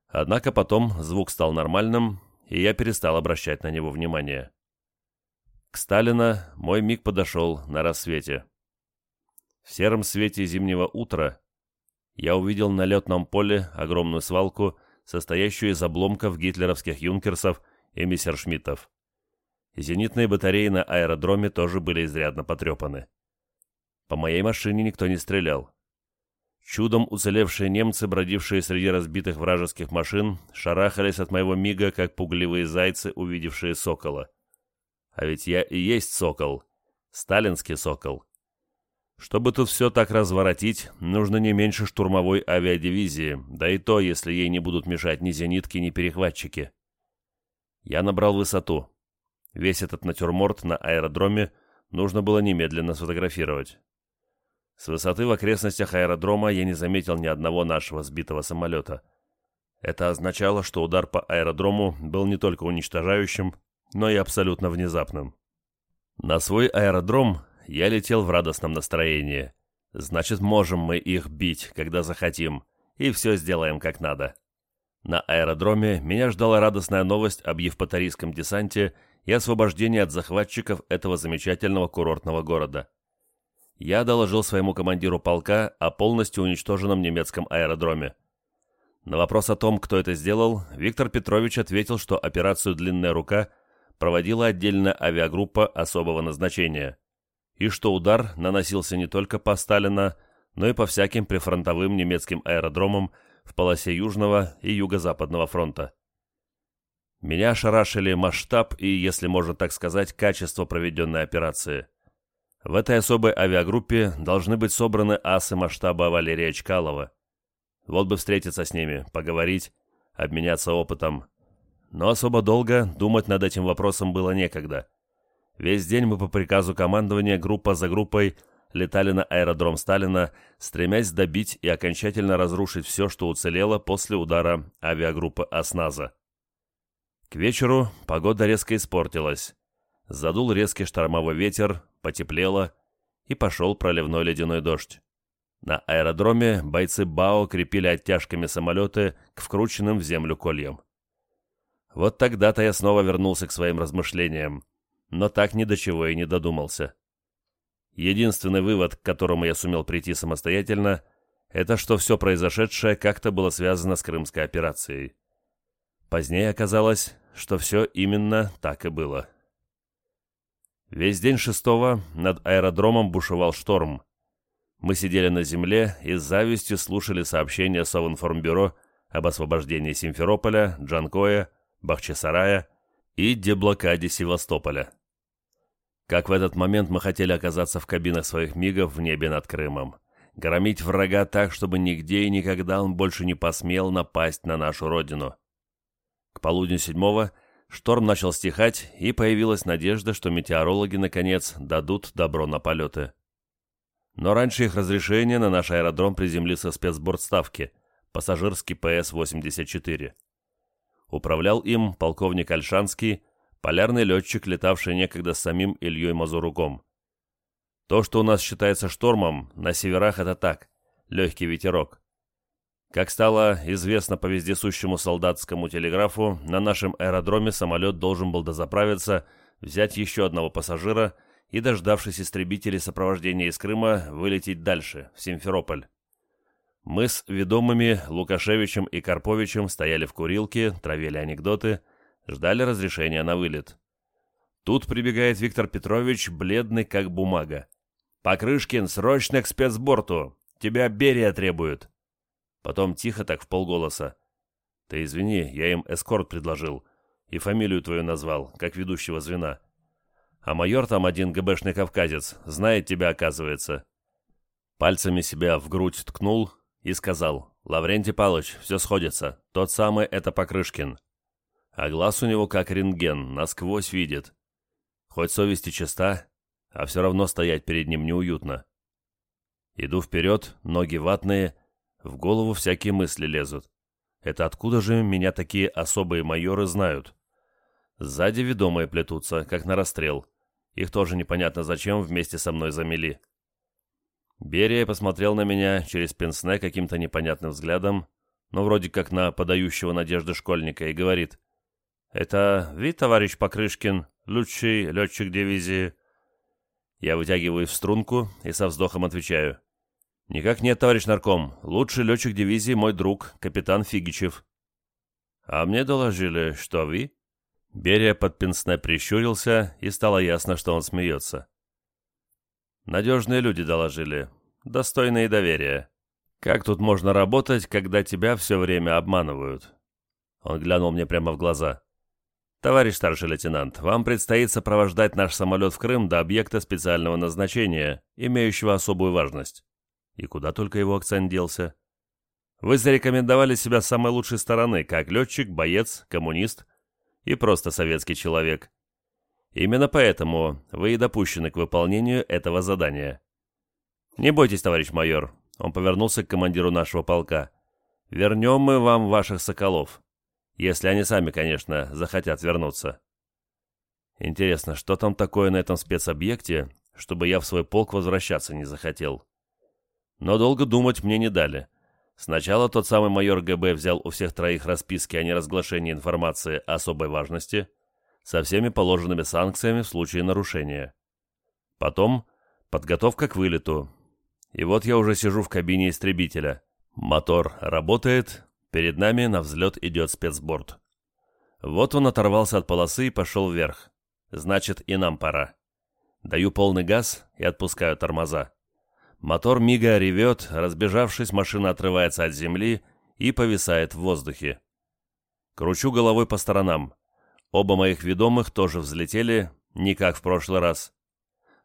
Однако потом звук стал нормальным, и я перестал обращать на него внимание. К Сталина мой миг подошел на рассвете. В сером свете зимнего утра я увидел на летном поле огромную свалку, состоящую из обломков гитлеровских юнкерсов и мессершмиттов. Зенитные батареи на аэродроме тоже были изрядно потрепаны. По моей машине никто не стрелял. Чудом уцелевшие немцы, бродившие среди разбитых вражеских машин, шарахались от моего мига, как пугливые зайцы, увидевшие сокола. А ведь я и есть сокол. Сталинский сокол. Чтобы тут все так разворотить, нужно не меньше штурмовой авиадивизии, да и то, если ей не будут мешать ни зенитки, ни перехватчики. Я набрал высоту. Весь этот натюрморт на аэродроме нужно было немедленно сфотографировать. С высоты в окрестностях аэродрома я не заметил ни одного нашего сбитого самолета. Это означало, что удар по аэродрому был не только уничтожающим, но и абсолютно внезапным. На свой аэродром я летел в радостном настроении. Значит, можем мы их бить, когда захотим, и все сделаем как надо. На аэродроме меня ждала радостная новость об евпаторийском десанте и освобождении от захватчиков этого замечательного курортного города я доложил своему командиру полка о полностью уничтоженном немецком аэродроме. На вопрос о том, кто это сделал, Виктор Петрович ответил, что операцию «Длинная рука» проводила отдельная авиагруппа особого назначения, и что удар наносился не только по Сталина, но и по всяким прифронтовым немецким аэродромам в полосе Южного и Юго-Западного фронта. Меня ошарашили масштаб и, если можно так сказать, качество проведенной операции – в этой особой авиагруппе должны быть собраны асы масштаба Валерия Чкалова. Вот бы встретиться с ними, поговорить, обменяться опытом. Но особо долго думать над этим вопросом было некогда. Весь день мы по приказу командования группа за группой летали на аэродром Сталина, стремясь добить и окончательно разрушить все, что уцелело после удара авиагруппы «Осназа». К вечеру погода резко испортилась. Задул резкий штормовой ветер, потеплело, и пошел проливной ледяной дождь. На аэродроме бойцы БАО крепили оттяжками самолеты к вкрученным в землю кольям. Вот тогда-то я снова вернулся к своим размышлениям, но так ни до чего и не додумался. Единственный вывод, к которому я сумел прийти самостоятельно, это что все произошедшее как-то было связано с крымской операцией. Позднее оказалось, что все именно так и было. Весь день шестого над аэродромом бушевал шторм. Мы сидели на земле и с завистью слушали сообщения Совинформбюро об освобождении Симферополя, Джанкоя, Бахчисарая и деблокаде Севастополя. Как в этот момент мы хотели оказаться в кабинах своих мигов в небе над Крымом. Громить врага так, чтобы нигде и никогда он больше не посмел напасть на нашу родину. К полудню седьмого – Шторм начал стихать, и появилась надежда, что метеорологи, наконец, дадут добро на полеты. Но раньше их разрешения на наш аэродром приземлился спецборд ставки, пассажирский ПС-84. Управлял им полковник Альшанский, полярный летчик, летавший некогда с самим Ильей Мазуруком. То, что у нас считается штормом, на северах это так, легкий ветерок. Как стало известно по вездесущему солдатскому телеграфу, на нашем аэродроме самолет должен был дозаправиться, взять еще одного пассажира и, дождавшись истребителей сопровождения из Крыма, вылететь дальше, в Симферополь. Мы с ведомыми Лукашевичем и Карповичем стояли в курилке, травили анекдоты, ждали разрешения на вылет. Тут прибегает Виктор Петрович, бледный как бумага. «Покрышкин, срочно к спецборту! Тебя Берия требует!» Потом тихо так в полголоса. «Ты извини, я им эскорт предложил. И фамилию твою назвал, как ведущего звена. А майор там один ГБшный кавказец, знает тебя, оказывается». Пальцами себя в грудь ткнул и сказал, «Лаврентий Палыч, все сходится. Тот самый это Покрышкин. А глаз у него как рентген, насквозь видит. Хоть совесть и чиста, а все равно стоять перед ним неуютно. Иду вперед, ноги ватные, в голову всякие мысли лезут. Это откуда же меня такие особые майоры знают? Сзади ведомые плетутся, как на расстрел. Их тоже непонятно зачем вместе со мной замели. Берия посмотрел на меня через пенсне каким-то непонятным взглядом, но вроде как на подающего надежды школьника, и говорит, «Это вы, товарищ Покрышкин, лучший летчик дивизии?» Я вытягиваю в струнку и со вздохом отвечаю. «Никак нет, товарищ нарком. Лучший летчик дивизии мой друг, капитан Фигичев». «А мне доложили, что вы?» Берия под пенсне прищурился, и стало ясно, что он смеется. «Надежные люди доложили. Достойные доверия. Как тут можно работать, когда тебя все время обманывают?» Он глянул мне прямо в глаза. «Товарищ старший лейтенант, вам предстоит сопровождать наш самолет в Крым до объекта специального назначения, имеющего особую важность». И куда только его акцент делся. «Вы зарекомендовали себя с самой лучшей стороны, как летчик, боец, коммунист и просто советский человек. Именно поэтому вы и допущены к выполнению этого задания. Не бойтесь, товарищ майор, он повернулся к командиру нашего полка. Вернем мы вам ваших соколов. Если они сами, конечно, захотят вернуться. Интересно, что там такое на этом спецобъекте, чтобы я в свой полк возвращаться не захотел? Но долго думать мне не дали. Сначала тот самый майор ГБ взял у всех троих расписки о неразглашении информации особой важности со всеми положенными санкциями в случае нарушения. Потом подготовка к вылету. И вот я уже сижу в кабине истребителя. Мотор работает, перед нами на взлет идет спецборд. Вот он оторвался от полосы и пошел вверх. Значит, и нам пора. Даю полный газ и отпускаю тормоза. Мотор мига ревет, разбежавшись, машина отрывается от земли и повисает в воздухе. Кручу головой по сторонам. Оба моих ведомых тоже взлетели, не как в прошлый раз.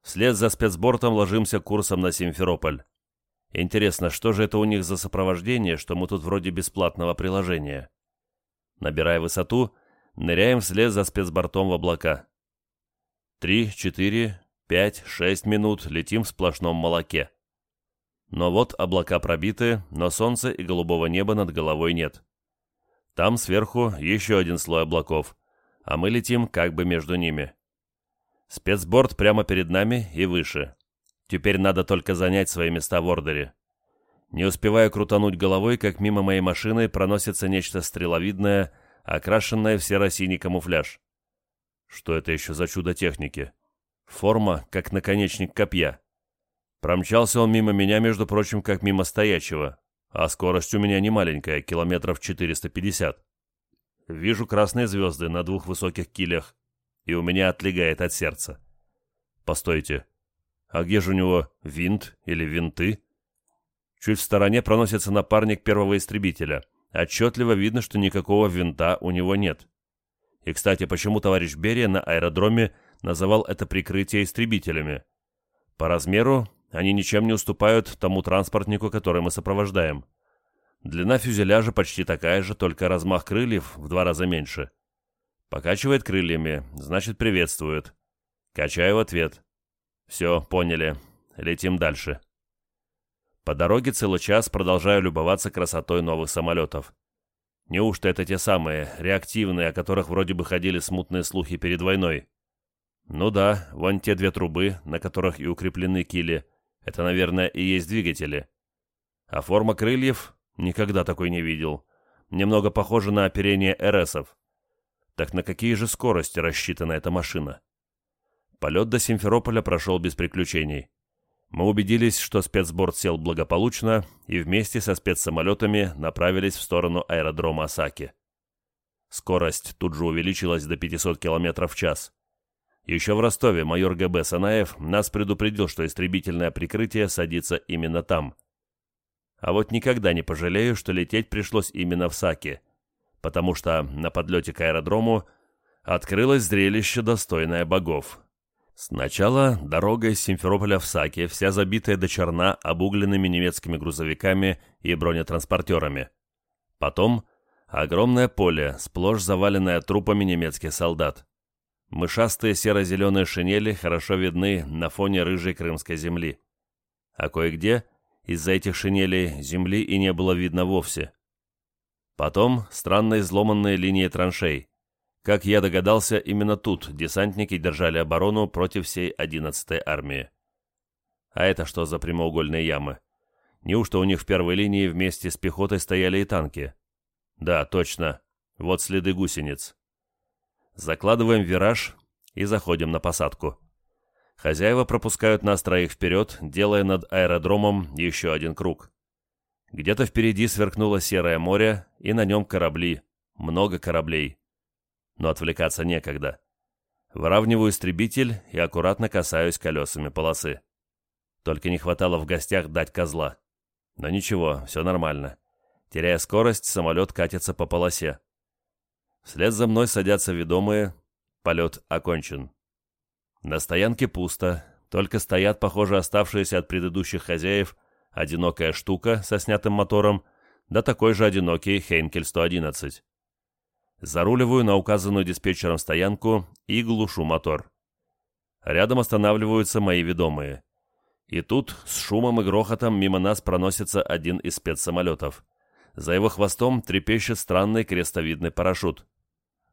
Вслед за спецбортом ложимся курсом на Симферополь. Интересно, что же это у них за сопровождение, что мы тут вроде бесплатного приложения? Набирая высоту, ныряем вслед за спецбортом в облака. Три, четыре, пять, шесть минут летим в сплошном молоке. Но вот облака пробиты, но солнца и голубого неба над головой нет. Там сверху еще один слой облаков, а мы летим как бы между ними. Спецборд прямо перед нами и выше. Теперь надо только занять свои места в ордере. Не успеваю крутануть головой, как мимо моей машины проносится нечто стреловидное, окрашенное в серо-синий камуфляж. Что это еще за чудо техники? Форма, как наконечник копья. Промчался он мимо меня, между прочим, как мимо стоячего, а скорость у меня не маленькая, километров 450. Вижу красные звезды на двух высоких килях, и у меня отлегает от сердца. Постойте, а где же у него винт или винты? Чуть в стороне проносится напарник первого истребителя. Отчетливо видно, что никакого винта у него нет. И, кстати, почему товарищ Берия на аэродроме называл это прикрытие истребителями? По размеру они ничем не уступают тому транспортнику, который мы сопровождаем. Длина фюзеляжа почти такая же, только размах крыльев в два раза меньше. Покачивает крыльями, значит приветствует. Качаю в ответ. Все, поняли. Летим дальше. По дороге целый час продолжаю любоваться красотой новых самолетов. Неужто это те самые, реактивные, о которых вроде бы ходили смутные слухи перед войной? Ну да, вон те две трубы, на которых и укреплены кили, это, наверное, и есть двигатели. А форма крыльев никогда такой не видел. Немного похоже на оперение РСов. Так на какие же скорости рассчитана эта машина? Полет до Симферополя прошел без приключений. Мы убедились, что спецборд сел благополучно и вместе со спецсамолетами направились в сторону аэродрома Осаки. Скорость тут же увеличилась до 500 км в час. Еще в Ростове майор ГБ Санаев нас предупредил, что истребительное прикрытие садится именно там. А вот никогда не пожалею, что лететь пришлось именно в Саке, потому что на подлете к аэродрому открылось зрелище, достойное богов. Сначала дорога из Симферополя в Саке, вся забитая до черна обугленными немецкими грузовиками и бронетранспортерами. Потом огромное поле, сплошь заваленное трупами немецких солдат. Мышастые серо-зеленые шинели хорошо видны на фоне рыжей крымской земли. А кое-где из-за этих шинелей земли и не было видно вовсе. Потом странно изломанные линии траншей. Как я догадался, именно тут десантники держали оборону против всей 11-й армии. А это что за прямоугольные ямы? Неужто у них в первой линии вместе с пехотой стояли и танки? Да, точно. Вот следы гусениц. Закладываем вираж и заходим на посадку. Хозяева пропускают нас троих вперед, делая над аэродромом еще один круг. Где-то впереди сверкнуло серое море, и на нем корабли, много кораблей. Но отвлекаться некогда. Выравниваю истребитель и аккуратно касаюсь колесами полосы. Только не хватало в гостях дать козла. Но ничего, все нормально. Теряя скорость, самолет катится по полосе. Вслед за мной садятся ведомые. Полет окончен. На стоянке пусто, только стоят, похоже, оставшиеся от предыдущих хозяев одинокая штука со снятым мотором, да такой же одинокий Хейнкель 111. Заруливаю на указанную диспетчером стоянку и глушу мотор. Рядом останавливаются мои ведомые. И тут с шумом и грохотом мимо нас проносится один из спецсамолетов. За его хвостом трепещет странный крестовидный парашют.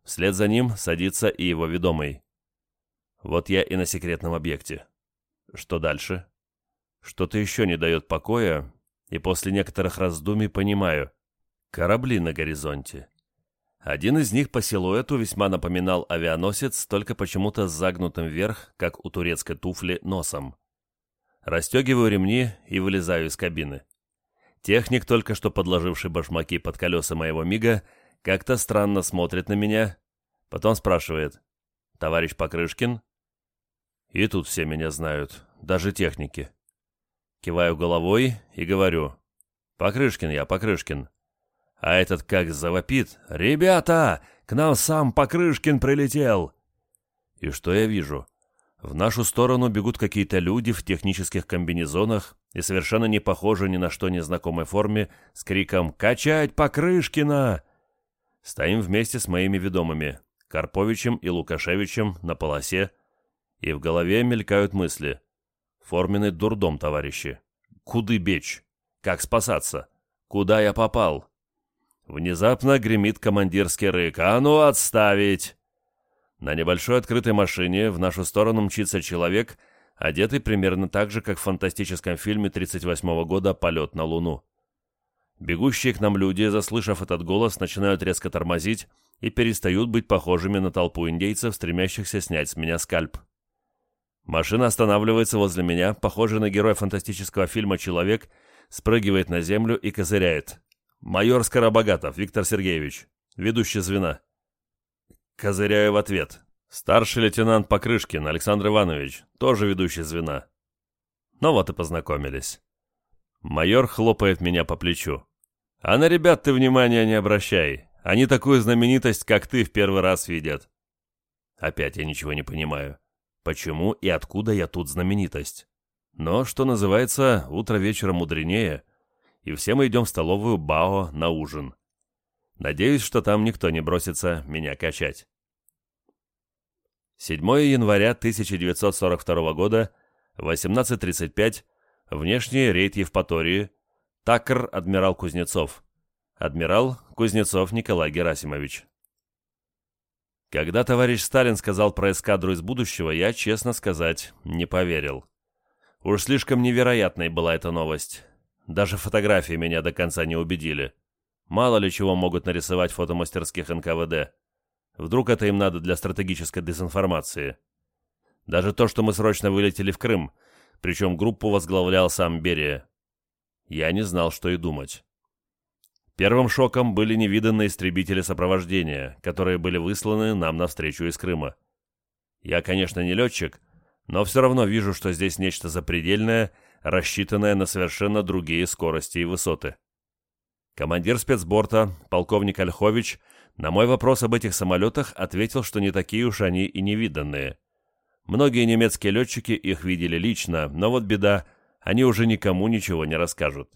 Вслед за ним садится и его ведомый. Вот я и на секретном объекте. Что дальше? Что-то еще не дает покоя, и после некоторых раздумий понимаю. Корабли на горизонте. Один из них по силуэту весьма напоминал авианосец, только почему-то с загнутым вверх, как у турецкой туфли, носом. Растегиваю ремни и вылезаю из кабины. Техник, только что подложивший башмаки под колеса моего мига, как-то странно смотрит на меня, потом спрашивает «Товарищ Покрышкин?» И тут все меня знают, даже техники. Киваю головой и говорю «Покрышкин я, Покрышкин». А этот как завопит «Ребята, к нам сам Покрышкин прилетел!» И что я вижу? В нашу сторону бегут какие-то люди в технических комбинезонах и совершенно не похожи ни на что незнакомой форме с криком «Качать Покрышкина!» Стоим вместе с моими ведомыми, Карповичем и Лукашевичем на полосе, и в голове мелькают мысли. Форменный дурдом, товарищи. Куды бечь? Как спасаться? Куда я попал? Внезапно гремит командирский рык. «А ну, отставить!» На небольшой открытой машине в нашу сторону мчится человек, одетый примерно так же, как в фантастическом фильме 38 года «Полет на Луну». Бегущие к нам люди, заслышав этот голос, начинают резко тормозить и перестают быть похожими на толпу индейцев, стремящихся снять с меня скальп. Машина останавливается возле меня, похожий на героя фантастического фильма «Человек», спрыгивает на землю и козыряет. «Майор Скоробогатов, Виктор Сергеевич, ведущий звена». Козыряю в ответ. «Старший лейтенант Покрышкин, Александр Иванович, тоже ведущий звена». Ну вот и познакомились. Майор хлопает меня по плечу. «А на ребят ты внимания не обращай. Они такую знаменитость, как ты, в первый раз видят». Опять я ничего не понимаю. Почему и откуда я тут знаменитость? Но, что называется, утро вечера мудренее, и все мы идем в столовую Бао на ужин. Надеюсь, что там никто не бросится меня качать. 7 января 1942 года, 18.35, внешний рейд Евпатории, Такр адмирал Кузнецов. Адмирал Кузнецов Николай Герасимович. Когда товарищ Сталин сказал про эскадру из будущего, я, честно сказать, не поверил. Уж слишком невероятной была эта новость. Даже фотографии меня до конца не убедили. Мало ли чего могут нарисовать фотомастерских НКВД. Вдруг это им надо для стратегической дезинформации. Даже то, что мы срочно вылетели в Крым, причем группу возглавлял сам Берия. Я не знал, что и думать. Первым шоком были невиданные истребители сопровождения, которые были высланы нам навстречу из Крыма. Я, конечно, не летчик, но все равно вижу, что здесь нечто запредельное, рассчитанное на совершенно другие скорости и высоты. Командир спецборта, полковник Ольхович, на мой вопрос об этих самолетах ответил, что не такие уж они и невиданные. Многие немецкие летчики их видели лично, но вот беда, они уже никому ничего не расскажут.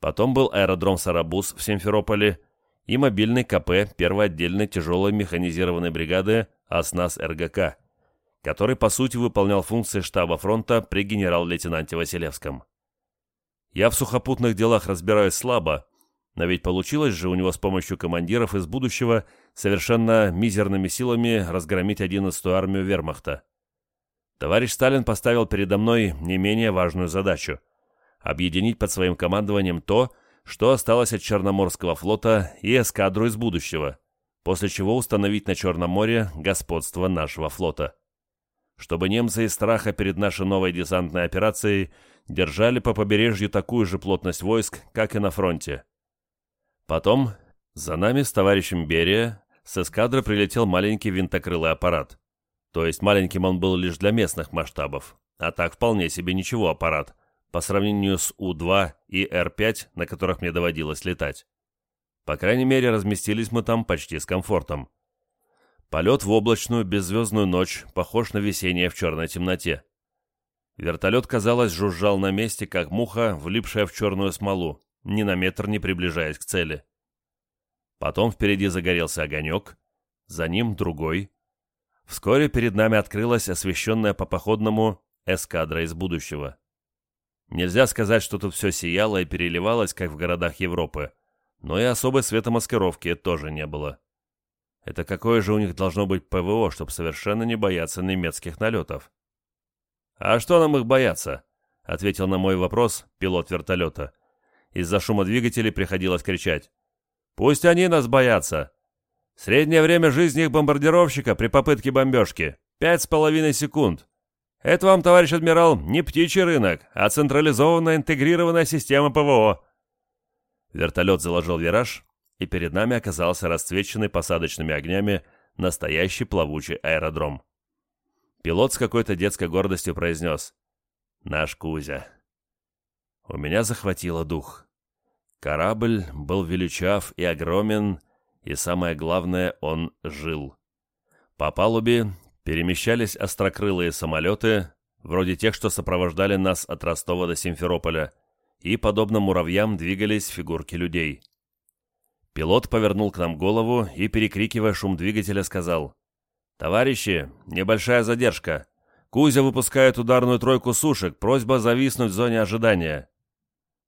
Потом был аэродром Сарабуз в Симферополе и мобильный КП первой отдельной тяжелой механизированной бригады АСНАС РГК, который по сути выполнял функции штаба фронта при генерал-лейтенанте Василевском. Я в сухопутных делах разбираюсь слабо, но ведь получилось же у него с помощью командиров из будущего совершенно мизерными силами разгромить 11-ю армию вермахта. Товарищ Сталин поставил передо мной не менее важную задачу – объединить под своим командованием то, что осталось от Черноморского флота и эскадру из будущего, после чего установить на Черном море господство нашего флота. Чтобы немцы из страха перед нашей новой десантной операцией держали по побережью такую же плотность войск, как и на фронте. Потом за нами с товарищем Берия с эскадры прилетел маленький винтокрылый аппарат. То есть маленьким он был лишь для местных масштабов, а так вполне себе ничего аппарат, по сравнению с У-2 и Р-5, на которых мне доводилось летать. По крайней мере, разместились мы там почти с комфортом. Полет в облачную, беззвездную ночь похож на весеннее в черной темноте. Вертолет, казалось, жужжал на месте, как муха, влипшая в черную смолу, ни на метр не приближаясь к цели. Потом впереди загорелся огонек, за ним другой. Вскоре перед нами открылась освещенная по походному эскадра из будущего. Нельзя сказать, что тут все сияло и переливалось, как в городах Европы, но и особой светомаскировки тоже не было. Это какое же у них должно быть ПВО, чтобы совершенно не бояться немецких налетов? «А что нам их бояться?» — ответил на мой вопрос пилот вертолета. Из-за шума двигателей приходилось кричать. Пусть они нас боятся. Среднее время жизни их бомбардировщика при попытке бомбежки — пять с половиной секунд. Это вам, товарищ адмирал, не птичий рынок, а централизованная интегрированная система ПВО. Вертолет заложил вираж, и перед нами оказался расцвеченный посадочными огнями настоящий плавучий аэродром. Пилот с какой-то детской гордостью произнес «Наш Кузя». У меня захватило дух. Корабль был величав и огромен, и самое главное, он жил. По палубе перемещались острокрылые самолеты, вроде тех, что сопровождали нас от Ростова до Симферополя, и, подобно муравьям, двигались фигурки людей. Пилот повернул к нам голову и, перекрикивая шум двигателя, сказал, «Товарищи, небольшая задержка. Кузя выпускает ударную тройку сушек, просьба зависнуть в зоне ожидания».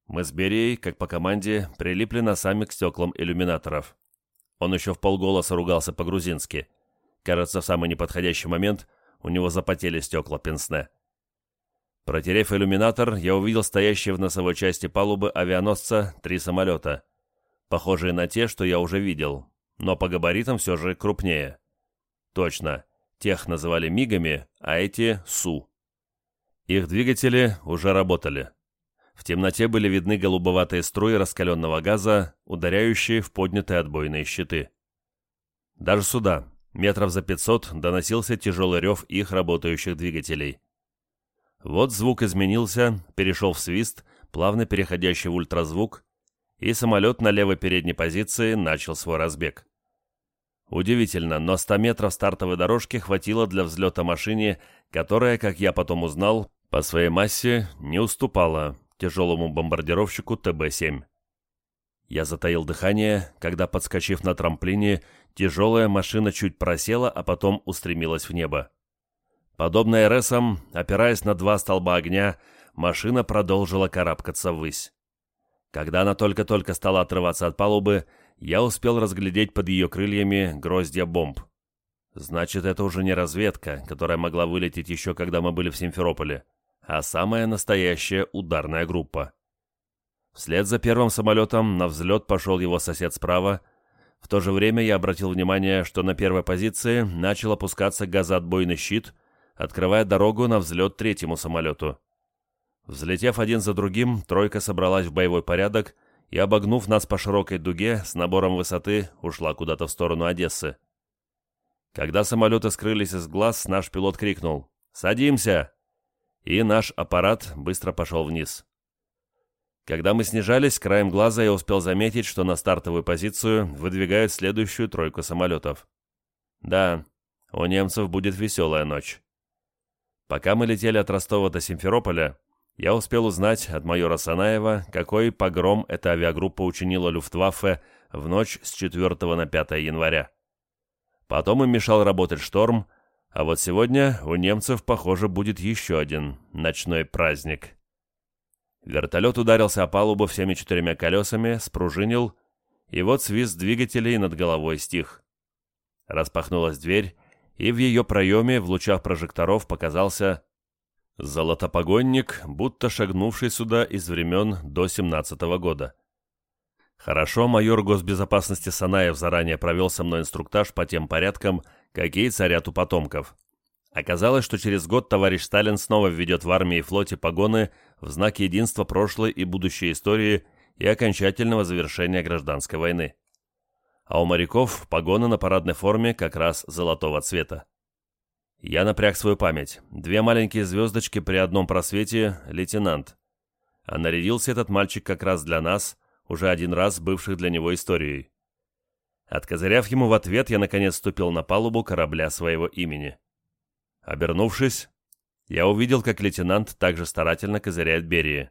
Мы с Берией, как по команде, прилипли носами к стеклам иллюминаторов. Он еще в полголоса ругался по-грузински. Кажется, в самый неподходящий момент у него запотели стекла пенсне. Протерев иллюминатор, я увидел стоящие в носовой части палубы авианосца три самолета. Похожие на те, что я уже видел, но по габаритам все же крупнее. Точно, тех называли мигами, а эти — Су. Их двигатели уже работали. В темноте были видны голубоватые струи раскаленного газа, ударяющие в поднятые отбойные щиты. Даже сюда, метров за 500, доносился тяжелый рев их работающих двигателей. Вот звук изменился, перешел в свист, плавно переходящий в ультразвук, и самолет на левой передней позиции начал свой разбег. Удивительно, но 100 метров стартовой дорожки хватило для взлета машине, которая, как я потом узнал, по своей массе не уступала тяжелому бомбардировщику ТБ-7. Я затаил дыхание, когда, подскочив на трамплине, тяжелая машина чуть просела, а потом устремилась в небо. Подобно РСам, опираясь на два столба огня, машина продолжила карабкаться ввысь. Когда она только-только стала отрываться от палубы, я успел разглядеть под ее крыльями гроздья бомб. Значит, это уже не разведка, которая могла вылететь еще когда мы были в Симферополе а самая настоящая ударная группа. Вслед за первым самолетом на взлет пошел его сосед справа. В то же время я обратил внимание, что на первой позиции начал опускаться газоотбойный щит, открывая дорогу на взлет третьему самолету. Взлетев один за другим, тройка собралась в боевой порядок и, обогнув нас по широкой дуге, с набором высоты ушла куда-то в сторону Одессы. Когда самолеты скрылись из глаз, наш пилот крикнул «Садимся!» И наш аппарат быстро пошел вниз. Когда мы снижались, краем глаза я успел заметить, что на стартовую позицию выдвигают следующую тройку самолетов. Да, у немцев будет веселая ночь. Пока мы летели от Ростова до Симферополя, я успел узнать от майора Санаева, какой погром эта авиагруппа учинила Люфтваффе в ночь с 4 на 5 января. Потом им мешал работать шторм, а вот сегодня у немцев, похоже, будет еще один ночной праздник. Вертолет ударился о палубу всеми четырьмя колесами, спружинил, и вот свист двигателей над головой стих. Распахнулась дверь, и в ее проеме в лучах прожекторов показался золотопогонник, будто шагнувший сюда из времен до семнадцатого года. Хорошо майор госбезопасности Санаев заранее провел со мной инструктаж по тем порядкам, какие царят у потомков. Оказалось, что через год товарищ Сталин снова введет в армии и флоте погоны в знак единства прошлой и будущей истории и окончательного завершения гражданской войны. А у моряков погоны на парадной форме как раз золотого цвета. Я напряг свою память. Две маленькие звездочки при одном просвете — лейтенант. А нарядился этот мальчик как раз для нас, уже один раз бывших для него историей. Откозыряв ему в ответ, я наконец ступил на палубу корабля своего имени. Обернувшись, я увидел, как лейтенант также старательно козыряет Берии.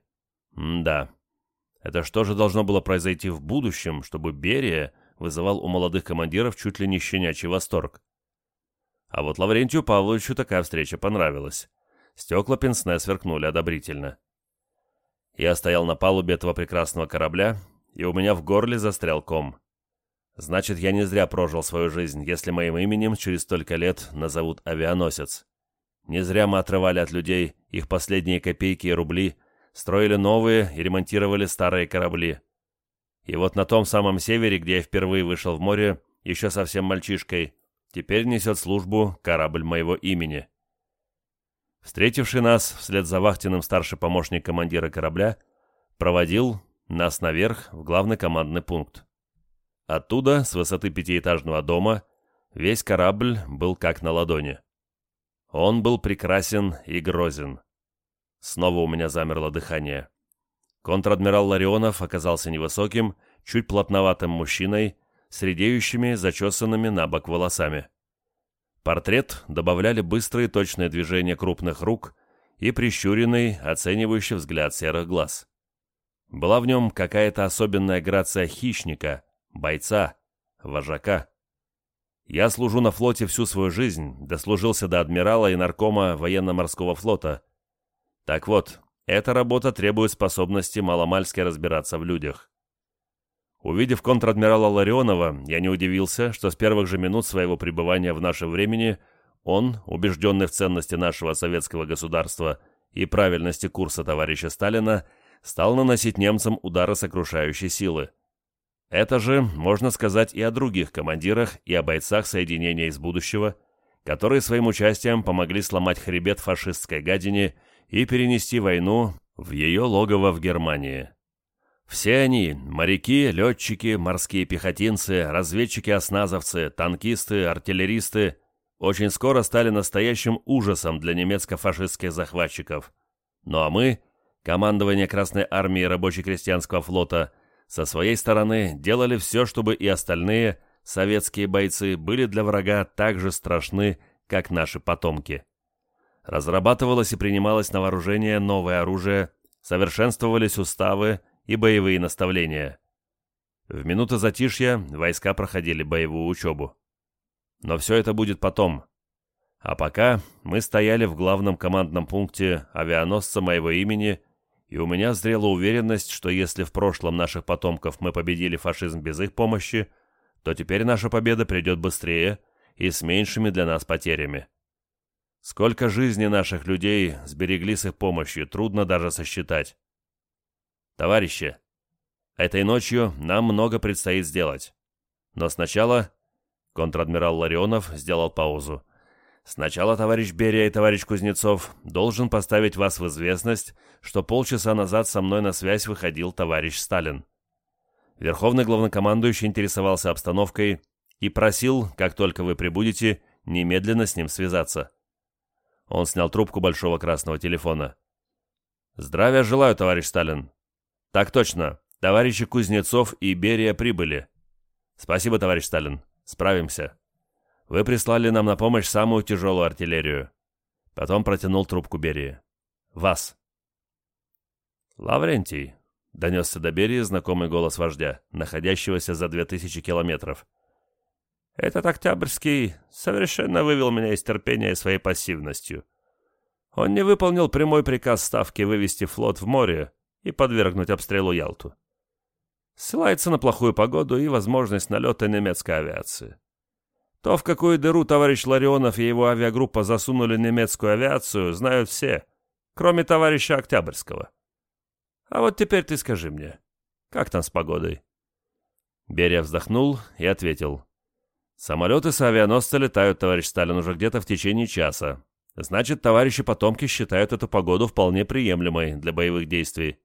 М-да. Это что же должно было произойти в будущем, чтобы Берия вызывал у молодых командиров чуть ли не щенячий восторг? А вот Лаврентию Павловичу такая встреча понравилась. Стекла пенсне сверкнули одобрительно. Я стоял на палубе этого прекрасного корабля, и у меня в горле застрял ком. Значит, я не зря прожил свою жизнь, если моим именем через столько лет назовут авианосец. Не зря мы отрывали от людей их последние копейки и рубли, строили новые и ремонтировали старые корабли. И вот на том самом севере, где я впервые вышел в море, еще совсем мальчишкой, Теперь несет службу корабль моего имени. Встретивший нас вслед за вахтенным старший помощник командира корабля проводил нас наверх в главный командный пункт. Оттуда, с высоты пятиэтажного дома, весь корабль был как на ладони. Он был прекрасен и грозен. Снова у меня замерло дыхание. Контр-адмирал Ларионов оказался невысоким, чуть плотноватым мужчиной с редеющими, зачесанными на бок волосами. Портрет добавляли быстрые точные движения крупных рук и прищуренный, оценивающий взгляд серых глаз. Была в нем какая-то особенная грация хищника, бойца, вожака. Я служу на флоте всю свою жизнь, дослужился до адмирала и наркома военно-морского флота. Так вот, эта работа требует способности маломальски разбираться в людях. Увидев контр-адмирала Ларионова, я не удивился, что с первых же минут своего пребывания в нашем времени он, убежденный в ценности нашего советского государства и правильности курса товарища Сталина, стал наносить немцам удары сокрушающей силы. Это же можно сказать и о других командирах и о бойцах соединения из будущего, которые своим участием помогли сломать хребет фашистской гадине и перенести войну в ее логово в Германии. Все они – моряки, летчики, морские пехотинцы, разведчики-осназовцы, танкисты, артиллеристы – очень скоро стали настоящим ужасом для немецко-фашистских захватчиков. Ну а мы, командование Красной Армии Рабоче-Крестьянского флота, со своей стороны делали все, чтобы и остальные советские бойцы были для врага так же страшны, как наши потомки. Разрабатывалось и принималось на вооружение новое оружие, совершенствовались уставы – и боевые наставления. В минуты затишья войска проходили боевую учебу. Но все это будет потом. А пока мы стояли в главном командном пункте авианосца моего имени, и у меня зрела уверенность, что если в прошлом наших потомков мы победили фашизм без их помощи, то теперь наша победа придет быстрее и с меньшими для нас потерями. Сколько жизней наших людей сберегли с их помощью, трудно даже сосчитать. Товарищи, этой ночью нам много предстоит сделать. Но сначала... Контр-адмирал Ларионов сделал паузу. Сначала товарищ Берия и товарищ Кузнецов должен поставить вас в известность, что полчаса назад со мной на связь выходил товарищ Сталин. Верховный главнокомандующий интересовался обстановкой и просил, как только вы прибудете, немедленно с ним связаться. Он снял трубку большого красного телефона. «Здравия желаю, товарищ Сталин. «Так точно. Товарищи Кузнецов и Берия прибыли». «Спасибо, товарищ Сталин. Справимся. Вы прислали нам на помощь самую тяжелую артиллерию». Потом протянул трубку Берии. «Вас». «Лаврентий», — донесся до Берии знакомый голос вождя, находящегося за две тысячи километров. «Этот Октябрьский совершенно вывел меня из терпения своей пассивностью. Он не выполнил прямой приказ Ставки вывести флот в море, и подвергнуть обстрелу Ялту. Ссылается на плохую погоду и возможность налета немецкой авиации. То, в какую дыру товарищ Ларионов и его авиагруппа засунули немецкую авиацию, знают все, кроме товарища Октябрьского. А вот теперь ты скажи мне, как там с погодой? Берия вздохнул и ответил. «Самолеты с авианосца летают, товарищ Сталин, уже где-то в течение часа. Значит, товарищи-потомки считают эту погоду вполне приемлемой для боевых действий».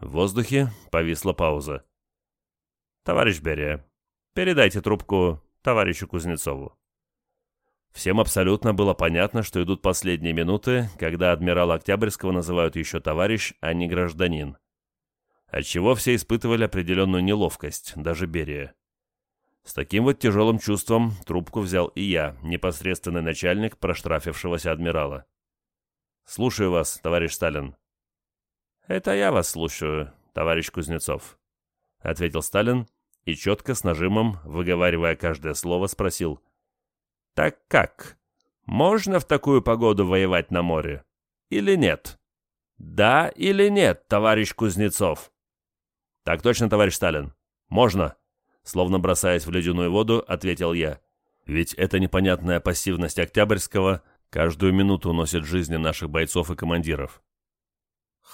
В воздухе повисла пауза. «Товарищ Берия, передайте трубку товарищу Кузнецову». Всем абсолютно было понятно, что идут последние минуты, когда адмирала Октябрьского называют еще товарищ, а не гражданин. Отчего все испытывали определенную неловкость, даже Берия. С таким вот тяжелым чувством трубку взял и я, непосредственный начальник проштрафившегося адмирала. «Слушаю вас, товарищ Сталин». «Это я вас слушаю, товарищ Кузнецов», — ответил Сталин и четко, с нажимом, выговаривая каждое слово, спросил — так как? Можно в такую погоду воевать на море? Или нет? Да или нет, товарищ Кузнецов? Так точно, товарищ Сталин. Можно. Словно бросаясь в ледяную воду, ответил я. Ведь эта непонятная пассивность Октябрьского каждую минуту уносит жизни наших бойцов и командиров.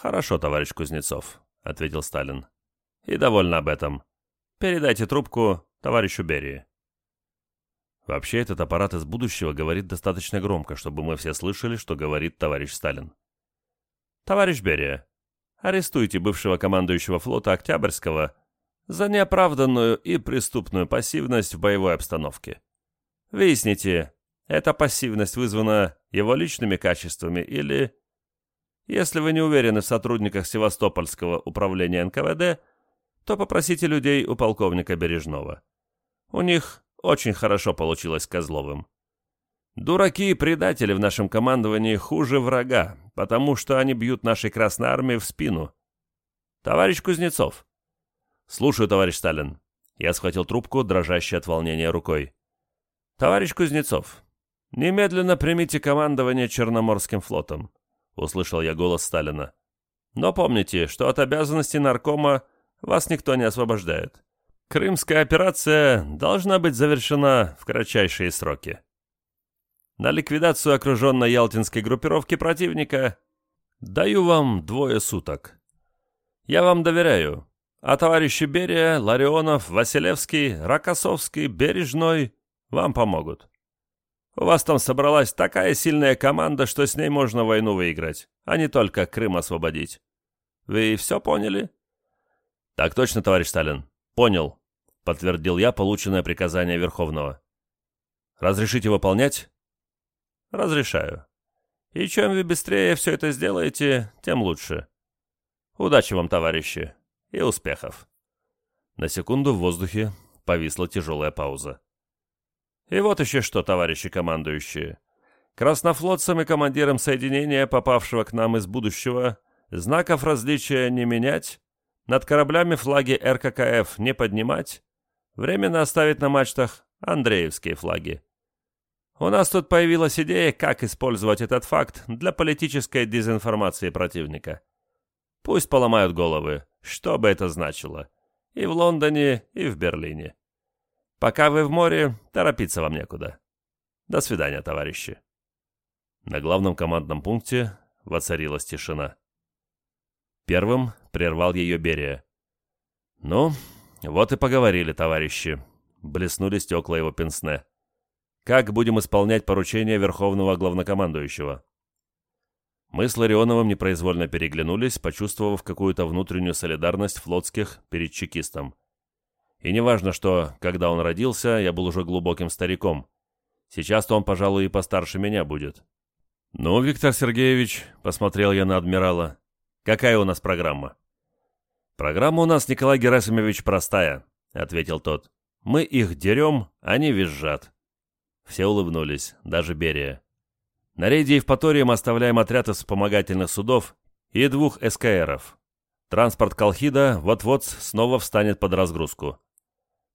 «Хорошо, товарищ Кузнецов», — ответил Сталин. «И довольно об этом. Передайте трубку товарищу Берии». Вообще, этот аппарат из будущего говорит достаточно громко, чтобы мы все слышали, что говорит товарищ Сталин. «Товарищ Берия, арестуйте бывшего командующего флота Октябрьского за неоправданную и преступную пассивность в боевой обстановке. Выясните, эта пассивность вызвана его личными качествами или... Если вы не уверены в сотрудниках Севастопольского управления НКВД, то попросите людей у полковника Бережного. У них очень хорошо получилось с Козловым. Дураки и предатели в нашем командовании хуже врага, потому что они бьют нашей Красной Армии в спину. Товарищ Кузнецов. Слушаю, товарищ Сталин. Я схватил трубку, дрожащей от волнения рукой. Товарищ Кузнецов, немедленно примите командование Черноморским флотом. Услышал я голос Сталина. Но помните, что от обязанностей наркома вас никто не освобождает. Крымская операция должна быть завершена в кратчайшие сроки. На ликвидацию окруженной ялтинской группировки противника даю вам двое суток. Я вам доверяю, а товарищи Берия, Ларионов, Василевский, Рокоссовский, Бережной вам помогут. У вас там собралась такая сильная команда, что с ней можно войну выиграть, а не только Крым освободить. Вы все поняли? Так точно, товарищ Сталин. Понял. — подтвердил я полученное приказание Верховного. «Разрешите выполнять?» «Разрешаю. И чем вы быстрее все это сделаете, тем лучше. Удачи вам, товарищи, и успехов». На секунду в воздухе повисла тяжелая пауза. «И вот еще что, товарищи командующие. Краснофлотцам и командирам соединения, попавшего к нам из будущего, знаков различия не менять, над кораблями флаги РККФ не поднимать, Временно оставить на мачтах Андреевские флаги. У нас тут появилась идея, как использовать этот факт для политической дезинформации противника. Пусть поломают головы, что бы это значило. И в Лондоне, и в Берлине. Пока вы в море, торопиться вам некуда. До свидания, товарищи. На главном командном пункте воцарилась тишина. Первым прервал ее Берия. «Ну, «Вот и поговорили, товарищи», — блеснули стекла его пенсне. «Как будем исполнять поручения Верховного Главнокомандующего?» Мы с Ларионовым непроизвольно переглянулись, почувствовав какую-то внутреннюю солидарность флотских перед чекистом. И неважно, что, когда он родился, я был уже глубоким стариком. Сейчас-то он, пожалуй, и постарше меня будет. «Ну, Виктор Сергеевич», — посмотрел я на адмирала, — «какая у нас программа?» «Программа у нас, Николай Герасимович, простая», — ответил тот. «Мы их дерем, они визжат». Все улыбнулись, даже Берия. На рейде Евпатории мы оставляем отряд из вспомогательных судов и двух СКРов. Транспорт Колхида вот-вот снова встанет под разгрузку.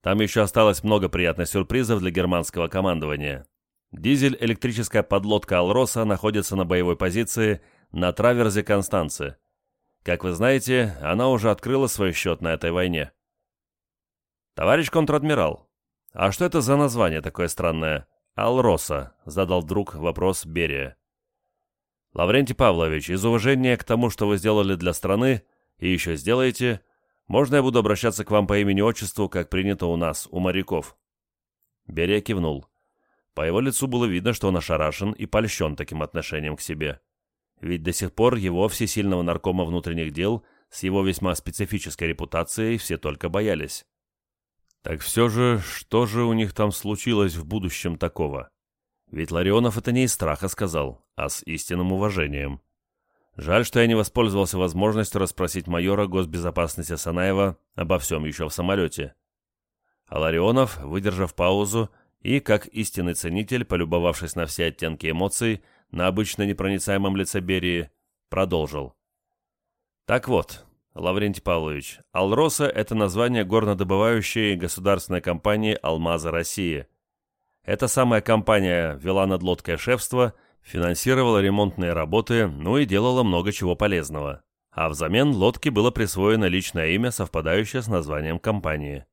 Там еще осталось много приятных сюрпризов для германского командования. Дизель-электрическая подлодка «Алроса» находится на боевой позиции на траверзе Констанции. Как вы знаете, она уже открыла свой счет на этой войне. «Товарищ контр-адмирал, а что это за название такое странное? Алроса?» — задал вдруг вопрос Берия. «Лаврентий Павлович, из уважения к тому, что вы сделали для страны и еще сделаете, Можно я буду обращаться к вам по имени-отчеству, как принято у нас, у моряков?» Берия кивнул. По его лицу было видно, что он ошарашен и польщен таким отношением к себе. Ведь до сих пор его всесильного наркома внутренних дел с его весьма специфической репутацией все только боялись. Так все же, что же у них там случилось в будущем такого? Ведь Ларионов это не из страха сказал, а с истинным уважением. Жаль, что я не воспользовался возможностью расспросить майора госбезопасности Санаева обо всем еще в самолете. А Ларионов, выдержав паузу и, как истинный ценитель, полюбовавшись на все оттенки эмоций на обычно непроницаемом лице Берии, продолжил. Так вот, Лаврентий Павлович, «Алроса» — это название горнодобывающей государственной компании «Алмазы России». Эта самая компания вела над лодкой шефство — финансировала ремонтные работы, ну и делала много чего полезного. А взамен лодке было присвоено личное имя, совпадающее с названием компании.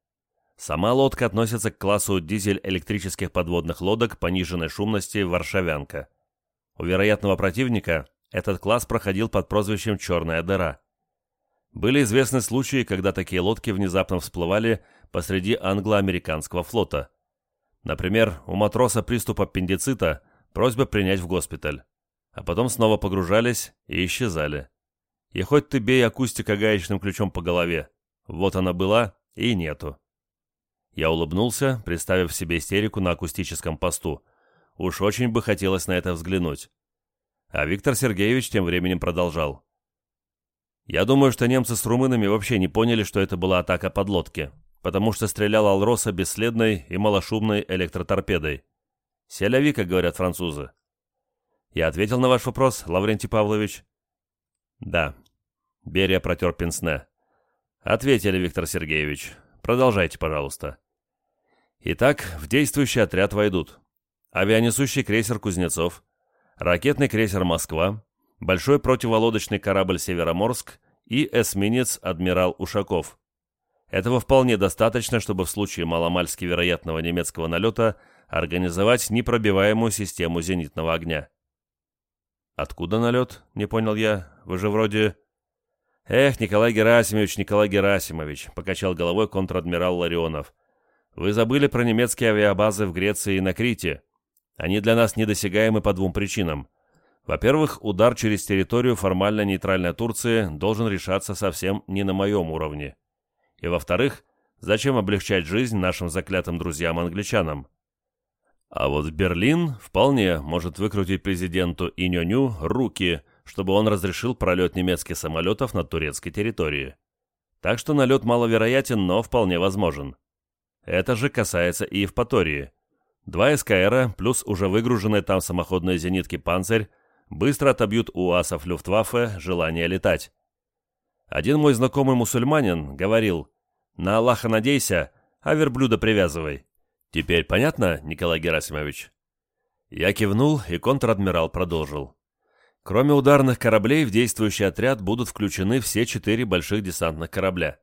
Сама лодка относится к классу дизель-электрических подводных лодок пониженной шумности «Варшавянка». У вероятного противника этот класс проходил под прозвищем «Черная дыра». Были известны случаи, когда такие лодки внезапно всплывали посреди англо-американского флота. Например, у матроса приступ аппендицита – Просьба принять в госпиталь. А потом снова погружались и исчезали. И хоть ты бей акустика гаечным ключом по голове, вот она была и нету. Я улыбнулся, представив себе истерику на акустическом посту. Уж очень бы хотелось на это взглянуть. А Виктор Сергеевич тем временем продолжал. Я думаю, что немцы с румынами вообще не поняли, что это была атака подлодки, потому что стрелял Алроса бесследной и малошумной электроторпедой. «Селяви», как говорят французы. Я ответил на ваш вопрос, Лаврентий Павлович? Да. Берия протер пенсне. Ответили, Виктор Сергеевич. Продолжайте, пожалуйста. Итак, в действующий отряд войдут авианесущий крейсер «Кузнецов», ракетный крейсер «Москва», большой противолодочный корабль «Североморск» и эсминец «Адмирал Ушаков». Этого вполне достаточно, чтобы в случае маломальски вероятного немецкого налета организовать непробиваемую систему зенитного огня. «Откуда налет?» — не понял я. «Вы же вроде...» «Эх, Николай Герасимович, Николай Герасимович», — покачал головой контр-адмирал Ларионов. «Вы забыли про немецкие авиабазы в Греции и на Крите. Они для нас недосягаемы по двум причинам. Во-первых, удар через территорию формально нейтральной Турции должен решаться совсем не на моем уровне. И во-вторых, зачем облегчать жизнь нашим заклятым друзьям-англичанам? А вот Берлин вполне может выкрутить президенту Иньоню руки, чтобы он разрешил пролет немецких самолетов над турецкой территорией. Так что налет маловероятен, но вполне возможен. Это же касается и Евпатории. Два СКРа плюс уже выгруженные там самоходные зенитки «Панцирь» быстро отобьют у асов Люфтваффе желание летать. Один мой знакомый мусульманин говорил «На Аллаха надейся, а верблюда привязывай». Теперь понятно, Николай Герасимович?» Я кивнул, и контр-адмирал продолжил. Кроме ударных кораблей, в действующий отряд будут включены все четыре больших десантных корабля.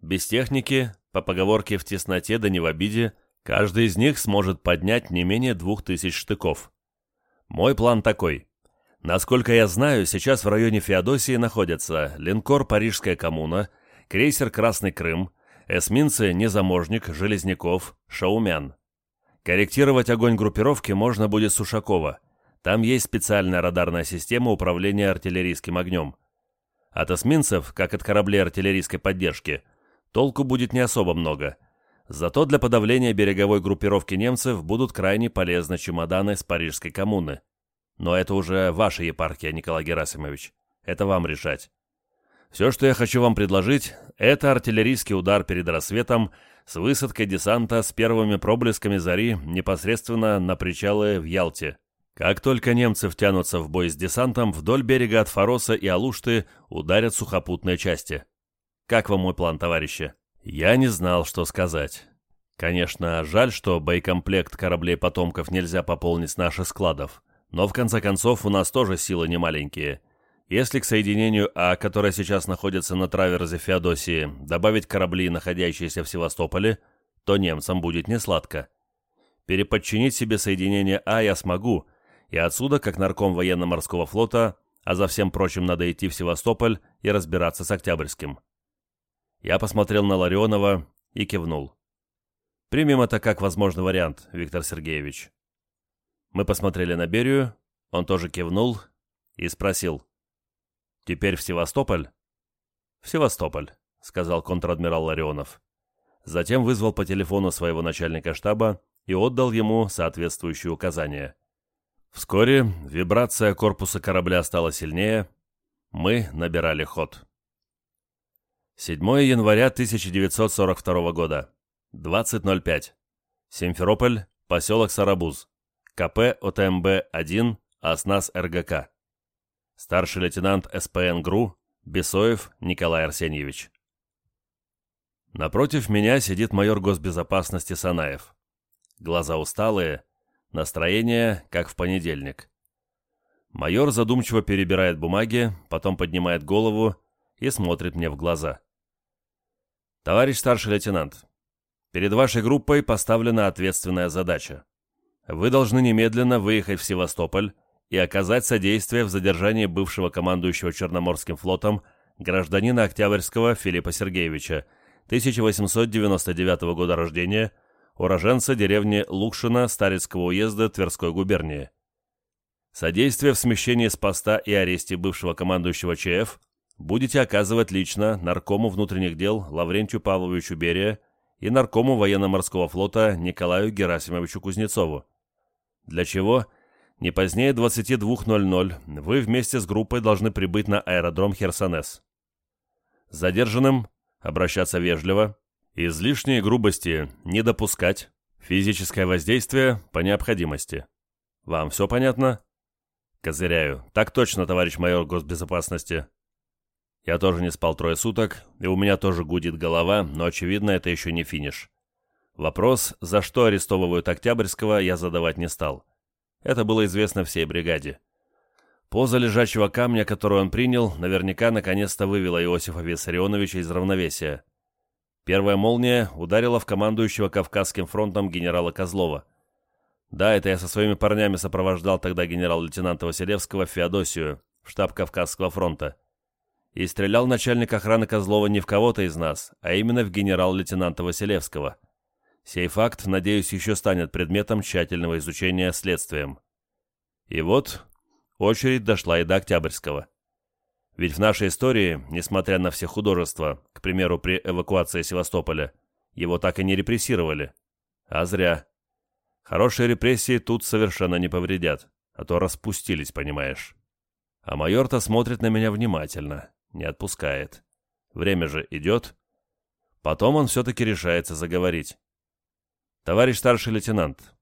Без техники, по поговорке «в тесноте да не в обиде», каждый из них сможет поднять не менее двух тысяч штыков. Мой план такой. Насколько я знаю, сейчас в районе Феодосии находятся линкор «Парижская коммуна», крейсер «Красный Крым», Эсминцы «Незаможник», «Железняков», «Шаумян». Корректировать огонь группировки можно будет с Ушакова. Там есть специальная радарная система управления артиллерийским огнем. От эсминцев, как от кораблей артиллерийской поддержки, толку будет не особо много. Зато для подавления береговой группировки немцев будут крайне полезны чемоданы с Парижской коммуны. Но это уже ваша епархия, Николай Герасимович. Это вам решать. Все, что я хочу вам предложить, это артиллерийский удар перед рассветом с высадкой десанта с первыми проблесками зари непосредственно на причалы в Ялте. Как только немцы втянутся в бой с десантом, вдоль берега от Фароса и Алушты ударят сухопутные части. Как вам мой план, товарищи? Я не знал, что сказать. Конечно, жаль, что боекомплект кораблей потомков нельзя пополнить с наших складов, но в конце концов у нас тоже силы немаленькие – если к соединению А, которое сейчас находится на траверзе Феодосии, добавить корабли, находящиеся в Севастополе, то немцам будет несладко. Переподчинить себе соединение А я смогу, и отсюда, как нарком военно-морского флота, а за всем прочим надо идти в Севастополь и разбираться с Октябрьским. Я посмотрел на Ларионова и кивнул. «Примем это как возможный вариант, Виктор Сергеевич». Мы посмотрели на Берию, он тоже кивнул и спросил. «Теперь в Севастополь?» «В Севастополь», — сказал контр-адмирал Ларионов. Затем вызвал по телефону своего начальника штаба и отдал января соответствующие указания. Вскоре вибрация корпуса корабля стала сильнее, мы набирали ход. 7 января 1942 года, 20.05. Симферополь, поселок Сарабуз. КП ОТМБ-1, АСНАС РГК. Старший лейтенант СПН ГРУ Бесоев Николай Арсеньевич. Напротив меня сидит майор госбезопасности Санаев. Глаза усталые, настроение как в понедельник. Майор задумчиво перебирает бумаги, потом поднимает голову и смотрит мне в глаза. «Товарищ старший лейтенант, перед вашей группой поставлена ответственная задача. Вы должны немедленно выехать в Севастополь и оказать содействие в задержании бывшего командующего Черноморским флотом гражданина Октябрьского Филиппа Сергеевича, 1899 года рождения, уроженца деревни Лукшина Старицкого уезда Тверской губернии. Содействие в смещении с поста и аресте бывшего командующего ЧФ будете оказывать лично наркому внутренних дел Лаврентию Павловичу Берия и наркому военно-морского флота Николаю Герасимовичу Кузнецову. Для чего не позднее 22.00 вы вместе с группой должны прибыть на аэродром Херсонес. Задержанным обращаться вежливо, излишние грубости не допускать, физическое воздействие по необходимости. Вам все понятно? Козыряю. Так точно, товарищ майор госбезопасности. Я тоже не спал трое суток, и у меня тоже гудит голова, но, очевидно, это еще не финиш. Вопрос, за что арестовывают Октябрьского, я задавать не стал. Это было известно всей бригаде. Поза лежачего камня, который он принял, наверняка наконец-то вывела Иосифа Виссарионовича из равновесия. Первая молния ударила в командующего Кавказским фронтом генерала Козлова. Да, это я со своими парнями сопровождал тогда генерал-лейтенанта Василевского в Феодосию, в штаб Кавказского фронта. И стрелял начальник охраны Козлова не в кого-то из нас, а именно в генерал-лейтенанта Василевского. Сей факт, надеюсь, еще станет предметом тщательного изучения следствием. И вот очередь дошла и до Октябрьского. Ведь в нашей истории, несмотря на все художества, к примеру, при эвакуации Севастополя, его так и не репрессировали. А зря. Хорошие репрессии тут совершенно не повредят, а то распустились, понимаешь. А майор-то смотрит на меня внимательно, не отпускает. Время же идет. Потом он все-таки решается заговорить. «Товарищ старший лейтенант,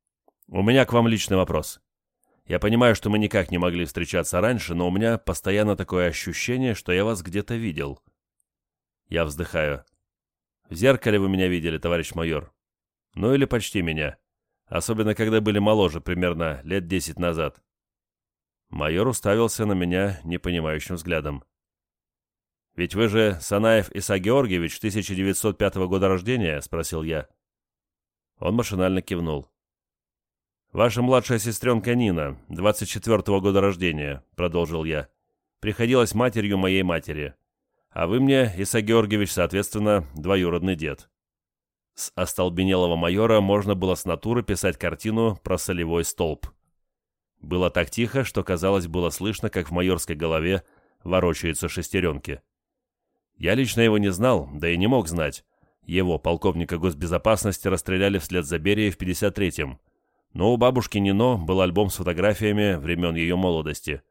у меня к вам личный вопрос. Я понимаю, что мы никак не могли встречаться раньше, но у меня постоянно такое ощущение, что я вас где-то видел». Я вздыхаю. «В зеркале вы меня видели, товарищ майор. Ну или почти меня особенно когда были моложе, примерно лет десять назад. Майор уставился на меня непонимающим взглядом. «Ведь вы же Санаев Иса Георгиевич 1905 года рождения?» — спросил я. Он машинально кивнул. «Ваша младшая сестренка Нина, 24-го года рождения», — продолжил я, — «приходилась матерью моей матери. А вы мне, Иса Георгиевич, соответственно, двоюродный дед». С остолбенелого майора можно было с натуры писать картину про солевой столб. Было так тихо, что, казалось, было слышно, как в майорской голове ворочаются шестеренки. Я лично его не знал, да и не мог знать. Его, полковника госбезопасности, расстреляли вслед за Берией в 53-м. Но у бабушки Нино был альбом с фотографиями времен ее молодости.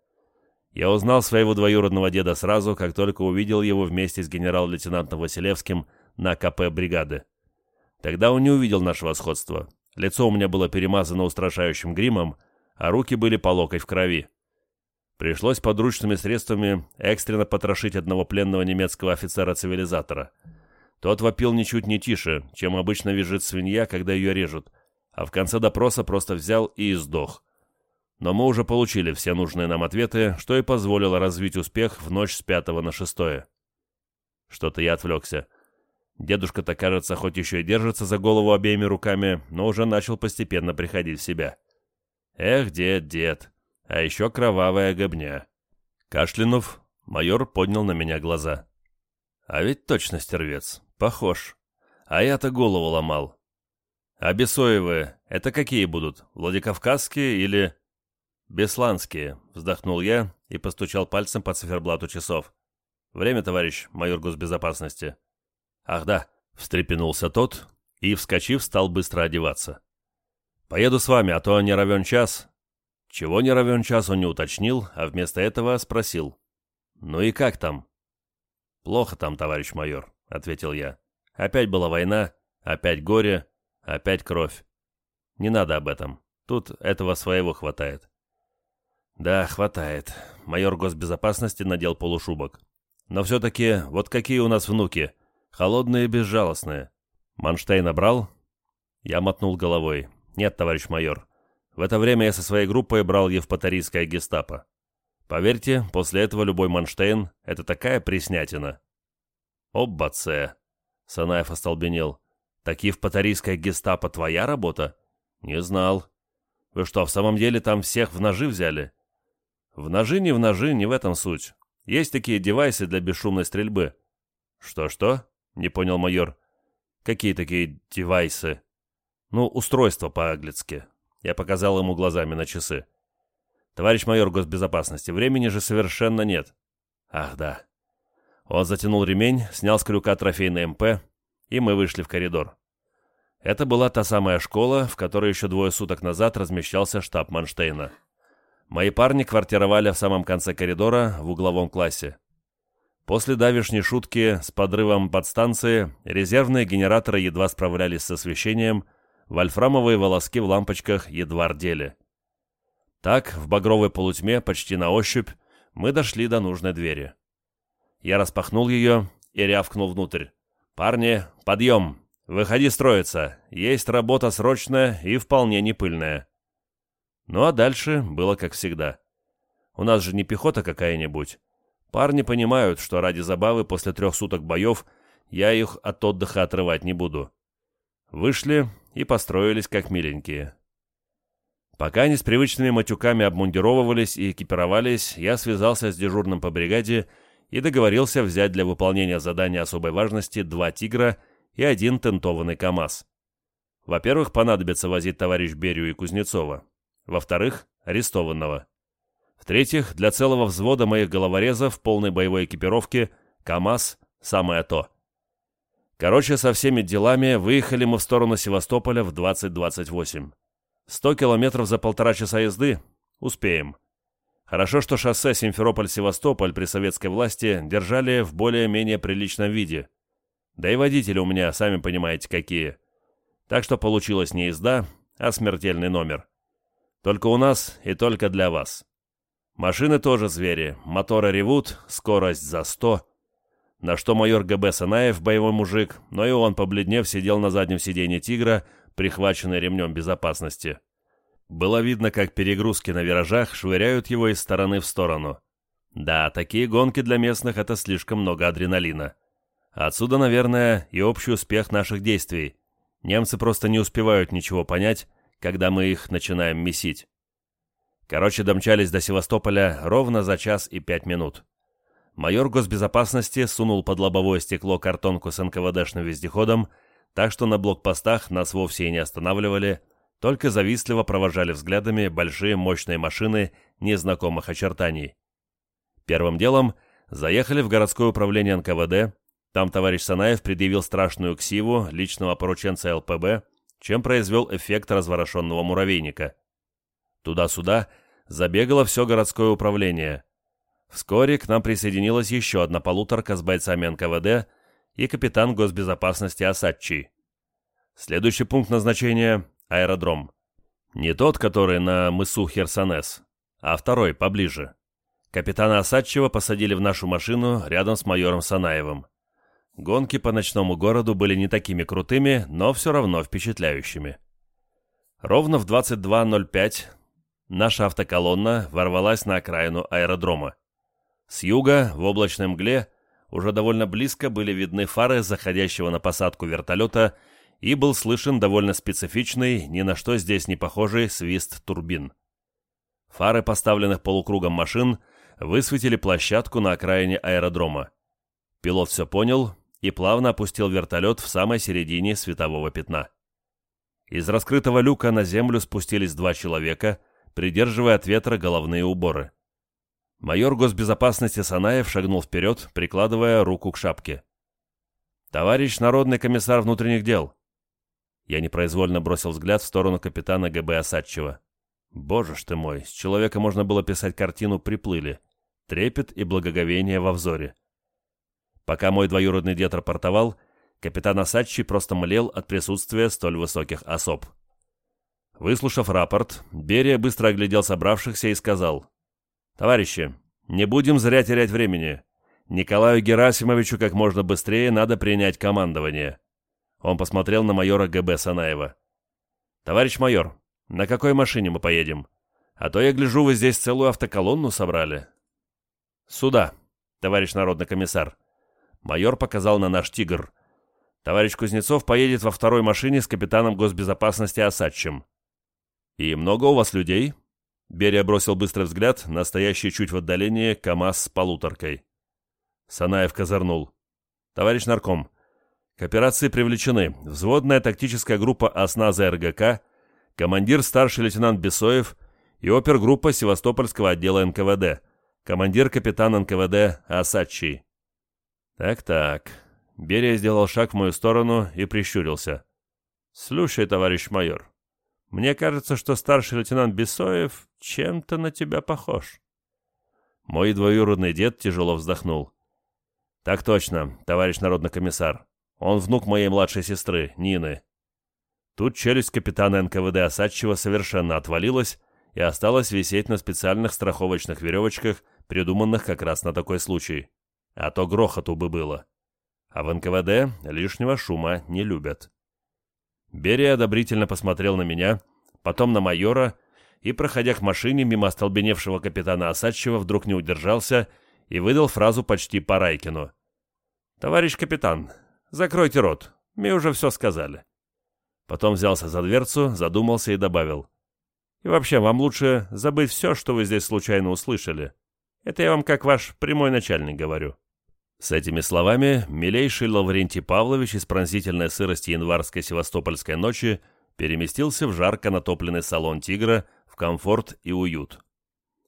Я узнал своего двоюродного деда сразу, как только увидел его вместе с генерал-лейтенантом Василевским на КП бригады. Тогда он не увидел нашего сходства. Лицо у меня было перемазано устрашающим гримом, а руки были по локоть в крови. Пришлось подручными средствами экстренно потрошить одного пленного немецкого офицера-цивилизатора. Тот вопил ничуть не тише, чем обычно визжит свинья, когда ее режут, а в конце допроса просто взял и издох. Но мы уже получили все нужные нам ответы, что и позволило развить успех в ночь с пятого на шестое. Что-то я отвлекся. Дедушка-то, кажется, хоть еще и держится за голову обеими руками, но уже начал постепенно приходить в себя. Эх, дед, дед, а еще кровавая гобня. Кашлянув, майор поднял на меня глаза. А ведь точно стервец. Похож. А я-то голову ломал. А Бесоевы — это какие будут? Владикавказские или... Бесланские, вздохнул я и постучал пальцем по циферблату часов. Время, товарищ майор госбезопасности. Ах да, встрепенулся тот и, вскочив, стал быстро одеваться. Поеду с вами, а то не равен час. Чего не равен час он не уточнил, а вместо этого спросил. Ну и как там? Плохо там, товарищ майор, ответил я. Опять была война, опять горе, опять кровь. Не надо об этом. Тут этого своего хватает. Да, хватает. Майор госбезопасности надел полушубок. Но все-таки, вот какие у нас внуки. Холодные и безжалостные. Манштейн набрал? Я мотнул головой. Нет, товарищ майор. В это время я со своей группой брал евпаторийское гестапо. Поверьте, после этого любой Манштейн — это такая приснятина. Оббаце. Санаев остолбенел. «Так евпаторийская гестапо твоя работа?» «Не знал». «Вы что, в самом деле там всех в ножи взяли?» «В ножи не в ножи, не в этом суть. Есть такие девайсы для бесшумной стрельбы». «Что-что?» — не понял майор. «Какие такие девайсы?» «Ну, устройство по-аглицки». Я показал ему глазами на часы. «Товарищ майор госбезопасности, времени же совершенно нет». «Ах, да. Он затянул ремень, снял с крюка трофейный МП, и мы вышли в коридор. Это была та самая школа, в которой еще двое суток назад размещался штаб Манштейна. Мои парни квартировали в самом конце коридора, в угловом классе. После давишней шутки с подрывом подстанции резервные генераторы едва справлялись с освещением, вольфрамовые волоски в лампочках едва рдели. Так, в багровой полутьме, почти на ощупь, мы дошли до нужной двери. Я распахнул ее и рявкнул внутрь. «Парни, подъем! Выходи строиться! Есть работа срочная и вполне не пыльная!» Ну а дальше было как всегда. У нас же не пехота какая-нибудь. Парни понимают, что ради забавы после трех суток боев я их от отдыха отрывать не буду. Вышли и построились как миленькие. Пока они с привычными матюками обмундировывались и экипировались, я связался с дежурным по бригаде и договорился взять для выполнения задания особой важности два «Тигра» и один тентованный КАМАЗ. Во-первых, понадобится возить товарищ Берию и Кузнецова. Во-вторых, арестованного. В-третьих, для целого взвода моих головорезов в полной боевой экипировке КАМАЗ – самое то. Короче, со всеми делами выехали мы в сторону Севастополя в 20.28. 100 километров за полтора часа езды – успеем. Хорошо, что шоссе Симферополь-Севастополь при советской власти держали в более-менее приличном виде. Да и водители у меня, сами понимаете, какие. Так что получилась не езда, а смертельный номер. Только у нас и только для вас. Машины тоже звери, моторы ревут, скорость за сто. На что майор ГБ Санаев, боевой мужик, но и он, побледнев, сидел на заднем сиденье «Тигра», прихваченный ремнем безопасности. Было видно, как перегрузки на виражах швыряют его из стороны в сторону. Да, такие гонки для местных — это слишком много адреналина. Отсюда, наверное, и общий успех наших действий. Немцы просто не успевают ничего понять, когда мы их начинаем месить. Короче, домчались до Севастополя ровно за час и пять минут. Майор госбезопасности сунул под лобовое стекло картонку с НКВДшным вездеходом, так что на блокпостах нас вовсе и не останавливали, только завистливо провожали взглядами большие мощные машины незнакомых очертаний. Первым делом заехали в городское управление НКВД, там товарищ Санаев предъявил страшную ксиву личного порученца ЛПБ, чем произвел эффект разворошенного муравейника. Туда-сюда забегало все городское управление. Вскоре к нам присоединилась еще одна полуторка с бойцами НКВД и капитан госбезопасности Асадчий. Следующий пункт назначения аэродром. Не тот, который на мысу Херсонес, а второй, поближе. Капитана Осадчева посадили в нашу машину рядом с майором Санаевым. Гонки по ночному городу были не такими крутыми, но все равно впечатляющими. Ровно в 22.05 наша автоколонна ворвалась на окраину аэродрома. С юга, в облачной мгле, уже довольно близко были видны фары заходящего на посадку вертолета и был слышен довольно специфичный, ни на что здесь не похожий свист турбин. Фары поставленных полукругом машин высветили площадку на окраине аэродрома. Пилот все понял и плавно опустил вертолет в самой середине светового пятна. Из раскрытого люка на землю спустились два человека, придерживая от ветра головные уборы. Майор госбезопасности Санаев шагнул вперед, прикладывая руку к шапке. «Товарищ народный комиссар внутренних дел!» Я непроизвольно бросил взгляд в сторону капитана ГБ Осадчева. Боже ж ты мой, с человека можно было писать картину «Приплыли». Трепет и благоговение во взоре. Пока мой двоюродный дед рапортовал, капитан Осадчий просто млел от присутствия столь высоких особ. Выслушав рапорт, Берия быстро оглядел собравшихся и сказал, «Товарищи, не будем зря терять времени. Николаю Герасимовичу как можно быстрее надо принять командование». Он посмотрел на майора ГБ Санаева. «Товарищ майор, на какой машине мы поедем? А то я гляжу, вы здесь целую автоколонну собрали». «Сюда, товарищ народный комиссар». Майор показал на наш «Тигр». «Товарищ Кузнецов поедет во второй машине с капитаном госбезопасности Осадчим». «И много у вас людей?» Берия бросил быстрый взгляд на стоящий чуть в отдалении КАМАЗ с полуторкой. Санаев козырнул. «Товарищ нарком, к операции привлечены взводная тактическая группа осназа РГК, командир старший лейтенант Бесоев и опергруппа Севастопольского отдела НКВД, командир капитан НКВД Асадчий. Так-так. Берия сделал шаг в мою сторону и прищурился. «Слушай, товарищ майор, мне кажется, что старший лейтенант Бесоев чем-то на тебя похож». Мой двоюродный дед тяжело вздохнул. «Так точно, товарищ народный комиссар. Он внук моей младшей сестры, Нины. Тут челюсть капитана НКВД Осадчева совершенно отвалилась и осталась висеть на специальных страховочных веревочках, придуманных как раз на такой случай. А то грохоту бы было. А в НКВД лишнего шума не любят. Берия одобрительно посмотрел на меня, потом на майора и, проходя к машине мимо остолбеневшего капитана Осадчева, вдруг не удержался и выдал фразу почти по Райкину. «Товарищ капитан, Закройте рот, мне уже все сказали». Потом взялся за дверцу, задумался и добавил. «И вообще, вам лучше забыть все, что вы здесь случайно услышали. Это я вам как ваш прямой начальник говорю». С этими словами милейший Лаврентий Павлович из пронзительной сырости январской севастопольской ночи переместился в жарко натопленный салон «Тигра» в комфорт и уют.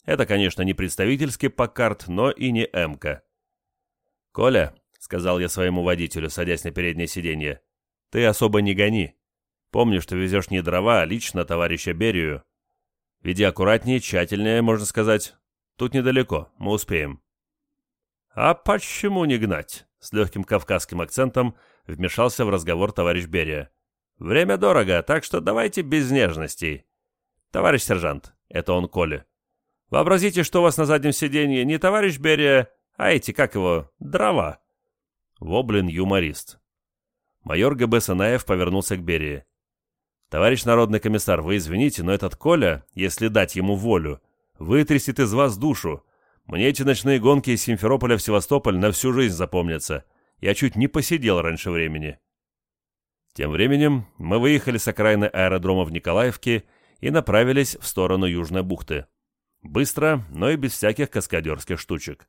Это, конечно, не представительский Паккарт, но и не Эмка. «Коля, сказал я своему водителю, садясь на переднее сиденье. «Ты особо не гони. Помни, что везешь не дрова, а лично товарища Берию. Веди аккуратнее, тщательнее, можно сказать. Тут недалеко, мы успеем». «А почему не гнать?» — с легким кавказским акцентом вмешался в разговор товарищ Берия. «Время дорого, так что давайте без нежностей. Товарищ сержант, это он Коля. Вообразите, что у вас на заднем сиденье не товарищ Берия, а эти, как его, дрова. Воблин юморист. Майор ГБ Санаев повернулся к Берии. «Товарищ народный комиссар, вы извините, но этот Коля, если дать ему волю, вытрясет из вас душу. Мне эти ночные гонки из Симферополя в Севастополь на всю жизнь запомнятся. Я чуть не посидел раньше времени». Тем временем мы выехали с окраины аэродрома в Николаевке и направились в сторону Южной бухты. Быстро, но и без всяких каскадерских штучек.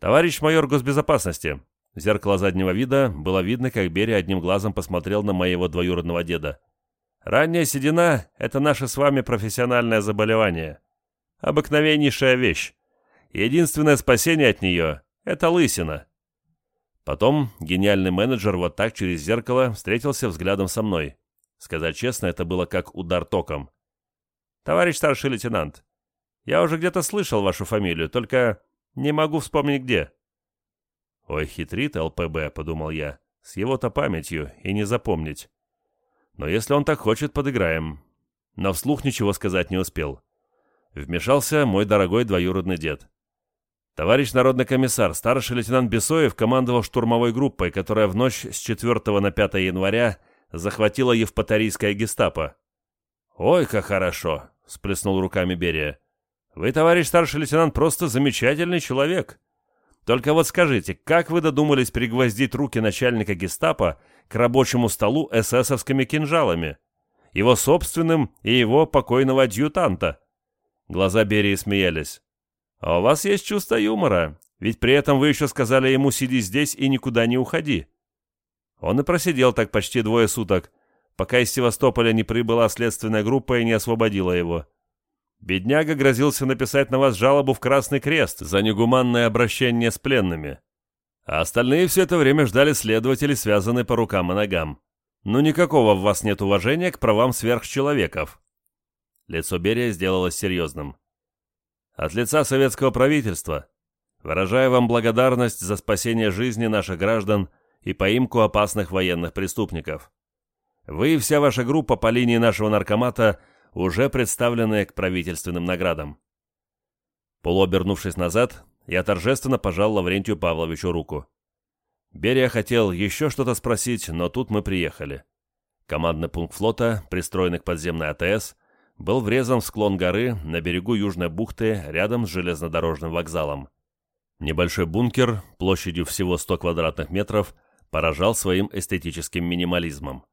«Товарищ майор госбезопасности!» Зеркало заднего вида было видно, как Берия одним глазом посмотрел на моего двоюродного деда. «Ранняя седина — это наше с вами профессиональное заболевание. Обыкновеннейшая вещь. Единственное спасение от нее — это лысина». Потом гениальный менеджер вот так через зеркало встретился взглядом со мной. Сказать честно, это было как удар током. «Товарищ старший лейтенант, я уже где-то слышал вашу фамилию, только не могу вспомнить где». «Ой, хитрит ЛПБ», — подумал я, — «с его-то памятью и не запомнить. Но если он так хочет, подыграем». Но вслух ничего сказать не успел. Вмешался мой дорогой двоюродный дед. Товарищ народный комиссар, старший лейтенант Бесоев командовал штурмовой группой, которая в ночь с 4 на 5 января захватила Евпаторийское гестапо. «Ой, как хорошо!» — сплеснул руками Берия. Вы, товарищ старший лейтенант, просто замечательный человек. Только вот скажите, как вы додумались пригвоздить руки начальника гестапо к рабочему столу эсэсовскими кинжалами? Его собственным и его покойного адъютанта?» Глаза Берии смеялись. «А у вас есть чувство юмора. Ведь при этом вы еще сказали ему «сиди здесь и никуда не уходи». Он и просидел так почти двое суток, пока из Севастополя не прибыла следственная группа и не освободила его. Бедняга грозился написать на вас жалобу в Красный Крест за негуманное обращение с пленными. А остальные все это время ждали следователей, связанные по рукам и ногам. Но никакого в вас нет уважения к правам сверхчеловеков. Лицо Берия сделалось серьезным. От лица советского правительства выражаю вам благодарность за спасение жизни наших граждан и поимку опасных военных преступников. Вы и вся ваша группа по линии нашего наркомата уже представлены к правительственным наградам. Полуобернувшись назад, я торжественно пожал Лаврентию Павловичу руку. Берия хотел еще что-то спросить, но тут мы приехали. Командный пункт флота, пристроенный к подземной АТС, был врезан в склон горы на берегу Южной бухты рядом с железнодорожным вокзалом. Небольшой бункер, площадью всего 100 квадратных метров, поражал своим эстетическим минимализмом.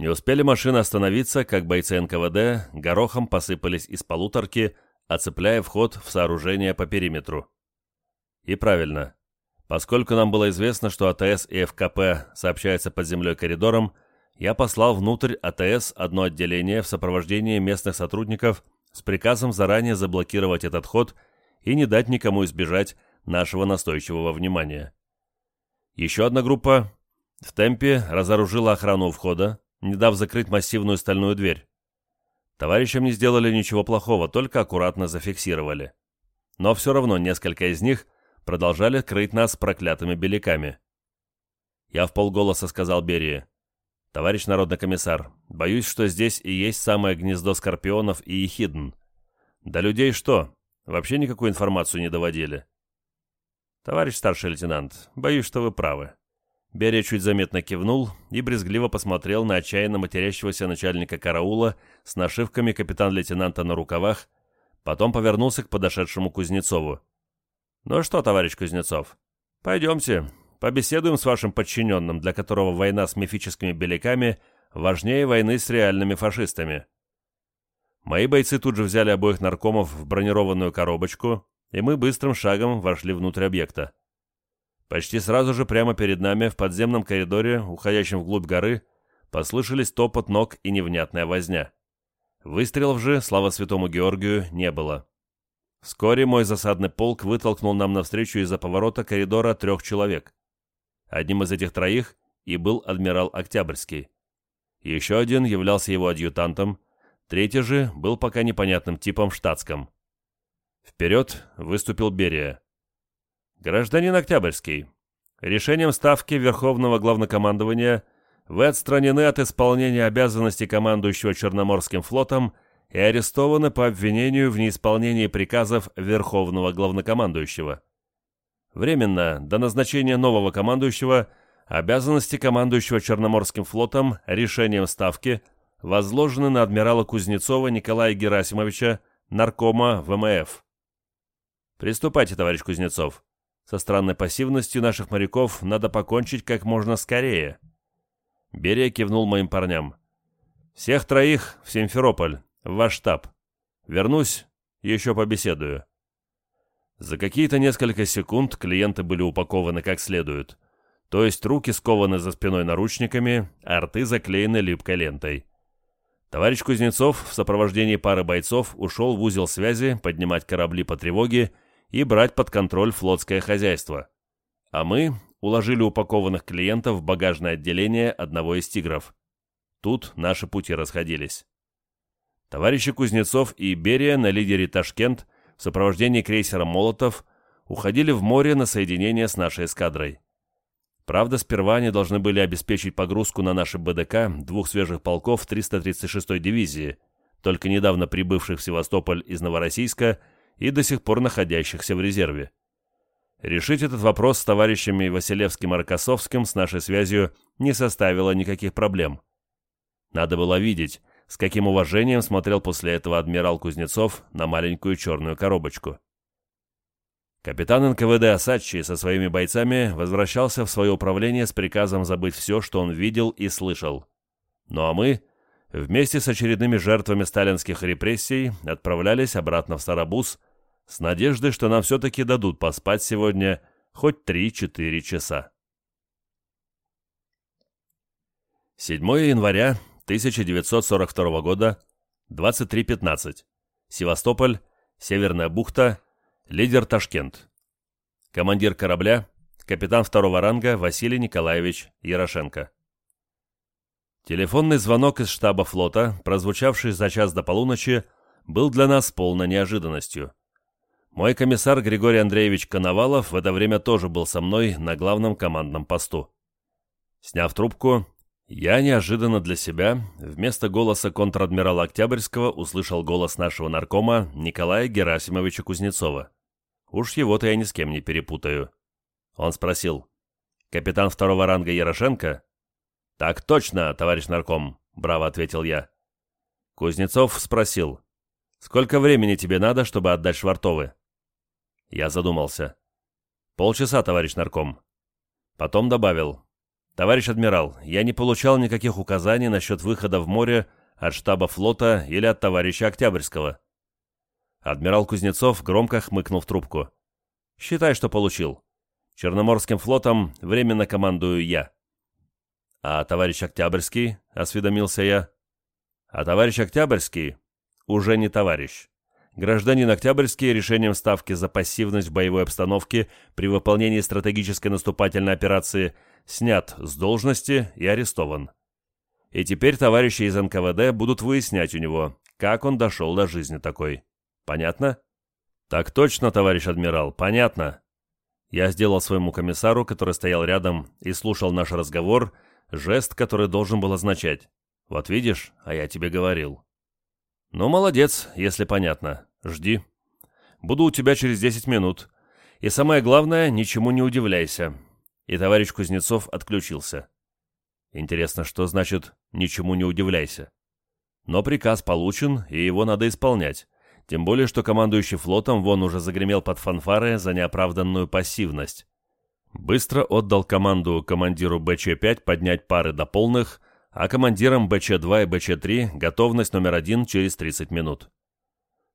Не успели машины остановиться, как бойцы НКВД горохом посыпались из полуторки, оцепляя вход в сооружение по периметру. И правильно. Поскольку нам было известно, что АТС и ФКП сообщаются под землей коридором, я послал внутрь АТС одно отделение в сопровождении местных сотрудников с приказом заранее заблокировать этот ход и не дать никому избежать нашего настойчивого внимания. Еще одна группа в темпе разоружила охрану входа, не дав закрыть массивную стальную дверь. Товарищам не сделали ничего плохого, только аккуратно зафиксировали. Но все равно несколько из них продолжали крыть нас проклятыми беляками. Я в полголоса сказал Берии. «Товарищ народный комиссар, боюсь, что здесь и есть самое гнездо скорпионов и ехидн. Да людей что? Вообще никакую информацию не доводили». «Товарищ старший лейтенант, боюсь, что вы правы». Берия чуть заметно кивнул и брезгливо посмотрел на отчаянно матерящегося начальника караула с нашивками капитан-лейтенанта на рукавах, потом повернулся к подошедшему Кузнецову. «Ну что, товарищ Кузнецов, пойдемте, побеседуем с вашим подчиненным, для которого война с мифическими беляками важнее войны с реальными фашистами». Мои бойцы тут же взяли обоих наркомов в бронированную коробочку, и мы быстрым шагом вошли внутрь объекта. Почти сразу же прямо перед нами, в подземном коридоре, уходящем вглубь горы, послышались топот ног и невнятная возня. Выстрелов же, слава святому Георгию, не было. Вскоре мой засадный полк вытолкнул нам навстречу из-за поворота коридора трех человек. Одним из этих троих и был адмирал Октябрьский. Еще один являлся его адъютантом, третий же был пока непонятным типом штатском. Вперед выступил Берия. Гражданин Октябрьский, решением Ставки Верховного Главнокомандования вы отстранены от исполнения обязанностей командующего Черноморским флотом и арестованы по обвинению в неисполнении приказов Верховного Главнокомандующего. Временно, до назначения нового командующего, обязанности командующего Черноморским флотом решением Ставки возложены на адмирала Кузнецова Николая Герасимовича, наркома ВМФ. Приступайте, товарищ Кузнецов. Со странной пассивностью наших моряков надо покончить как можно скорее. Берия кивнул моим парням. Всех троих в Симферополь, в ваш штаб. Вернусь, еще побеседую. За какие-то несколько секунд клиенты были упакованы как следует. То есть руки скованы за спиной наручниками, а рты заклеены липкой лентой. Товарищ Кузнецов в сопровождении пары бойцов ушел в узел связи поднимать корабли по тревоге и брать под контроль флотское хозяйство. А мы уложили упакованных клиентов в багажное отделение одного из «Тигров». Тут наши пути расходились. Товарищи Кузнецов и Берия на лидере «Ташкент» в сопровождении крейсера «Молотов» уходили в море на соединение с нашей эскадрой. Правда, сперва они должны были обеспечить погрузку на наши БДК двух свежих полков 336-й дивизии, только недавно прибывших в Севастополь из Новороссийска и до сих пор находящихся в резерве. Решить этот вопрос с товарищами Василевским и Рокоссовским с нашей связью не составило никаких проблем. Надо было видеть, с каким уважением смотрел после этого адмирал Кузнецов на маленькую черную коробочку. Капитан НКВД Асачи со своими бойцами возвращался в свое управление с приказом забыть все, что он видел и слышал. Ну а мы, вместе с очередными жертвами сталинских репрессий, отправлялись обратно в Старобуз, с надеждой, что нам все-таки дадут поспать сегодня хоть 3-4 часа. 7 января 1942 года, 23.15. Севастополь, Северная бухта, лидер Ташкент. Командир корабля, капитан второго ранга Василий Николаевич Ярошенко. Телефонный звонок из штаба флота, прозвучавший за час до полуночи, был для нас полной неожиданностью. Мой комиссар Григорий Андреевич Коновалов в это время тоже был со мной на главном командном посту. Сняв трубку, я неожиданно для себя вместо голоса контр-адмирала Октябрьского услышал голос нашего наркома Николая Герасимовича Кузнецова. Уж его-то я ни с кем не перепутаю. Он спросил, «Капитан второго ранга Ярошенко?» «Так точно, товарищ нарком», — браво ответил я. Кузнецов спросил, «Сколько времени тебе надо, чтобы отдать Швартовы?» Я задумался. «Полчаса, товарищ нарком». Потом добавил, «Товарищ адмирал, я не получал никаких указаний насчет выхода в море от штаба флота или от товарища Октябрьского». Адмирал Кузнецов громко хмыкнул в трубку. «Считай, что получил. Черноморским флотом временно командую я». «А товарищ Октябрьский?» — осведомился я. «А товарищ Октябрьский уже не товарищ. Гражданин Октябрьский решением Ставки за пассивность в боевой обстановке при выполнении стратегической наступательной операции снят с должности и арестован. И теперь товарищи из НКВД будут выяснять у него, как он дошел до жизни такой. Понятно? Так точно, товарищ адмирал, понятно. Я сделал своему комиссару, который стоял рядом и слушал наш разговор, Жест, который должен был означать «Вот видишь, а я тебе говорил». «Ну, молодец, если понятно. Жди. Буду у тебя через 10 минут. И самое главное, ничему не удивляйся». И товарищ Кузнецов отключился. Интересно, что значит «ничему не удивляйся». Но приказ получен, и его надо исполнять. Тем более, что командующий флотом вон уже загремел под фанфары за неоправданную пассивность. Быстро отдал команду командиру БЧ-5 поднять пары до полных, а командирам БЧ-2 и БЧ-3 готовность номер один через 30 минут.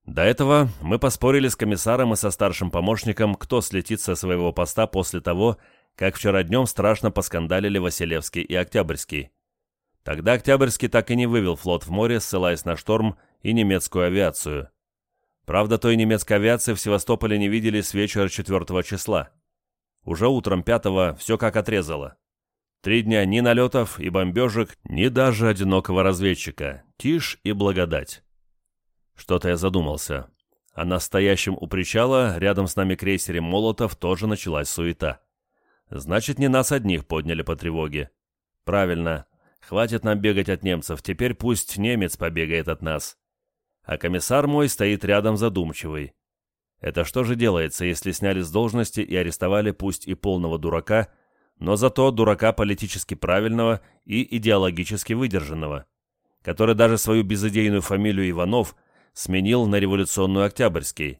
До этого мы поспорили с комиссаром и со старшим помощником, кто слетит со своего поста после того, как вчера днем страшно поскандалили Василевский и Октябрьский. Тогда Октябрьский так и не вывел флот в море, ссылаясь на шторм и немецкую авиацию. Правда, той немецкой авиации в Севастополе не видели с вечера 4 числа. Уже утром пятого все как отрезало. Три дня ни налетов и бомбежек, ни даже одинокого разведчика. Тишь и благодать. Что-то я задумался. А на стоящем у причала, рядом с нами крейсере «Молотов» тоже началась суета. Значит, не нас одних подняли по тревоге. Правильно. Хватит нам бегать от немцев, теперь пусть немец побегает от нас. А комиссар мой стоит рядом задумчивый. Это что же делается, если сняли с должности и арестовали пусть и полного дурака, но зато дурака политически правильного и идеологически выдержанного, который даже свою безыдейную фамилию Иванов сменил на революционную Октябрьский,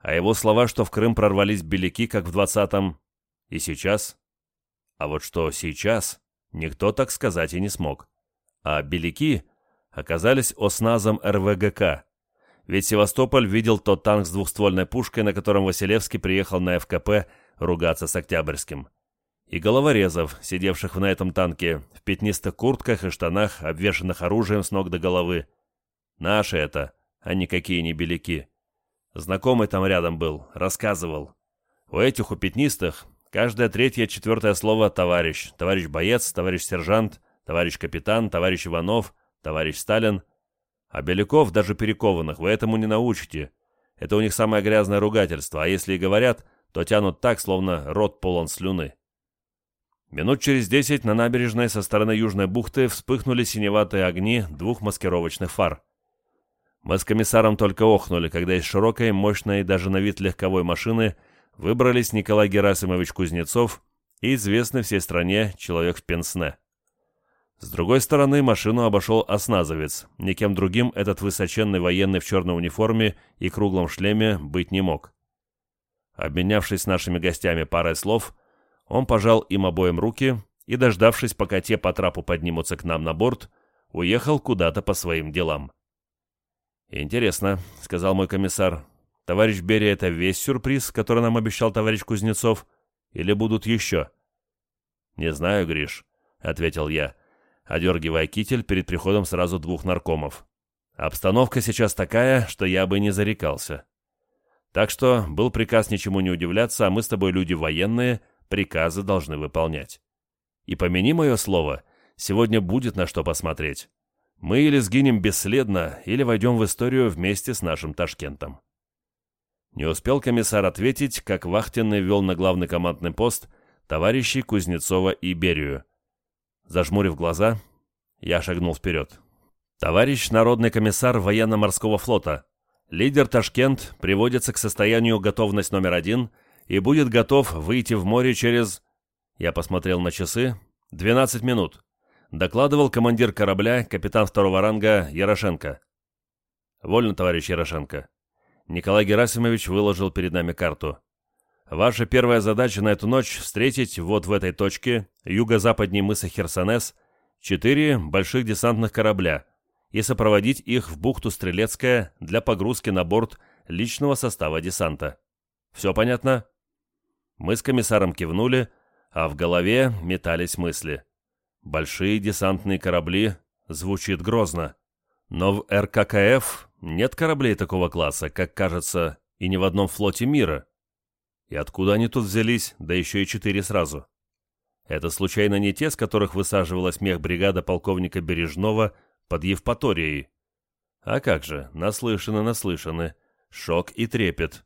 а его слова, что в Крым прорвались беляки, как в 20-м, и сейчас. А вот что сейчас, никто так сказать и не смог. А беляки оказались осназом РВГК, ведь Севастополь видел тот танк с двухствольной пушкой, на котором Василевский приехал на ФКП ругаться с Октябрьским. И головорезов, сидевших на этом танке, в пятнистых куртках и штанах, обвешанных оружием с ног до головы. Наши это, а никакие не беляки. Знакомый там рядом был, рассказывал. У этих, у пятнистых, каждое третье-четвертое слово «товарищ», «товарищ боец», «товарищ сержант», «товарищ капитан», «товарищ Иванов», «товарищ Сталин», а беляков, даже перекованных, вы этому не научите. Это у них самое грязное ругательство, а если и говорят, то тянут так, словно рот полон слюны. Минут через десять на набережной со стороны Южной бухты вспыхнули синеватые огни двух маскировочных фар. Мы с комиссаром только охнули, когда из широкой, мощной, даже на вид легковой машины выбрались Николай Герасимович Кузнецов и известный всей стране человек в пенсне. С другой стороны, машину обошел осназовец. Никем другим этот высоченный военный в черной униформе и круглом шлеме быть не мог. Обменявшись с нашими гостями парой слов, он пожал им обоим руки и, дождавшись, пока те по трапу поднимутся к нам на борт, уехал куда-то по своим делам. «Интересно», — сказал мой комиссар. Товарищ Берия — это весь сюрприз, который нам обещал товарищ Кузнецов, или будут еще?» «Не знаю, Гриш», — ответил я, одергивая китель перед приходом сразу двух наркомов. «Обстановка сейчас такая, что я бы не зарекался. Так что был приказ ничему не удивляться, а мы с тобой люди военные, приказы должны выполнять. И помяни мое слово, сегодня будет на что посмотреть. Мы или сгинем бесследно, или войдем в историю вместе с нашим Ташкентом». Не успел комиссар ответить, как вахтенный вел на главный командный пост товарищей Кузнецова и Берию. Зажмурив глаза, я шагнул вперед. «Товарищ народный комиссар военно-морского флота, лидер Ташкент приводится к состоянию готовность номер один и будет готов выйти в море через...» Я посмотрел на часы. «12 минут», — докладывал командир корабля, капитан второго ранга Ярошенко. «Вольно, товарищ Ярошенко», Николай Герасимович выложил перед нами карту. Ваша первая задача на эту ночь — встретить вот в этой точке, юго-западней мыса Херсонес, четыре больших десантных корабля и сопроводить их в бухту Стрелецкая для погрузки на борт личного состава десанта. Все понятно? Мы с комиссаром кивнули, а в голове метались мысли. Большие десантные корабли звучит грозно. Но в РККФ нет кораблей такого класса, как кажется, и ни в одном флоте мира. И откуда они тут взялись, да еще и четыре сразу? Это случайно не те, с которых высаживалась мехбригада полковника Бережного под Евпаторией? А как же, наслышаны, наслышаны. Шок и трепет.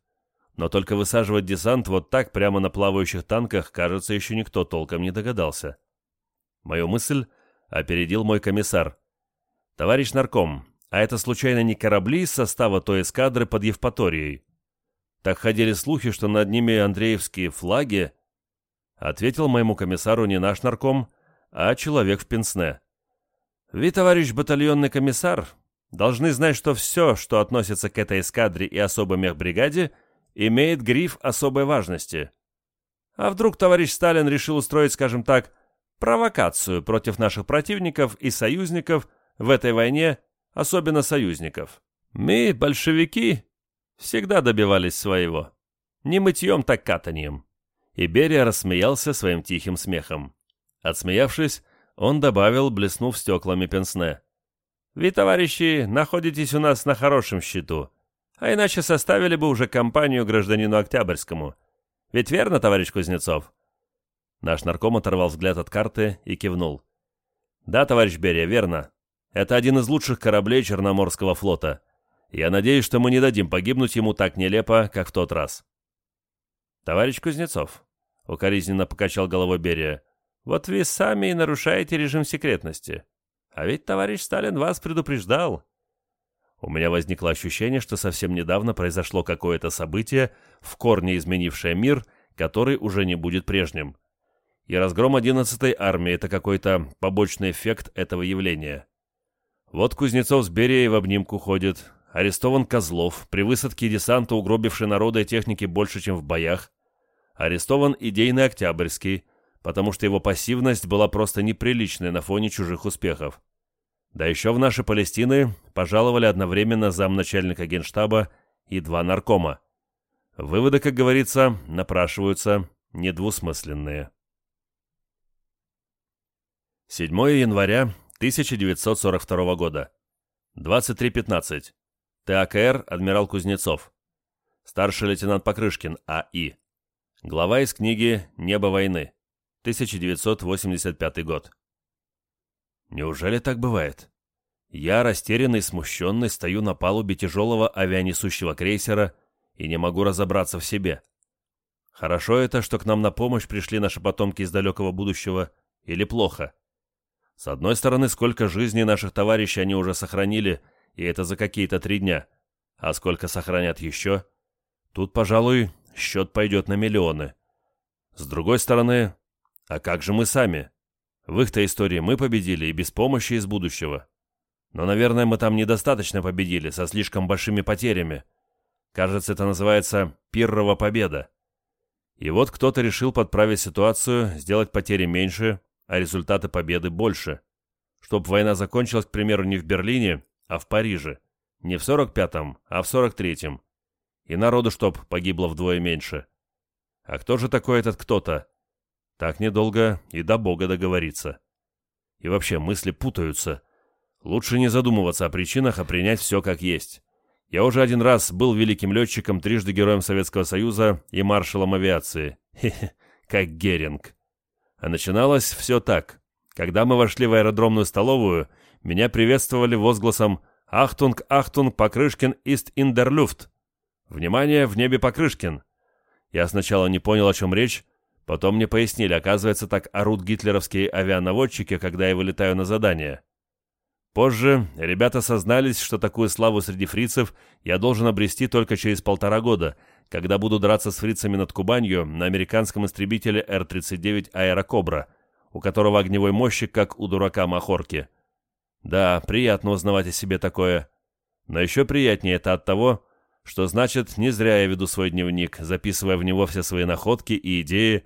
Но только высаживать десант вот так прямо на плавающих танках, кажется, еще никто толком не догадался. Мою мысль опередил мой комиссар. «Товарищ нарком, а это случайно не корабли из состава той эскадры под Евпаторией? Так ходили слухи, что над ними Андреевские флаги. Ответил моему комиссару не наш нарком, а человек в пенсне. Вы, товарищ батальонный комиссар, должны знать, что все, что относится к этой эскадре и особой мехбригаде, имеет гриф особой важности. А вдруг товарищ Сталин решил устроить, скажем так, провокацию против наших противников и союзников в этой войне особенно союзников. Мы, большевики, всегда добивались своего. Не мытьем, так катанием. И Берия рассмеялся своим тихим смехом. Отсмеявшись, он добавил, блеснув стеклами пенсне. «Вы, товарищи, находитесь у нас на хорошем счету, а иначе составили бы уже компанию гражданину Октябрьскому. Ведь верно, товарищ Кузнецов?» Наш нарком оторвал взгляд от карты и кивнул. «Да, товарищ Берия, верно. Это один из лучших кораблей Черноморского флота. Я надеюсь, что мы не дадим погибнуть ему так нелепо, как в тот раз. Товарищ Кузнецов, укоризненно покачал головой Берия, вот вы сами и нарушаете режим секретности. А ведь товарищ Сталин вас предупреждал. У меня возникло ощущение, что совсем недавно произошло какое-то событие, в корне изменившее мир, который уже не будет прежним. И разгром 11-й армии – это какой-то побочный эффект этого явления. Вот Кузнецов с Берией в обнимку ходит. Арестован Козлов, при высадке десанта угробивший народа и техники больше, чем в боях. Арестован идейный Октябрьский, потому что его пассивность была просто неприличной на фоне чужих успехов. Да еще в наши Палестины пожаловали одновременно замначальника генштаба и два наркома. Выводы, как говорится, напрашиваются недвусмысленные. 7 января 1942 года. 23.15. ТАКР «Адмирал Кузнецов». Старший лейтенант Покрышкин А.И. Глава из книги «Небо войны». 1985 год. Неужели так бывает? Я, растерянный, смущенный, стою на палубе тяжелого авианесущего крейсера и не могу разобраться в себе. Хорошо это, что к нам на помощь пришли наши потомки из далекого будущего, или плохо? С одной стороны, сколько жизней наших товарищей они уже сохранили, и это за какие-то три дня. А сколько сохранят еще? Тут, пожалуй, счет пойдет на миллионы. С другой стороны, а как же мы сами? В их-то истории мы победили и без помощи из будущего. Но, наверное, мы там недостаточно победили, со слишком большими потерями. Кажется, это называется «пиррова победа». И вот кто-то решил подправить ситуацию, сделать потери меньше, а результаты победы больше. Чтоб война закончилась, к примеру, не в Берлине, а в Париже. Не в 45-м, а в 43-м. И народу чтоб погибло вдвое меньше. А кто же такой этот кто-то? Так недолго и до Бога договориться. И вообще мысли путаются. Лучше не задумываться о причинах, а принять все как есть. Я уже один раз был великим летчиком, трижды героем Советского Союза и маршалом авиации. <laughs> Хе-хе, как Геринг. А начиналось все так. Когда мы вошли в аэродромную столовую, меня приветствовали возгласом «Ахтунг, Ахтунг, Покрышкин ist in der Luft!» «Внимание, в небе Покрышкин!» Я сначала не понял, о чем речь, потом мне пояснили, оказывается, так орут гитлеровские авианаводчики, когда я вылетаю на задание. Позже ребята сознались, что такую славу среди фрицев я должен обрести только через полтора года, когда буду драться с фрицами над Кубанью на американском истребителе Р-39 «Аэрокобра», у которого огневой мощи, как у дурака Махорки. Да, приятно узнавать о себе такое. Но еще приятнее это от того, что значит, не зря я веду свой дневник, записывая в него все свои находки и идеи,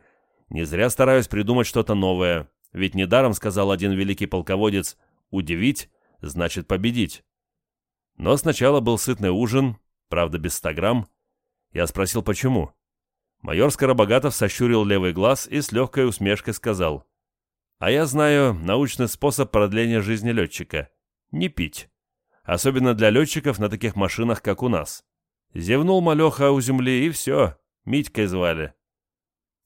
не зря стараюсь придумать что-то новое, ведь недаром сказал один великий полководец «удивить» значит победить. Но сначала был сытный ужин, правда без 100 грамм. Я спросил, почему. Майор Скоробогатов сощурил левый глаз и с легкой усмешкой сказал. «А я знаю научный способ продления жизни летчика. Не пить. Особенно для летчиков на таких машинах, как у нас. Зевнул малеха у земли, и все, Митькой звали».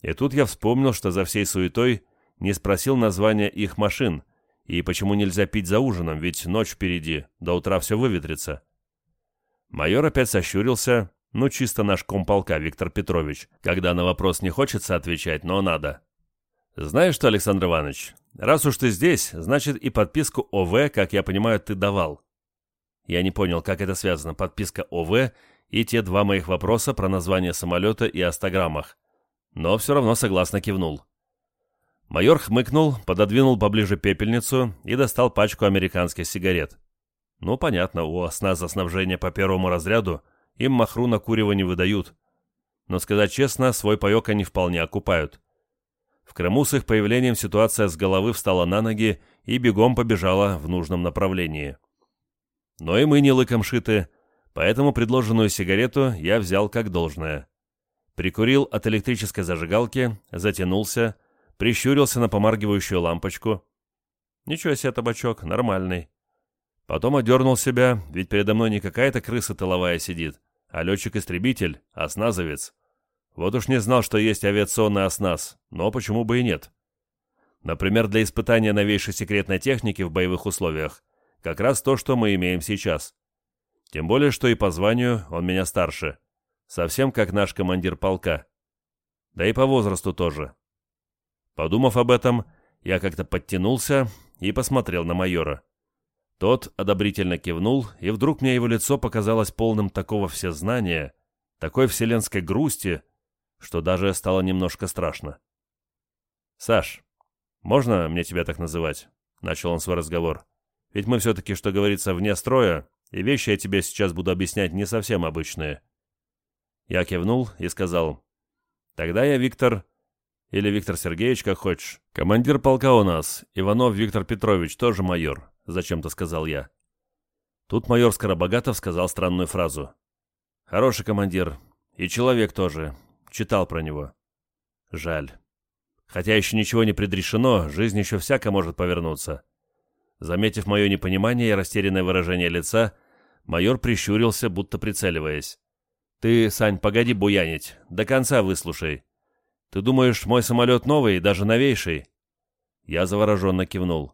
И тут я вспомнил, что за всей суетой не спросил названия их машин, и почему нельзя пить за ужином, ведь ночь впереди, до утра все выветрится. Майор опять сощурился, ну чисто наш комполка Виктор Петрович, когда на вопрос не хочется отвечать, но надо. Знаешь что, Александр Иванович, раз уж ты здесь, значит и подписку ОВ, как я понимаю, ты давал. Я не понял, как это связано, подписка ОВ и те два моих вопроса про название самолета и о 100 граммах. Но все равно согласно кивнул. Майор хмыкнул, пододвинул поближе пепельницу и достал пачку американских сигарет. Ну, понятно, у за снабжение по первому разряду им махру на курево не выдают. Но, сказать честно, свой паек они вполне окупают. В Крыму с их появлением ситуация с головы встала на ноги и бегом побежала в нужном направлении. Но и мы не лыком шиты, поэтому предложенную сигарету я взял как должное. Прикурил от электрической зажигалки, затянулся, прищурился на помаргивающую лампочку. Ничего себе табачок, нормальный. Потом одернул себя, ведь передо мной не какая-то крыса тыловая сидит, а летчик-истребитель, осназовец. Вот уж не знал, что есть авиационный осназ, но почему бы и нет. Например, для испытания новейшей секретной техники в боевых условиях. Как раз то, что мы имеем сейчас. Тем более, что и по званию он меня старше. Совсем как наш командир полка. Да и по возрасту тоже. Подумав об этом, я как-то подтянулся и посмотрел на майора. Тот одобрительно кивнул, и вдруг мне его лицо показалось полным такого всезнания, такой вселенской грусти, что даже стало немножко страшно. «Саш, можно мне тебя так называть?» — начал он свой разговор. «Ведь мы все-таки, что говорится, вне строя, и вещи я тебе сейчас буду объяснять не совсем обычные». Я кивнул и сказал, «Тогда я, Виктор, или Виктор Сергеевич, как хочешь. Командир полка у нас, Иванов Виктор Петрович, тоже майор», — зачем-то сказал я. Тут майор Скоробогатов сказал странную фразу. «Хороший командир. И человек тоже. Читал про него. Жаль. Хотя еще ничего не предрешено, жизнь еще всяко может повернуться». Заметив мое непонимание и растерянное выражение лица, майор прищурился, будто прицеливаясь. «Ты, Сань, погоди буянить. До конца выслушай. Ты думаешь, мой самолет новый, даже новейший?» Я завороженно кивнул.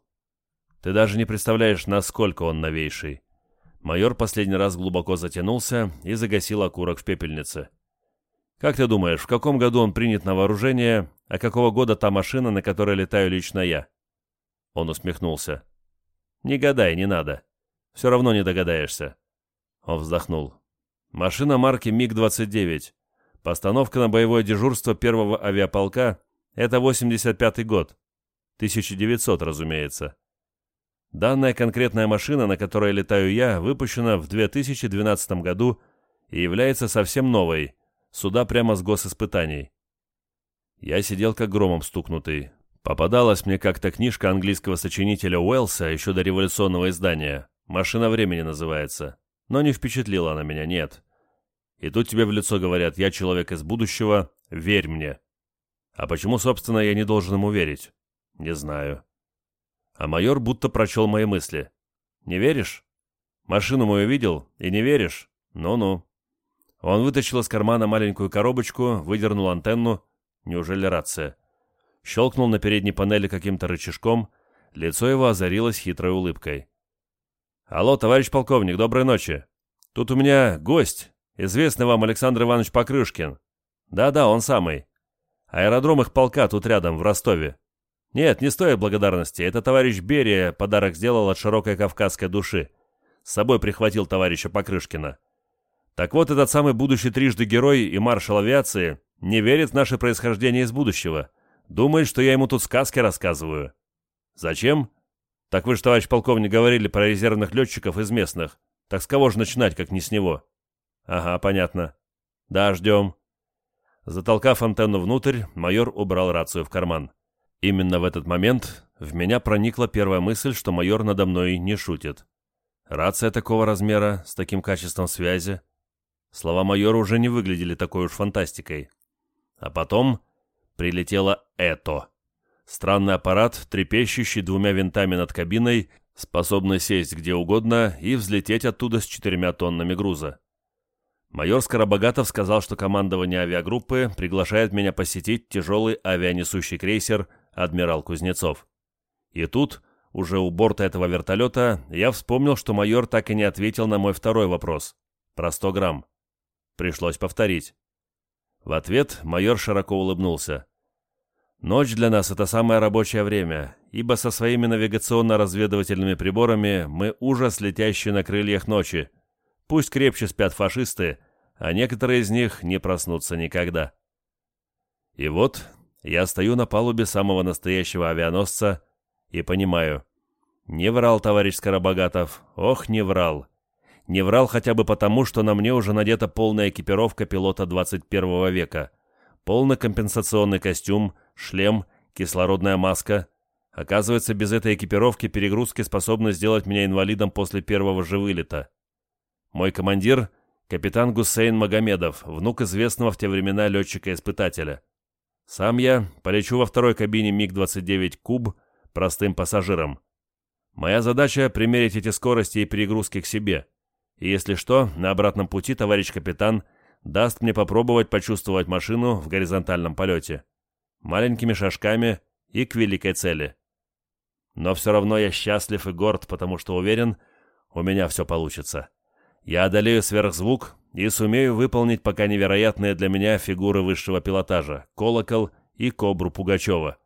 «Ты даже не представляешь, насколько он новейший». Майор последний раз глубоко затянулся и загасил окурок в пепельнице. «Как ты думаешь, в каком году он принят на вооружение, а какого года та машина, на которой летаю лично я?» Он усмехнулся. «Не гадай, не надо. Все равно не догадаешься». Он вздохнул. «Машина марки МиГ-29. Постановка на боевое дежурство первого авиаполка – это 85-й год. 1900, разумеется. Данная конкретная машина, на которой летаю я, выпущена в 2012 году и является совсем новой, сюда прямо с госиспытаний. Я сидел как громом стукнутый. Попадалась мне как-то книжка английского сочинителя Уэллса еще до революционного издания. «Машина времени» называется. Но не впечатлила она меня, нет. И тут тебе в лицо говорят «я человек из будущего, верь мне». А почему, собственно, я не должен ему верить? Не знаю. А майор будто прочел мои мысли. Не веришь? Машину мою видел и не веришь? Ну-ну. Он вытащил из кармана маленькую коробочку, выдернул антенну. Неужели рация? Щелкнул на передней панели каким-то рычажком. Лицо его озарилось хитрой улыбкой. «Алло, товарищ полковник, доброй ночи. Тут у меня гость, известный вам Александр Иванович Покрышкин. Да-да, он самый. Аэродром их полка тут рядом, в Ростове. Нет, не стоит благодарности. Это товарищ Берия подарок сделал от широкой кавказской души. С собой прихватил товарища Покрышкина. Так вот, этот самый будущий трижды герой и маршал авиации не верит в наше происхождение из будущего. Думает, что я ему тут сказки рассказываю. Зачем? Так вы же, товарищ полковник, говорили про резервных летчиков из местных. Так с кого же начинать, как не с него? Ага, понятно. Да, ждем. Затолкав антенну внутрь, майор убрал рацию в карман. Именно в этот момент в меня проникла первая мысль, что майор надо мной не шутит. Рация такого размера, с таким качеством связи, Слова майора уже не выглядели такой уж фантастикой. А потом прилетело это. Странный аппарат, трепещущий двумя винтами над кабиной, способный сесть где угодно и взлететь оттуда с четырьмя тоннами груза. Майор Скоробогатов сказал, что командование авиагруппы приглашает меня посетить тяжелый авианесущий крейсер «Адмирал Кузнецов». И тут, уже у борта этого вертолета, я вспомнил, что майор так и не ответил на мой второй вопрос. Про 100 грамм. Пришлось повторить. В ответ майор широко улыбнулся. «Ночь для нас — это самое рабочее время, ибо со своими навигационно-разведывательными приборами мы ужас, летящий на крыльях ночи. Пусть крепче спят фашисты, а некоторые из них не проснутся никогда». И вот я стою на палубе самого настоящего авианосца и понимаю. Не врал товарищ Скоробогатов, ох, не врал. Не врал хотя бы потому, что на мне уже надета полная экипировка пилота 21 века. Полный компенсационный костюм, шлем, кислородная маска. Оказывается, без этой экипировки перегрузки способны сделать меня инвалидом после первого же вылета. Мой командир — капитан Гусейн Магомедов, внук известного в те времена летчика-испытателя. Сам я полечу во второй кабине МиГ-29 «Куб» простым пассажиром. Моя задача — примерить эти скорости и перегрузки к себе — и если что, на обратном пути товарищ капитан даст мне попробовать почувствовать машину в горизонтальном полете. Маленькими шажками и к великой цели. Но все равно я счастлив и горд, потому что уверен, у меня все получится. Я одолею сверхзвук и сумею выполнить пока невероятные для меня фигуры высшего пилотажа — колокол и кобру Пугачева.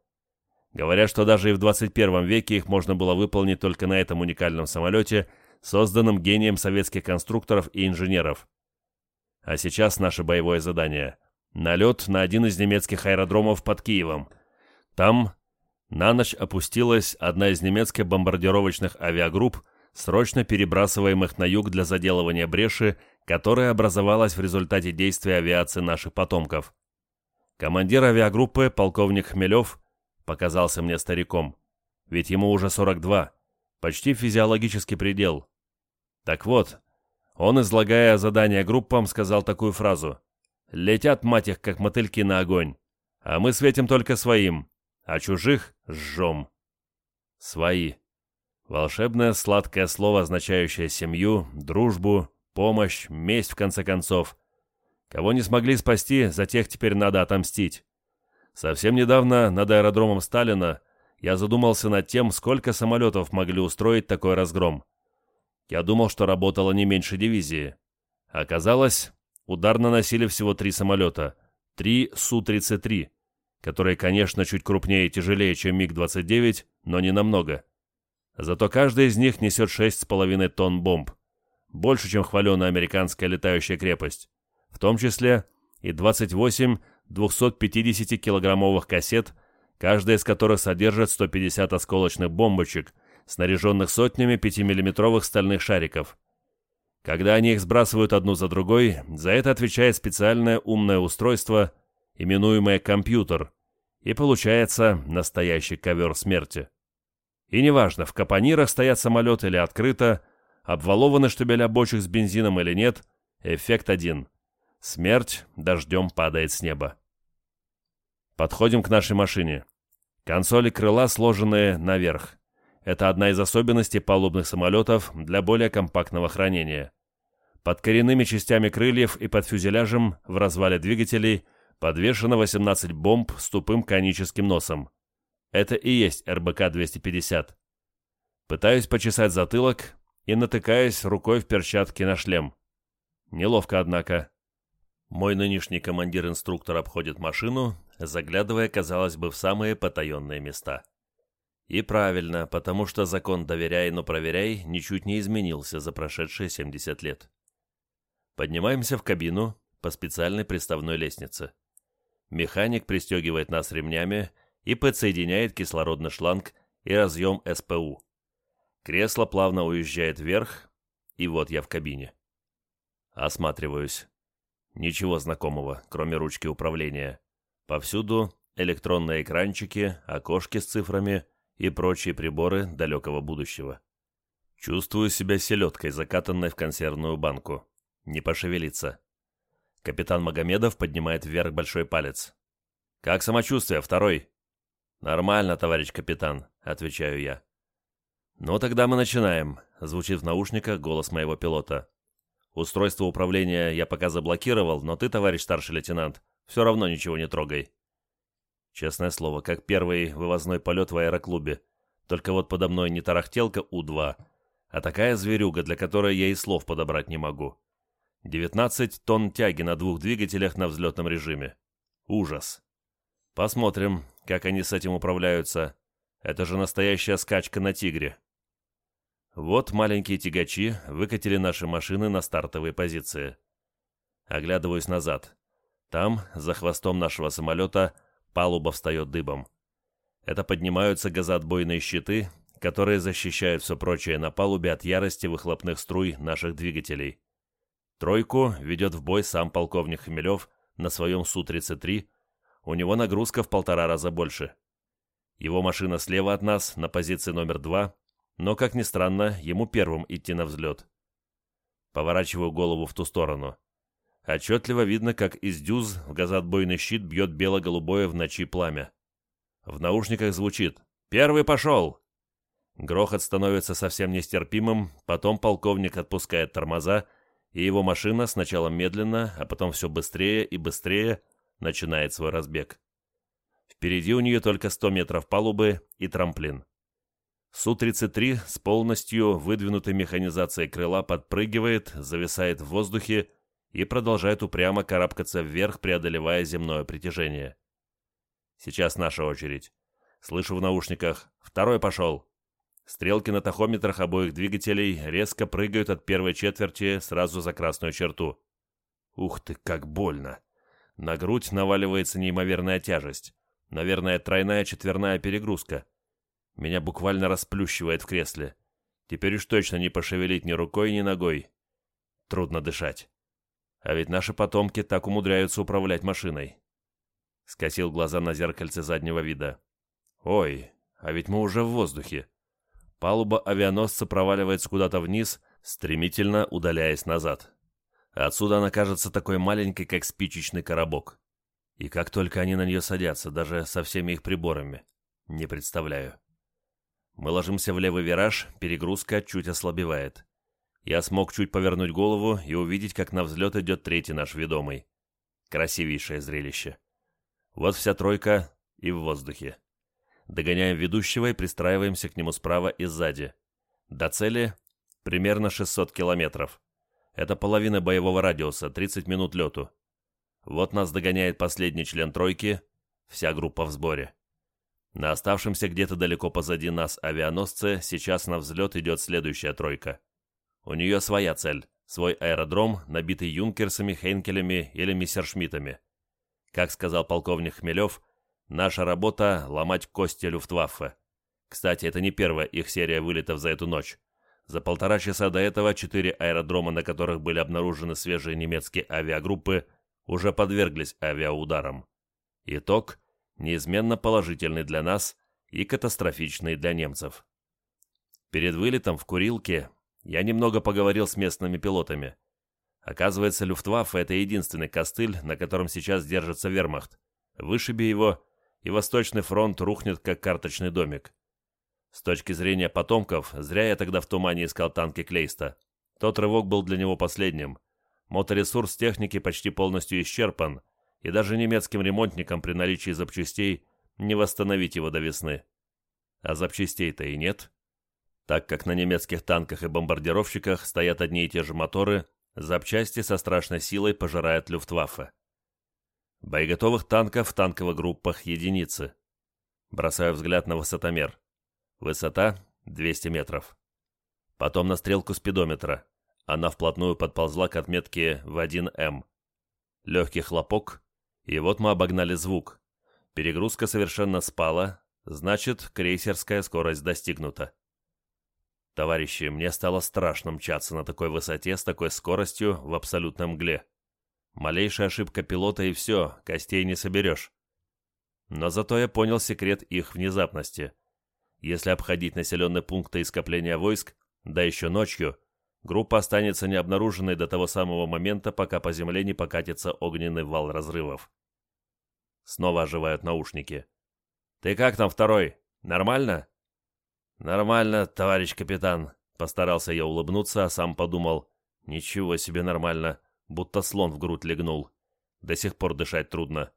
Говорят, что даже и в 21 веке их можно было выполнить только на этом уникальном самолете — созданным гением советских конструкторов и инженеров. А сейчас наше боевое задание – налет на один из немецких аэродромов под Киевом. Там на ночь опустилась одна из немецких бомбардировочных авиагрупп, срочно перебрасываемых на юг для заделывания бреши, которая образовалась в результате действия авиации наших потомков. Командир авиагруппы, полковник Хмелев, показался мне стариком, ведь ему уже 42, почти физиологический предел. Так вот, он, излагая задание группам, сказал такую фразу. «Летят, мать их, как мотыльки на огонь, а мы светим только своим, а чужих жжем». «Свои». Волшебное сладкое слово, означающее семью, дружбу, помощь, месть, в конце концов. Кого не смогли спасти, за тех теперь надо отомстить. Совсем недавно над аэродромом Сталина я задумался над тем, сколько самолетов могли устроить такой разгром. Я думал, что работало не меньше дивизии. Оказалось, удар наносили всего три самолета. Три Су-33, которые, конечно, чуть крупнее и тяжелее, чем МиГ-29, но не намного. Зато каждый из них несет 6,5 тонн бомб. Больше, чем хваленая американская летающая крепость. В том числе и 28 250-килограммовых кассет, каждая из которых содержит 150 осколочных бомбочек, снаряженных сотнями 5-миллиметровых стальных шариков. Когда они их сбрасывают одну за другой, за это отвечает специальное умное устройство, именуемое компьютер, и получается настоящий ковер смерти. И неважно, в капонирах стоят самолеты или открыто, обвалованы штабеля бочек с бензином или нет, эффект один. Смерть дождем падает с неба. Подходим к нашей машине. Консоли крыла сложены наверх. Это одна из особенностей палубных самолетов для более компактного хранения. Под коренными частями крыльев и под фюзеляжем в развале двигателей подвешено 18 бомб с тупым коническим носом. Это и есть РБК-250. Пытаюсь почесать затылок и натыкаюсь рукой в перчатке на шлем. Неловко, однако. Мой нынешний командир-инструктор обходит машину, заглядывая, казалось бы, в самые потаенные места. И правильно, потому что закон «доверяй, но проверяй» ничуть не изменился за прошедшие 70 лет. Поднимаемся в кабину по специальной приставной лестнице. Механик пристегивает нас ремнями и подсоединяет кислородный шланг и разъем СПУ. Кресло плавно уезжает вверх, и вот я в кабине. Осматриваюсь. Ничего знакомого, кроме ручки управления. Повсюду электронные экранчики, окошки с цифрами и прочие приборы далекого будущего. Чувствую себя селедкой, закатанной в консервную банку. Не пошевелиться. Капитан Магомедов поднимает вверх большой палец. «Как самочувствие, второй?» «Нормально, товарищ капитан», — отвечаю я. «Ну, тогда мы начинаем», — звучит в наушниках голос моего пилота. «Устройство управления я пока заблокировал, но ты, товарищ старший лейтенант, все равно ничего не трогай». Честное слово, как первый вывозной полет в аэроклубе. Только вот подо мной не тарахтелка У-2, а такая зверюга, для которой я и слов подобрать не могу. 19 тонн тяги на двух двигателях на взлетном режиме. Ужас. Посмотрим, как они с этим управляются. Это же настоящая скачка на «Тигре». Вот маленькие тягачи выкатили наши машины на стартовые позиции. Оглядываюсь назад. Там, за хвостом нашего самолета, палуба встает дыбом. Это поднимаются газоотбойные щиты, которые защищают все прочее на палубе от ярости выхлопных струй наших двигателей. Тройку ведет в бой сам полковник Хмелев на своем Су-33, у него нагрузка в полтора раза больше. Его машина слева от нас, на позиции номер два, но, как ни странно, ему первым идти на взлет. Поворачиваю голову в ту сторону. Отчетливо видно, как из дюз в газоотбойный щит бьет бело-голубое в ночи пламя. В наушниках звучит «Первый пошел!». Грохот становится совсем нестерпимым, потом полковник отпускает тормоза, и его машина сначала медленно, а потом все быстрее и быстрее начинает свой разбег. Впереди у нее только 100 метров палубы и трамплин. Су-33 с полностью выдвинутой механизацией крыла подпрыгивает, зависает в воздухе и продолжает упрямо карабкаться вверх, преодолевая земное притяжение. Сейчас наша очередь. Слышу в наушниках «Второй пошел!» Стрелки на тахометрах обоих двигателей резко прыгают от первой четверти сразу за красную черту. Ух ты, как больно! На грудь наваливается неимоверная тяжесть. Наверное, тройная четверная перегрузка. Меня буквально расплющивает в кресле. Теперь уж точно не пошевелить ни рукой, ни ногой. Трудно дышать. А ведь наши потомки так умудряются управлять машиной. Скосил глаза на зеркальце заднего вида. Ой, а ведь мы уже в воздухе. Палуба авианосца проваливается куда-то вниз, стремительно удаляясь назад. Отсюда она кажется такой маленькой, как спичечный коробок. И как только они на нее садятся, даже со всеми их приборами. Не представляю. Мы ложимся в левый вираж, перегрузка чуть ослабевает. Я смог чуть повернуть голову и увидеть, как на взлет идет третий наш ведомый. Красивейшее зрелище. Вот вся тройка и в воздухе. Догоняем ведущего и пристраиваемся к нему справа и сзади. До цели примерно 600 километров. Это половина боевого радиуса, 30 минут лету. Вот нас догоняет последний член тройки, вся группа в сборе. На оставшемся где-то далеко позади нас авианосце сейчас на взлет идет следующая тройка. У нее своя цель, свой аэродром, набитый юнкерсами, хейнкелями или мессершмиттами. Как сказал полковник Хмелев, наша работа — ломать кости Люфтваффе. Кстати, это не первая их серия вылетов за эту ночь. За полтора часа до этого четыре аэродрома, на которых были обнаружены свежие немецкие авиагруппы, уже подверглись авиаударам. Итог неизменно положительный для нас и катастрофичный для немцев. Перед вылетом в Курилке я немного поговорил с местными пилотами. Оказывается, Люфтваффе — это единственный костыль, на котором сейчас держится вермахт. Вышиби его, и Восточный фронт рухнет, как карточный домик. С точки зрения потомков, зря я тогда в тумане искал танки Клейста. Тот рывок был для него последним. Моторесурс техники почти полностью исчерпан, и даже немецким ремонтникам при наличии запчастей не восстановить его до весны. А запчастей-то и нет. Так как на немецких танках и бомбардировщиках стоят одни и те же моторы, запчасти со страшной силой пожирают Люфтваффе. Боеготовых танков в танковых группах единицы. Бросаю взгляд на высотомер. Высота 200 метров. Потом на стрелку спидометра. Она вплотную подползла к отметке в 1М. Легкий хлопок, и вот мы обогнали звук. Перегрузка совершенно спала, значит, крейсерская скорость достигнута. Товарищи, мне стало страшно мчаться на такой высоте с такой скоростью в абсолютном мгле. Малейшая ошибка пилота и все, костей не соберешь. Но зато я понял секрет их внезапности. Если обходить населенные пункты и скопления войск, да еще ночью, группа останется необнаруженной до того самого момента, пока по земле не покатится огненный вал разрывов. Снова оживают наушники. «Ты как там, второй? Нормально?» «Нормально, товарищ капитан», — постарался я улыбнуться, а сам подумал. «Ничего себе нормально будто слон в грудь легнул. До сих пор дышать трудно.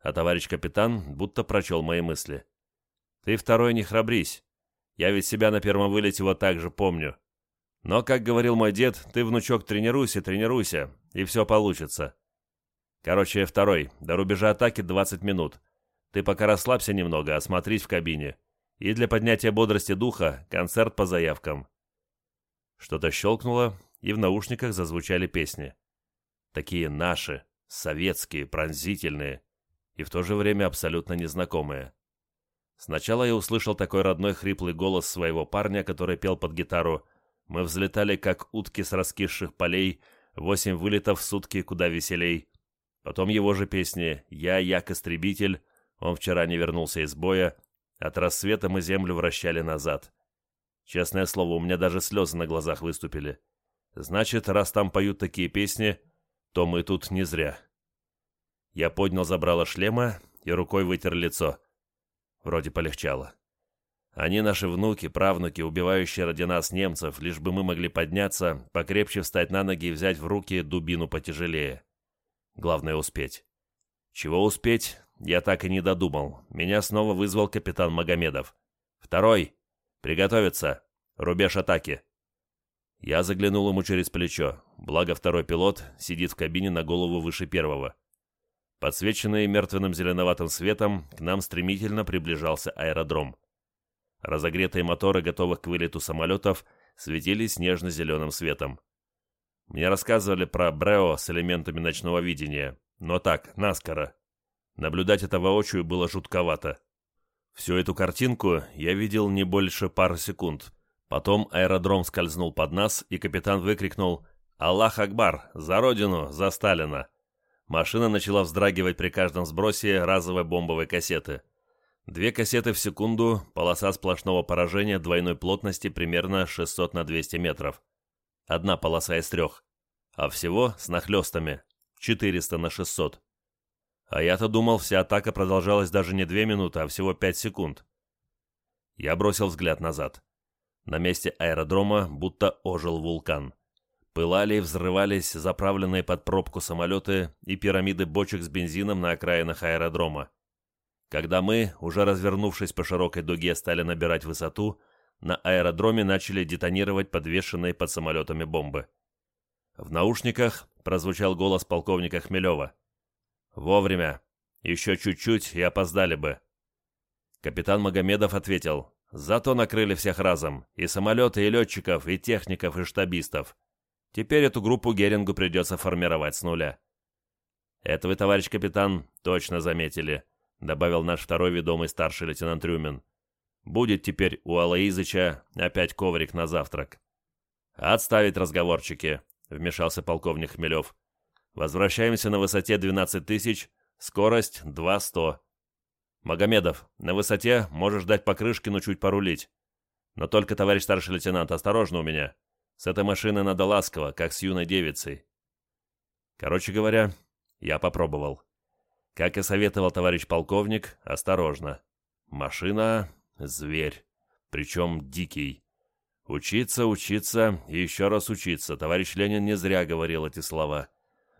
А товарищ капитан будто прочел мои мысли. «Ты второй не храбрись. Я ведь себя на первом вылете вот так же помню. Но, как говорил мой дед, ты, внучок, тренируйся, тренируйся, и все получится. Короче, второй, до рубежа атаки 20 минут. Ты пока расслабься немного, осмотрись в кабине. И для поднятия бодрости духа концерт по заявкам». Что-то щелкнуло, и в наушниках зазвучали песни. Такие наши, советские, пронзительные и в то же время абсолютно незнакомые. Сначала я услышал такой родной хриплый голос своего парня, который пел под гитару «Мы взлетали, как утки с раскисших полей, восемь вылетов в сутки куда веселей». Потом его же песни «Я, як-истребитель», он вчера не вернулся из боя, от рассвета мы землю вращали назад. Честное слово, у меня даже слезы на глазах выступили. Значит, раз там поют такие песни, то мы тут не зря. Я поднял забрало шлема и рукой вытер лицо. Вроде полегчало. Они наши внуки, правнуки, убивающие ради нас немцев, лишь бы мы могли подняться, покрепче встать на ноги и взять в руки дубину потяжелее. Главное успеть. Чего успеть, я так и не додумал. Меня снова вызвал капитан Магомедов. «Второй! Приготовиться! Рубеж атаки!» Я заглянул ему через плечо, благо второй пилот сидит в кабине на голову выше первого. Подсвеченный мертвенным зеленоватым светом, к нам стремительно приближался аэродром. Разогретые моторы, готовых к вылету самолетов, светились нежно-зеленым светом. Мне рассказывали про Брео с элементами ночного видения, но так, наскоро. Наблюдать это воочию было жутковато. Всю эту картинку я видел не больше пары секунд, Потом аэродром скользнул под нас, и капитан выкрикнул «Аллах Акбар! За Родину! За Сталина!» Машина начала вздрагивать при каждом сбросе разовой бомбовой кассеты. Две кассеты в секунду, полоса сплошного поражения двойной плотности примерно 600 на 200 метров. Одна полоса из трех. А всего с нахлестами 400 на 600. А я-то думал, вся атака продолжалась даже не две минуты, а всего пять секунд. Я бросил взгляд назад. На месте аэродрома будто ожил вулкан. Пылали и взрывались заправленные под пробку самолеты и пирамиды бочек с бензином на окраинах аэродрома. Когда мы, уже развернувшись по широкой дуге, стали набирать высоту, на аэродроме начали детонировать подвешенные под самолетами бомбы. В наушниках прозвучал голос полковника Хмелева. «Вовремя. Еще чуть-чуть и опоздали бы». Капитан Магомедов ответил. Зато накрыли всех разом. И самолеты, и летчиков, и техников, и штабистов. Теперь эту группу Герингу придется формировать с нуля. «Это вы, товарищ капитан, точно заметили», — добавил наш второй ведомый старший лейтенант Рюмин. «Будет теперь у Алаизыча опять коврик на завтрак». «Отставить разговорчики», — вмешался полковник Хмелев. «Возвращаемся на высоте 12 тысяч, скорость 2-100. «Магомедов, на высоте можешь дать покрышки, но чуть порулить. Но только, товарищ старший лейтенант, осторожно у меня. С этой машины надо ласково, как с юной девицей. Короче говоря, я попробовал. Как и советовал товарищ полковник, осторожно. Машина — зверь, причем дикий. Учиться, учиться и еще раз учиться. Товарищ Ленин не зря говорил эти слова.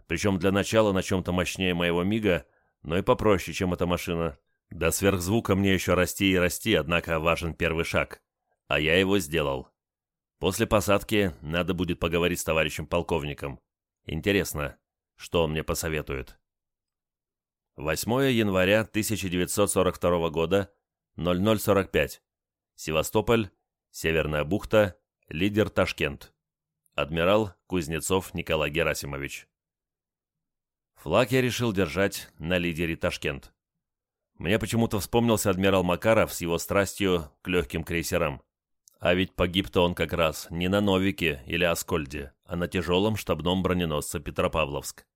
Причем для начала на чем-то мощнее моего МИГа, но и попроще, чем эта машина. До сверхзвука мне еще расти и расти, однако важен первый шаг. А я его сделал. После посадки надо будет поговорить с товарищем полковником. Интересно, что он мне посоветует. 8 января 1942 года, 0045. Севастополь, Северная бухта, лидер Ташкент. Адмирал Кузнецов Николай Герасимович. Флаг я решил держать на лидере Ташкент. Мне почему-то вспомнился адмирал Макаров с его страстью к легким крейсерам. А ведь погиб-то он как раз не на Новике или Аскольде, а на тяжелом штабном броненосце Петропавловск.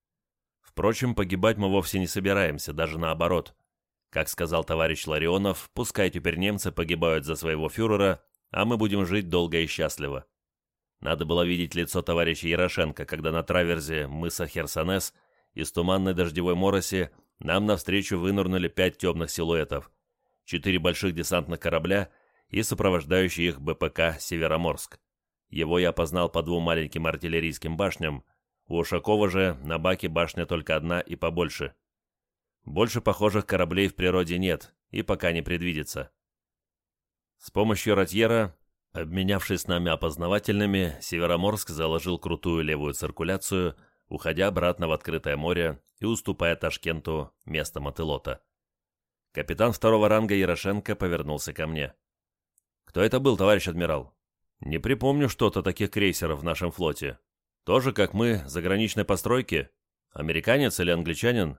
Впрочем, погибать мы вовсе не собираемся, даже наоборот. Как сказал товарищ Ларионов, пускай теперь немцы погибают за своего фюрера, а мы будем жить долго и счастливо. Надо было видеть лицо товарища Ярошенко, когда на траверзе мыса Херсонес из туманной дождевой мороси нам навстречу вынырнули пять темных силуэтов, четыре больших десантных корабля и сопровождающий их БПК «Североморск». Его я опознал по двум маленьким артиллерийским башням, у Ушакова же на баке башня только одна и побольше. Больше похожих кораблей в природе нет и пока не предвидится. С помощью Ротьера, обменявшись с нами опознавательными, Североморск заложил крутую левую циркуляцию, уходя обратно в открытое море и уступая Ташкенту место мотылота. Капитан второго ранга Ярошенко повернулся ко мне. «Кто это был, товарищ адмирал?» «Не припомню что-то таких крейсеров в нашем флоте. Тоже, как мы, заграничной постройки? Американец или англичанин?»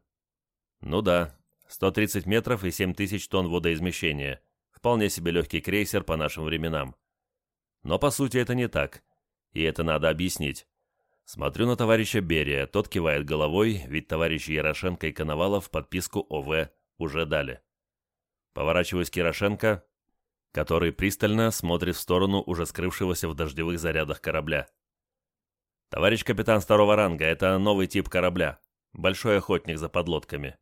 «Ну да, 130 метров и 7 тысяч тонн водоизмещения. Вполне себе легкий крейсер по нашим временам. Но по сути это не так, и это надо объяснить. Смотрю на товарища Берия, тот кивает головой, ведь товарищи Ярошенко и Коновалов подписку ОВ уже дали. Поворачиваюсь к Ярошенко, который пристально смотрит в сторону уже скрывшегося в дождевых зарядах корабля. «Товарищ капитан второго ранга, это новый тип корабля. Большой охотник за подлодками».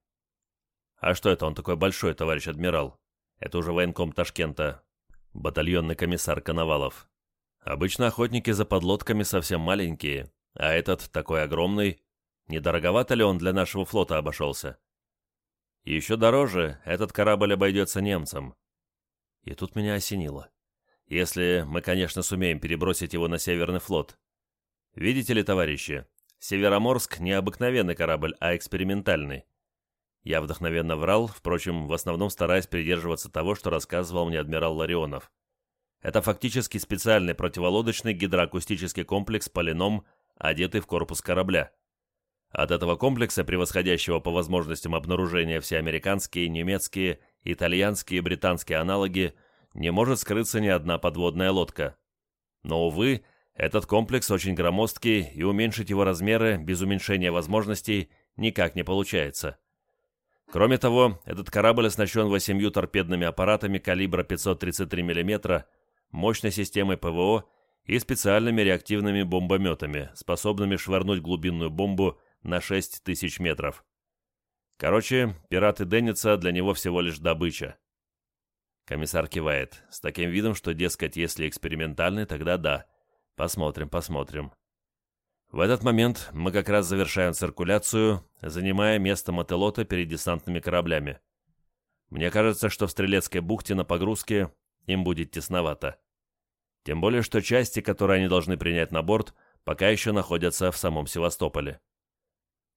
«А что это он такой большой, товарищ адмирал?» Это уже военком Ташкента, батальонный комиссар Коновалов. Обычно охотники за подлодками совсем маленькие, а этот такой огромный. Недороговато ли он для нашего флота обошелся? еще дороже этот корабль обойдется немцам. И тут меня осенило. Если мы, конечно, сумеем перебросить его на Северный флот. Видите ли, товарищи, Североморск не обыкновенный корабль, а экспериментальный. Я вдохновенно врал, впрочем, в основном стараясь придерживаться того, что рассказывал мне адмирал Ларионов. Это фактически специальный противолодочный гидроакустический комплекс «Полином», одетый в корпус корабля. От этого комплекса, превосходящего по возможностям обнаружения все американские, немецкие, итальянские и британские аналоги, не может скрыться ни одна подводная лодка. Но, увы, этот комплекс очень громоздкий, и уменьшить его размеры без уменьшения возможностей никак не получается. Кроме того, этот корабль оснащен восемью торпедными аппаратами калибра 533 мм, мощной системой ПВО и специальными реактивными бомбометами, способными швырнуть глубинную бомбу на 6000 метров. Короче, пираты Денниса для него всего лишь добыча. Комиссар кивает, с таким видом, что, дескать, если экспериментальный, тогда да. Посмотрим, посмотрим. В этот момент мы как раз завершаем циркуляцию, занимая место мотылота перед десантными кораблями. Мне кажется, что в Стрелецкой бухте на погрузке им будет тесновато. Тем более, что части, которые они должны принять на борт, пока еще находятся в самом Севастополе.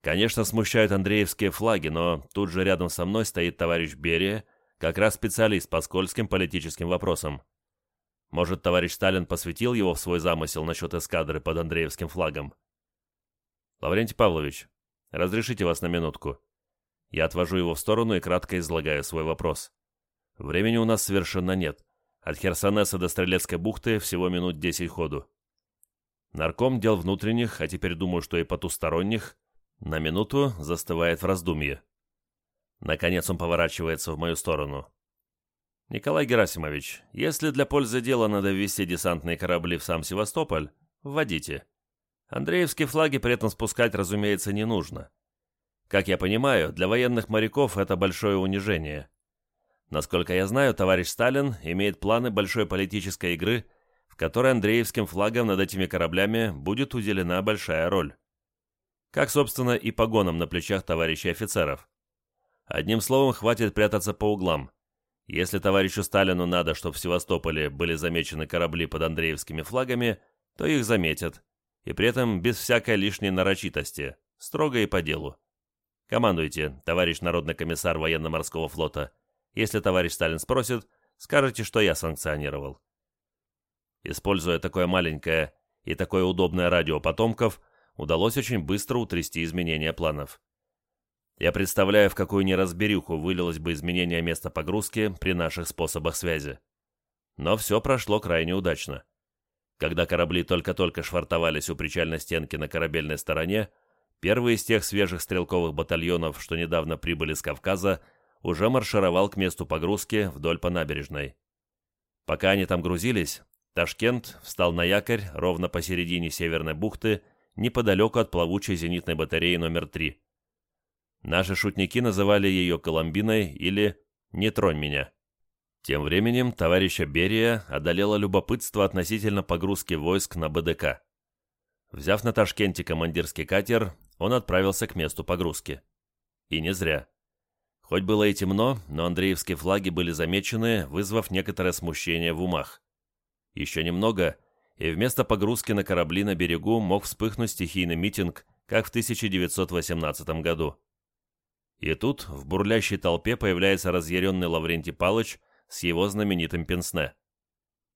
Конечно, смущают Андреевские флаги, но тут же рядом со мной стоит товарищ Берия, как раз специалист по скользким политическим вопросам. Может, товарищ Сталин посвятил его в свой замысел насчет эскадры под Андреевским флагом? «Лаврентий Павлович, разрешите вас на минутку?» Я отвожу его в сторону и кратко излагаю свой вопрос. Времени у нас совершенно нет. От Херсонеса до Стрелецкой бухты всего минут десять ходу. Нарком дел внутренних, а теперь думаю, что и потусторонних, на минуту застывает в раздумье. Наконец он поворачивается в мою сторону. «Николай Герасимович, если для пользы дела надо ввести десантные корабли в сам Севастополь, вводите. Андреевские флаги при этом спускать, разумеется, не нужно. Как я понимаю, для военных моряков это большое унижение. Насколько я знаю, товарищ Сталин имеет планы большой политической игры, в которой Андреевским флагом над этими кораблями будет уделена большая роль. Как, собственно, и погонам на плечах товарищей офицеров. Одним словом, хватит прятаться по углам. Если товарищу Сталину надо, чтобы в Севастополе были замечены корабли под Андреевскими флагами, то их заметят. И при этом без всякой лишней нарочитости, строго и по делу. Командуйте, товарищ Народный комиссар военно-морского флота. Если товарищ Сталин спросит, скажете, что я санкционировал. Используя такое маленькое и такое удобное радио потомков, удалось очень быстро утрясти изменения планов. Я представляю, в какую неразберюху вылилось бы изменение места погрузки при наших способах связи. Но все прошло крайне удачно. Когда корабли только-только швартовались у причальной стенки на корабельной стороне, первый из тех свежих стрелковых батальонов, что недавно прибыли с Кавказа, уже маршировал к месту погрузки вдоль по набережной. Пока они там грузились, Ташкент встал на якорь ровно посередине Северной бухты, неподалеку от плавучей зенитной батареи номер 3. Наши шутники называли ее Коломбиной или «Не тронь меня». Тем временем товарища Берия одолело любопытство относительно погрузки войск на БДК. Взяв на Ташкенте командирский катер, он отправился к месту погрузки. И не зря. Хоть было и темно, но Андреевские флаги были замечены, вызвав некоторое смущение в умах. Еще немного, и вместо погрузки на корабли на берегу мог вспыхнуть стихийный митинг, как в 1918 году. И тут в бурлящей толпе появляется разъяренный Лаврентий Палыч с его знаменитым пенсне.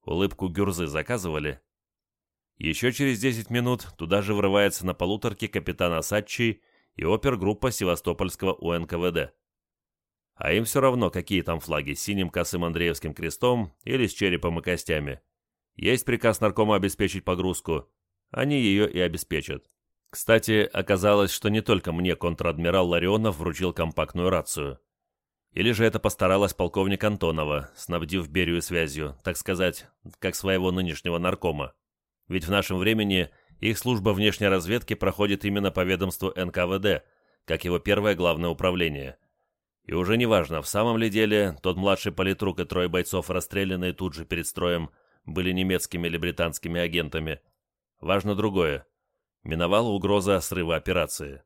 Улыбку Гюрзы заказывали. Еще через 10 минут туда же врывается на полуторке капитан Асадчий и опергруппа Севастопольского УНКВД. А им все равно, какие там флаги, с синим косым Андреевским крестом или с черепом и костями. Есть приказ наркома обеспечить погрузку. Они ее и обеспечат. Кстати, оказалось, что не только мне контр-адмирал Ларионов вручил компактную рацию. Или же это постаралась полковник Антонова, снабдив Берию связью, так сказать, как своего нынешнего наркома. Ведь в нашем времени их служба внешней разведки проходит именно по ведомству НКВД, как его первое главное управление. И уже неважно, в самом ли деле тот младший политрук и трое бойцов, расстрелянные тут же перед строем, были немецкими или британскими агентами. Важно другое миновала угроза срыва операции.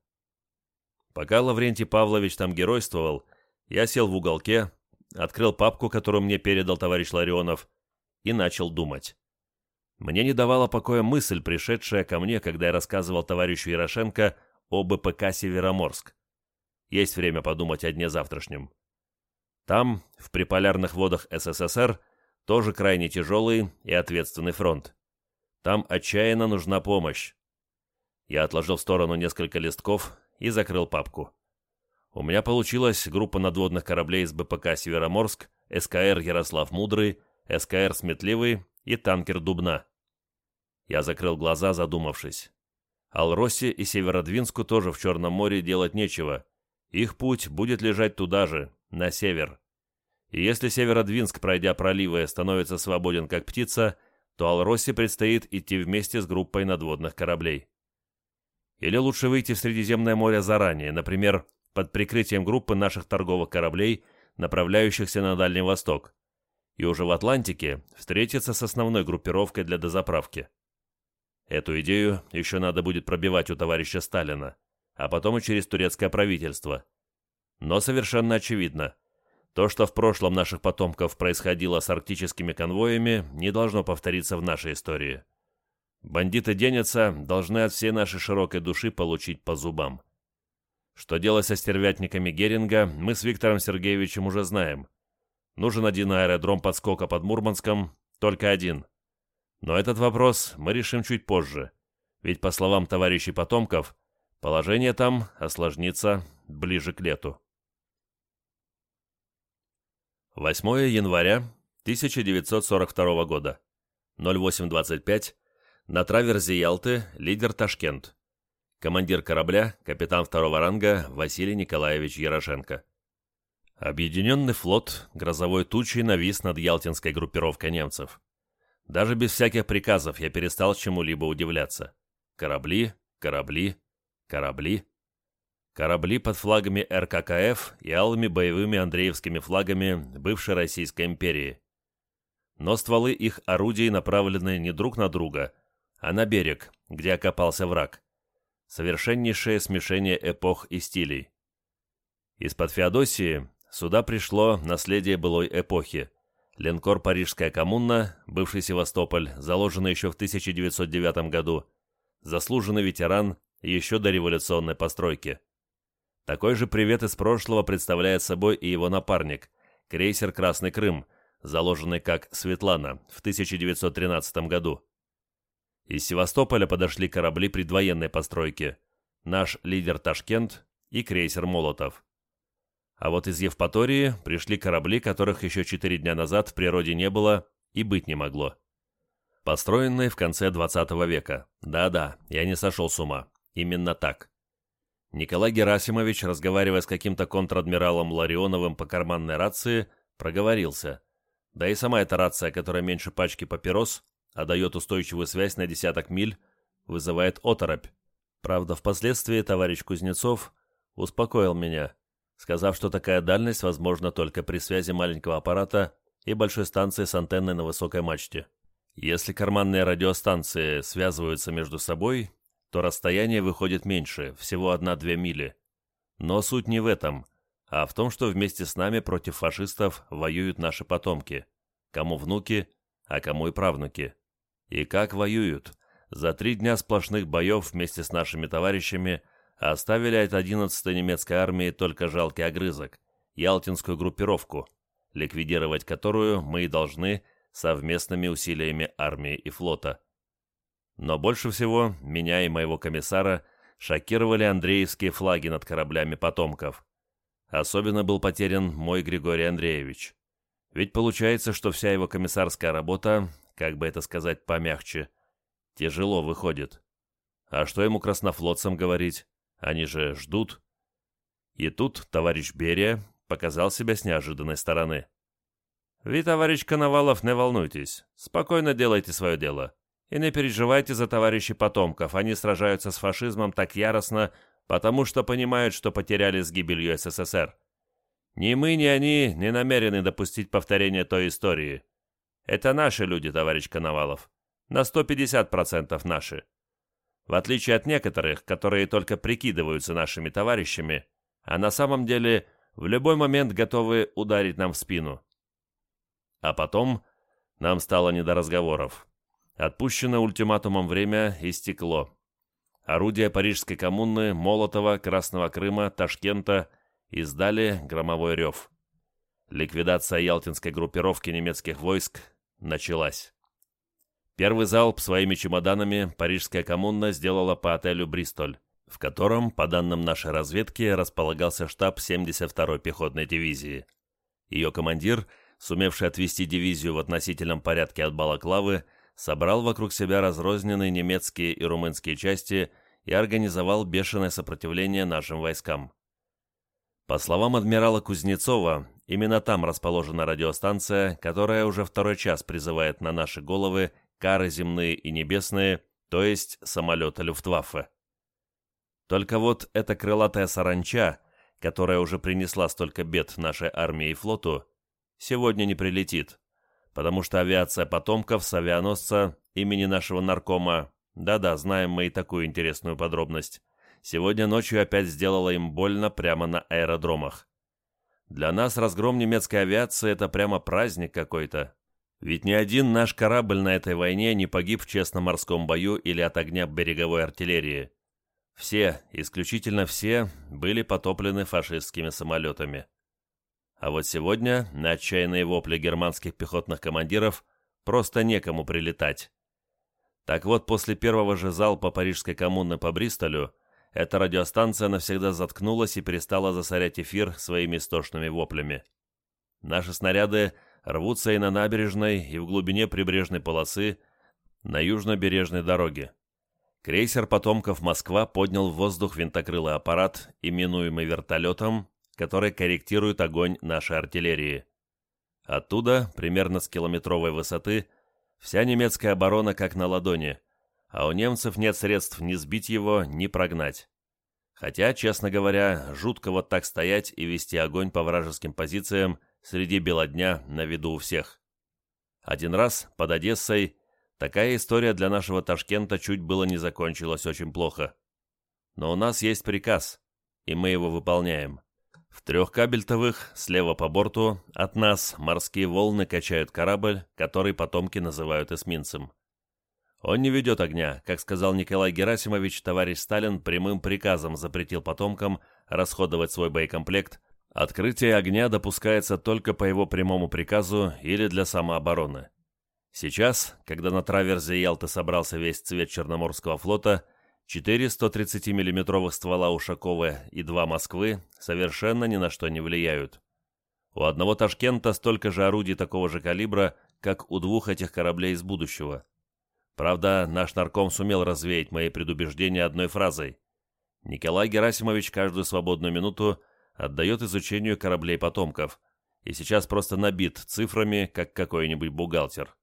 Пока Лаврентий Павлович там геройствовал, я сел в уголке, открыл папку, которую мне передал товарищ Ларионов, и начал думать. Мне не давала покоя мысль, пришедшая ко мне, когда я рассказывал товарищу Ярошенко о БПК «Североморск». Есть время подумать о дне завтрашнем. Там, в приполярных водах СССР, тоже крайне тяжелый и ответственный фронт. Там отчаянно нужна помощь. Я отложил в сторону несколько листков и закрыл папку. У меня получилась группа надводных кораблей из БПК «Североморск», СКР «Ярослав Мудрый», СКР «Сметливый» и танкер «Дубна». Я закрыл глаза, задумавшись. Алросе и Северодвинску тоже в Черном море делать нечего. Их путь будет лежать туда же, на север. И если Северодвинск, пройдя проливы, становится свободен как птица, то Алросе предстоит идти вместе с группой надводных кораблей. Или лучше выйти в Средиземное море заранее, например, под прикрытием группы наших торговых кораблей, направляющихся на Дальний Восток, и уже в Атлантике встретиться с основной группировкой для дозаправки. Эту идею еще надо будет пробивать у товарища Сталина, а потом и через турецкое правительство. Но совершенно очевидно, то, что в прошлом наших потомков происходило с арктическими конвоями, не должно повториться в нашей истории. Бандиты денятся, должны от всей нашей широкой души получить по зубам. Что делать со стервятниками Геринга, мы с Виктором Сергеевичем уже знаем. Нужен один аэродром подскока под Мурманском, только один. Но этот вопрос мы решим чуть позже, ведь, по словам товарищей потомков, положение там осложнится ближе к лету. 8 января 1942 года, 08.25, на траверзе Ялты лидер Ташкент. Командир корабля, капитан второго ранга Василий Николаевич Ярошенко. Объединенный флот грозовой тучей навис над ялтинской группировкой немцев. Даже без всяких приказов я перестал чему-либо удивляться. Корабли, корабли, корабли. Корабли под флагами РККФ и алыми боевыми Андреевскими флагами бывшей Российской империи. Но стволы их орудий направлены не друг на друга, а на берег, где окопался враг. Совершеннейшее смешение эпох и стилей. Из-под Феодосии сюда пришло наследие былой эпохи. Линкор «Парижская коммуна», бывший Севастополь, заложенный еще в 1909 году, заслуженный ветеран еще до революционной постройки. Такой же привет из прошлого представляет собой и его напарник, крейсер «Красный Крым», заложенный как «Светлана» в 1913 году. Из Севастополя подошли корабли предвоенной постройки, наш лидер «Ташкент» и крейсер «Молотов». А вот из Евпатории пришли корабли, которых еще четыре дня назад в природе не было и быть не могло. Построенные в конце 20 века. Да-да, я не сошел с ума. Именно так. Николай Герасимович, разговаривая с каким-то контр-адмиралом Ларионовым по карманной рации, проговорился. Да и сама эта рация, которая меньше пачки папирос, а дает устойчивую связь на десяток миль, вызывает оторопь. Правда, впоследствии товарищ Кузнецов успокоил меня сказав, что такая дальность возможна только при связи маленького аппарата и большой станции с антенной на высокой мачте. Если карманные радиостанции связываются между собой, то расстояние выходит меньше, всего 1-2 мили. Но суть не в этом, а в том, что вместе с нами против фашистов воюют наши потомки, кому внуки, а кому и правнуки. И как воюют? За три дня сплошных боев вместе с нашими товарищами – оставили от 11-й немецкой армии только жалкий огрызок, Ялтинскую группировку, ликвидировать которую мы и должны совместными усилиями армии и флота. Но больше всего меня и моего комиссара шокировали Андреевские флаги над кораблями потомков. Особенно был потерян мой Григорий Андреевич. Ведь получается, что вся его комиссарская работа, как бы это сказать помягче, тяжело выходит. А что ему краснофлотцам говорить? Они же ждут. И тут товарищ Берия показал себя с неожиданной стороны. «Вы, товарищ Коновалов, не волнуйтесь. Спокойно делайте свое дело. И не переживайте за товарищей потомков. Они сражаются с фашизмом так яростно, потому что понимают, что потеряли с гибелью СССР. Ни мы, ни они не намерены допустить повторения той истории. Это наши люди, товарищ Коновалов. На 150% наши. В отличие от некоторых, которые только прикидываются нашими товарищами, а на самом деле в любой момент готовы ударить нам в спину. А потом нам стало не до разговоров. Отпущенное ультиматумом время истекло. Орудия Парижской коммуны, Молотова, Красного Крыма, Ташкента издали громовой рев. Ликвидация ялтинской группировки немецких войск началась. Первый залп своими чемоданами парижская коммуна сделала по отелю «Бристоль», в котором, по данным нашей разведки, располагался штаб 72-й пехотной дивизии. Ее командир, сумевший отвести дивизию в относительном порядке от Балаклавы, собрал вокруг себя разрозненные немецкие и румынские части и организовал бешеное сопротивление нашим войскам. По словам адмирала Кузнецова, именно там расположена радиостанция, которая уже второй час призывает на наши головы кары земные и небесные, то есть самолеты Люфтваффе. Только вот эта крылатая саранча, которая уже принесла столько бед нашей армии и флоту, сегодня не прилетит, потому что авиация потомков с авианосца имени нашего наркома, да-да, знаем мы и такую интересную подробность, сегодня ночью опять сделала им больно прямо на аэродромах. Для нас разгром немецкой авиации – это прямо праздник какой-то. Ведь ни один наш корабль на этой войне не погиб в честном морском бою или от огня береговой артиллерии. Все, исключительно все, были потоплены фашистскими самолетами. А вот сегодня на отчаянные вопли германских пехотных командиров просто некому прилетать. Так вот, после первого же залпа парижской коммуны по Бристолю, эта радиостанция навсегда заткнулась и перестала засорять эфир своими истошными воплями. Наши снаряды рвутся и на набережной, и в глубине прибрежной полосы, на южно-бережной дороге. Крейсер потомков Москва поднял в воздух винтокрылый аппарат, именуемый вертолетом, который корректирует огонь нашей артиллерии. Оттуда, примерно с километровой высоты, вся немецкая оборона как на ладони. а у немцев нет средств ни сбить его, ни прогнать. Хотя, честно говоря, жутко вот так стоять и вести огонь по вражеским позициям среди бела дня на виду у всех. Один раз, под Одессой, такая история для нашего Ташкента чуть было не закончилась очень плохо. Но у нас есть приказ, и мы его выполняем. В трех кабельтовых, слева по борту, от нас морские волны качают корабль, который потомки называют эсминцем. Он не ведет огня, как сказал Николай Герасимович, товарищ Сталин прямым приказом запретил потомкам расходовать свой боекомплект. Открытие огня допускается только по его прямому приказу или для самообороны. Сейчас, когда на траверзе Ялты собрался весь цвет Черноморского флота, четыре 130 миллиметровых ствола Ушакова и два Москвы совершенно ни на что не влияют. У одного Ташкента столько же орудий такого же калибра, как у двух этих кораблей из будущего. Правда, наш нарком сумел развеять мои предубеждения одной фразой. Николай Герасимович каждую свободную минуту отдает изучению кораблей потомков, и сейчас просто набит цифрами, как какой-нибудь бухгалтер.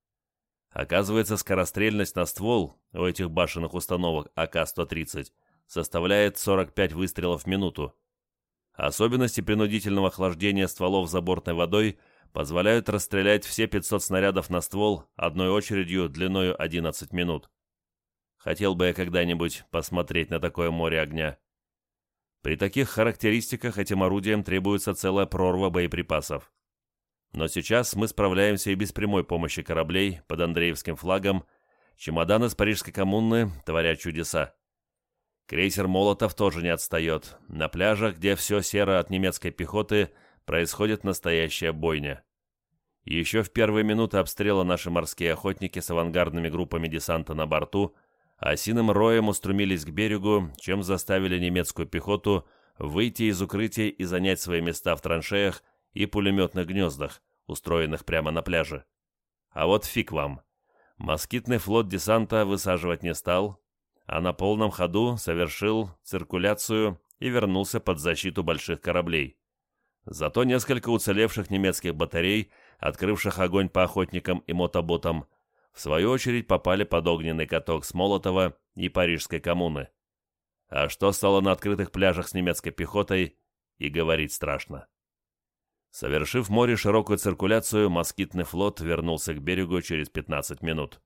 Оказывается, скорострельность на ствол у этих башенных установок АК-130 составляет 45 выстрелов в минуту. Особенности принудительного охлаждения стволов забортной водой – позволяют расстрелять все 500 снарядов на ствол одной очередью длиною 11 минут. Хотел бы я когда-нибудь посмотреть на такое море огня. При таких характеристиках этим орудиям требуется целая прорва боеприпасов. Но сейчас мы справляемся и без прямой помощи кораблей под Андреевским флагом, чемоданы с Парижской коммуны творят чудеса. Крейсер «Молотов» тоже не отстает. На пляжах, где все серо от немецкой пехоты, происходит настоящая бойня. Еще в первые минуты обстрела наши морские охотники с авангардными группами десанта на борту осиным роем устремились к берегу, чем заставили немецкую пехоту выйти из укрытий и занять свои места в траншеях и пулеметных гнездах, устроенных прямо на пляже. А вот фиг вам. Москитный флот десанта высаживать не стал, а на полном ходу совершил циркуляцию и вернулся под защиту больших кораблей. Зато несколько уцелевших немецких батарей, открывших огонь по охотникам и мотоботам, в свою очередь попали под огненный каток с Молотова и Парижской коммуны. А что стало на открытых пляжах с немецкой пехотой, и говорить страшно. Совершив в море широкую циркуляцию, москитный флот вернулся к берегу через 15 минут.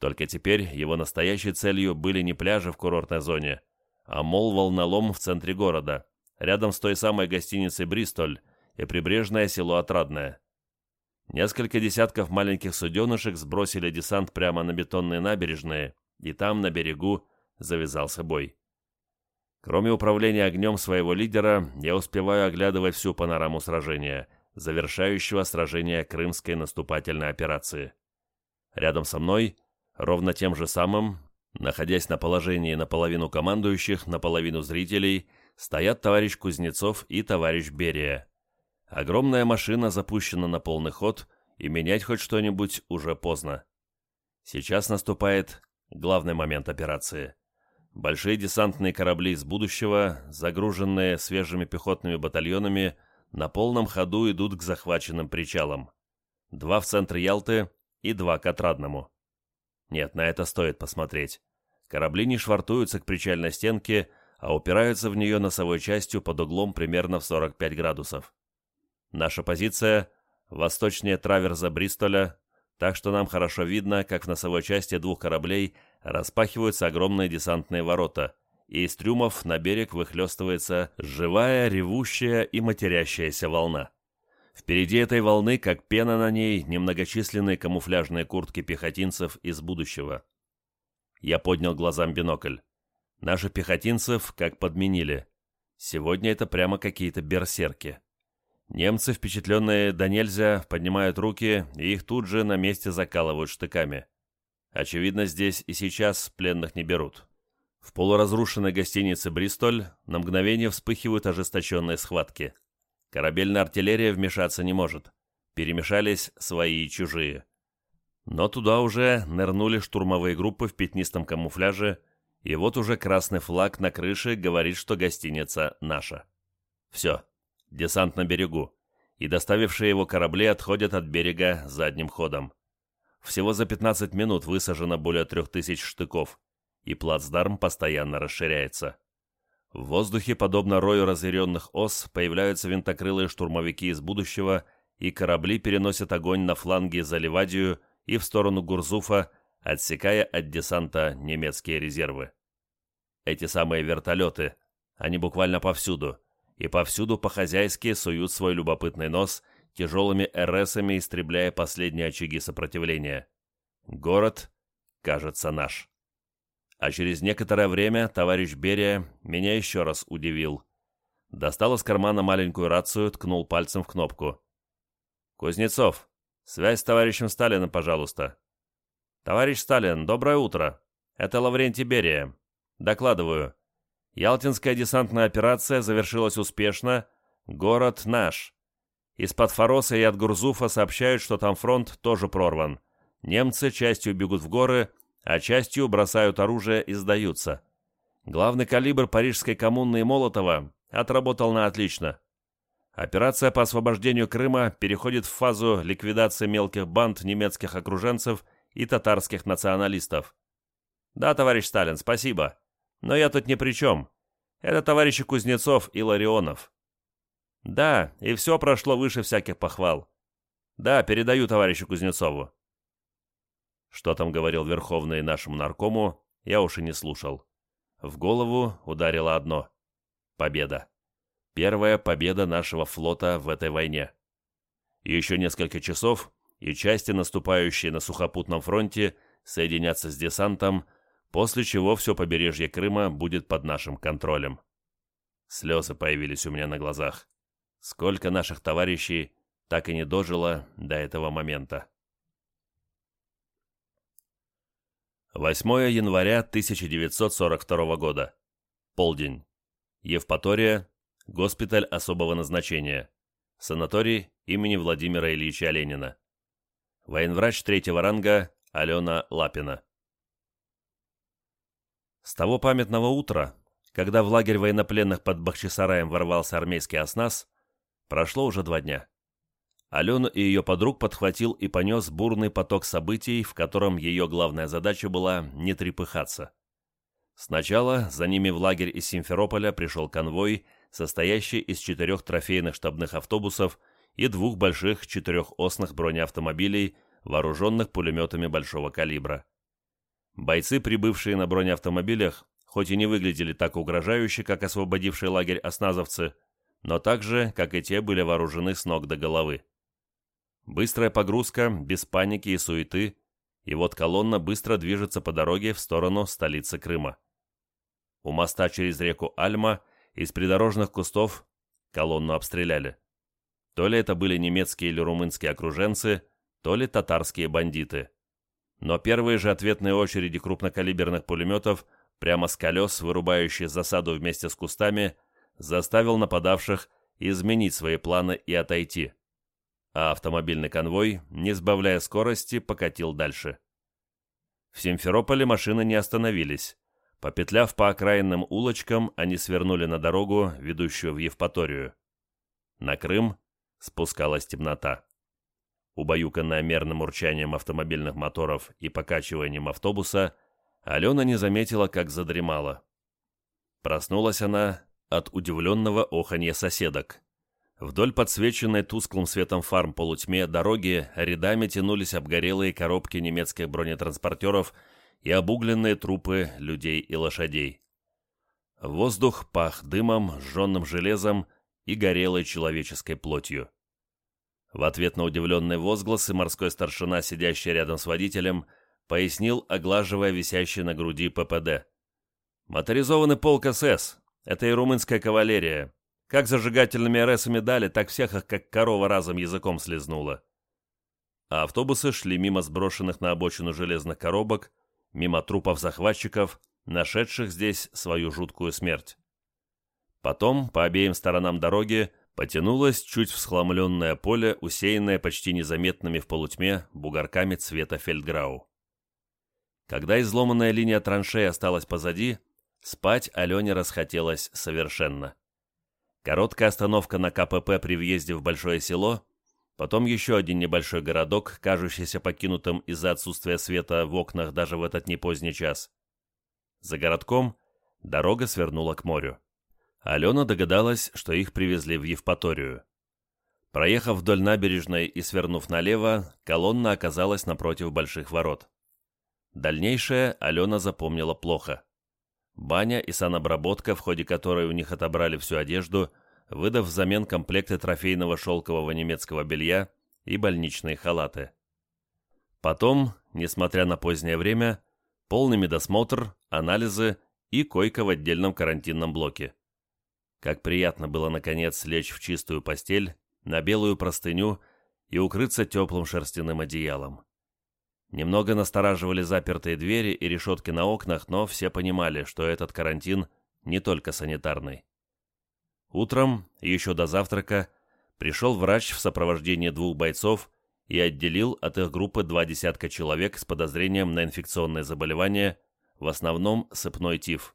Только теперь его настоящей целью были не пляжи в курортной зоне, а мол-волнолом в центре города, рядом с той самой гостиницей «Бристоль» и прибрежное село Отрадное. Несколько десятков маленьких суденышек сбросили десант прямо на бетонные набережные, и там, на берегу, завязался бой. Кроме управления огнем своего лидера, я успеваю оглядывать всю панораму сражения, завершающего сражение Крымской наступательной операции. Рядом со мной, ровно тем же самым, находясь на положении наполовину командующих, наполовину зрителей – стоят товарищ Кузнецов и товарищ Берия. Огромная машина запущена на полный ход, и менять хоть что-нибудь уже поздно. Сейчас наступает главный момент операции. Большие десантные корабли из будущего, загруженные свежими пехотными батальонами, на полном ходу идут к захваченным причалам. Два в центре Ялты и два к Отрадному. Нет, на это стоит посмотреть. Корабли не швартуются к причальной стенке, а упираются в нее носовой частью под углом примерно в 45 градусов. Наша позиция – восточнее траверза Бристоля, так что нам хорошо видно, как в носовой части двух кораблей распахиваются огромные десантные ворота, и из трюмов на берег выхлестывается живая, ревущая и матерящаяся волна. Впереди этой волны, как пена на ней, немногочисленные камуфляжные куртки пехотинцев из будущего. Я поднял глазам бинокль. Наши пехотинцев как подменили. Сегодня это прямо какие-то берсерки. Немцы, впечатленные до нельзя, поднимают руки и их тут же на месте закалывают штыками. Очевидно, здесь и сейчас пленных не берут. В полуразрушенной гостинице «Бристоль» на мгновение вспыхивают ожесточенные схватки. Корабельная артиллерия вмешаться не может. Перемешались свои и чужие. Но туда уже нырнули штурмовые группы в пятнистом камуфляже и вот уже красный флаг на крыше говорит, что гостиница наша. Все, десант на берегу, и доставившие его корабли отходят от берега задним ходом. Всего за 15 минут высажено более 3000 штыков, и плацдарм постоянно расширяется. В воздухе, подобно рою разъяренных ос, появляются винтокрылые штурмовики из будущего, и корабли переносят огонь на фланги за Ливадию и в сторону Гурзуфа, отсекая от десанта немецкие резервы. Эти самые вертолеты, они буквально повсюду, и повсюду по-хозяйски суют свой любопытный нос, тяжелыми РСами истребляя последние очаги сопротивления. Город, кажется, наш. А через некоторое время товарищ Берия меня еще раз удивил. Достал из кармана маленькую рацию, ткнул пальцем в кнопку. «Кузнецов, связь с товарищем Сталиным, пожалуйста». «Товарищ Сталин, доброе утро. Это Лаврентий Берия. Докладываю. Ялтинская десантная операция завершилась успешно. Город наш. Из-под Фороса и от Гурзуфа сообщают, что там фронт тоже прорван. Немцы частью бегут в горы, а частью бросают оружие и сдаются. Главный калибр парижской коммуны и Молотова отработал на отлично. Операция по освобождению Крыма переходит в фазу ликвидации мелких банд немецких окруженцев и татарских националистов. Да, товарищ Сталин, спасибо. Но я тут ни при чем. Это товарищи Кузнецов и Ларионов. Да, и все прошло выше всяких похвал. Да, передаю товарищу Кузнецову. Что там говорил Верховный нашему наркому, я уж и не слушал. В голову ударило одно. Победа. Первая победа нашего флота в этой войне. Еще несколько часов, и части, наступающие на сухопутном фронте, соединятся с десантом, после чего все побережье Крыма будет под нашим контролем. Слезы появились у меня на глазах. Сколько наших товарищей так и не дожило до этого момента. 8 января 1942 года. Полдень. Евпатория. Госпиталь особого назначения. Санаторий имени Владимира Ильича Ленина. Военврач третьего ранга Алена Лапина. С того памятного утра, когда в лагерь военнопленных под Бахчисараем ворвался армейский оснас, прошло уже два дня. Алену и ее подруг подхватил и понес бурный поток событий, в котором ее главная задача была не трепыхаться. Сначала за ними в лагерь из Симферополя пришел конвой, состоящий из четырех трофейных штабных автобусов и двух больших четырехосных бронеавтомобилей, вооруженных пулеметами большого калибра. Бойцы, прибывшие на бронеавтомобилях, хоть и не выглядели так угрожающе, как освободившие лагерь осназовцы, но также, как и те, были вооружены с ног до головы. Быстрая погрузка, без паники и суеты, и вот колонна быстро движется по дороге в сторону столицы Крыма. У моста через реку Альма из придорожных кустов колонну обстреляли. То ли это были немецкие или румынские окруженцы, то ли татарские бандиты. Но первые же ответные очереди крупнокалиберных пулеметов, прямо с колес, вырубающие засаду вместе с кустами, заставил нападавших изменить свои планы и отойти а автомобильный конвой, не сбавляя скорости, покатил дальше. В Симферополе машины не остановились. Попетляв по окраинным улочкам, они свернули на дорогу, ведущую в Евпаторию. На Крым спускалась темнота. Убаюканная мерным урчанием автомобильных моторов и покачиванием автобуса, Алена не заметила, как задремала. Проснулась она от удивленного оханья соседок. Вдоль подсвеченной тусклым светом фарм полутьме дороги рядами тянулись обгорелые коробки немецких бронетранспортеров и обугленные трупы людей и лошадей. Воздух пах дымом, сжженным железом и горелой человеческой плотью. В ответ на удивленные возгласы морской старшина, сидящий рядом с водителем, пояснил, оглаживая висящий на груди ППД. «Моторизованный полк СС. Это и румынская кавалерия. Как зажигательными РСами дали, так всех их, как корова, разом языком слезнула. А автобусы шли мимо сброшенных на обочину железных коробок, мимо трупов захватчиков, нашедших здесь свою жуткую смерть. Потом, по обеим сторонам дороги, потянулось чуть всхламленное поле, усеянное почти незаметными в полутьме бугорками цвета фельдграу. Когда изломанная линия траншеи осталась позади, спать Алене расхотелось совершенно. Короткая остановка на КПП при въезде в большое село, Потом еще один небольшой городок, кажущийся покинутым из-за отсутствия света в окнах даже в этот непоздний час. За городком дорога свернула к морю. Алена догадалась, что их привезли в Евпаторию. Проехав вдоль набережной и свернув налево, колонна оказалась напротив больших ворот. Дальнейшее Алена запомнила плохо. Баня и санобработка, в ходе которой у них отобрали всю одежду, выдав взамен комплекты трофейного шелкового немецкого белья и больничные халаты. Потом, несмотря на позднее время, полный медосмотр, анализы и койка в отдельном карантинном блоке. Как приятно было, наконец, лечь в чистую постель, на белую простыню и укрыться теплым шерстяным одеялом. Немного настораживали запертые двери и решетки на окнах, но все понимали, что этот карантин не только санитарный. Утром, еще до завтрака, пришел врач в сопровождении двух бойцов и отделил от их группы два десятка человек с подозрением на инфекционное заболевание, в основном сыпной тиф.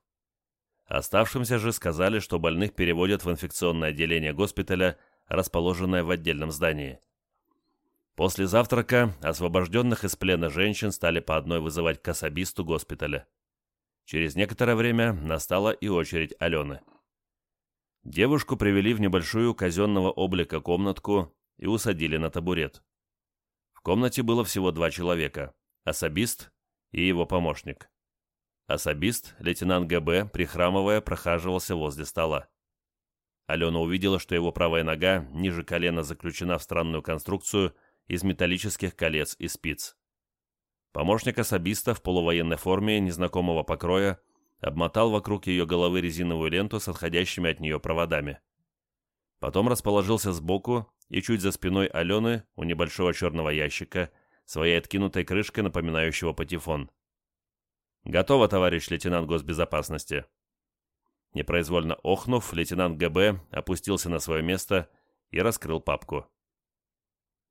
Оставшимся же сказали, что больных переводят в инфекционное отделение госпиталя, расположенное в отдельном здании. После завтрака освобожденных из плена женщин стали по одной вызывать к особисту госпиталя. Через некоторое время настала и очередь Алены. Девушку привели в небольшую казенного облика комнатку и усадили на табурет. В комнате было всего два человека – особист и его помощник. Особист, лейтенант ГБ, прихрамывая, прохаживался возле стола. Алена увидела, что его правая нога ниже колена заключена в странную конструкцию – из металлических колец и спиц. Помощник особиста в полувоенной форме незнакомого покроя обмотал вокруг ее головы резиновую ленту с отходящими от нее проводами. Потом расположился сбоку и чуть за спиной Алены у небольшого черного ящика, своей откинутой крышкой, напоминающего патефон. «Готово, товарищ лейтенант госбезопасности». Непроизвольно охнув, лейтенант ГБ опустился на свое место и раскрыл папку.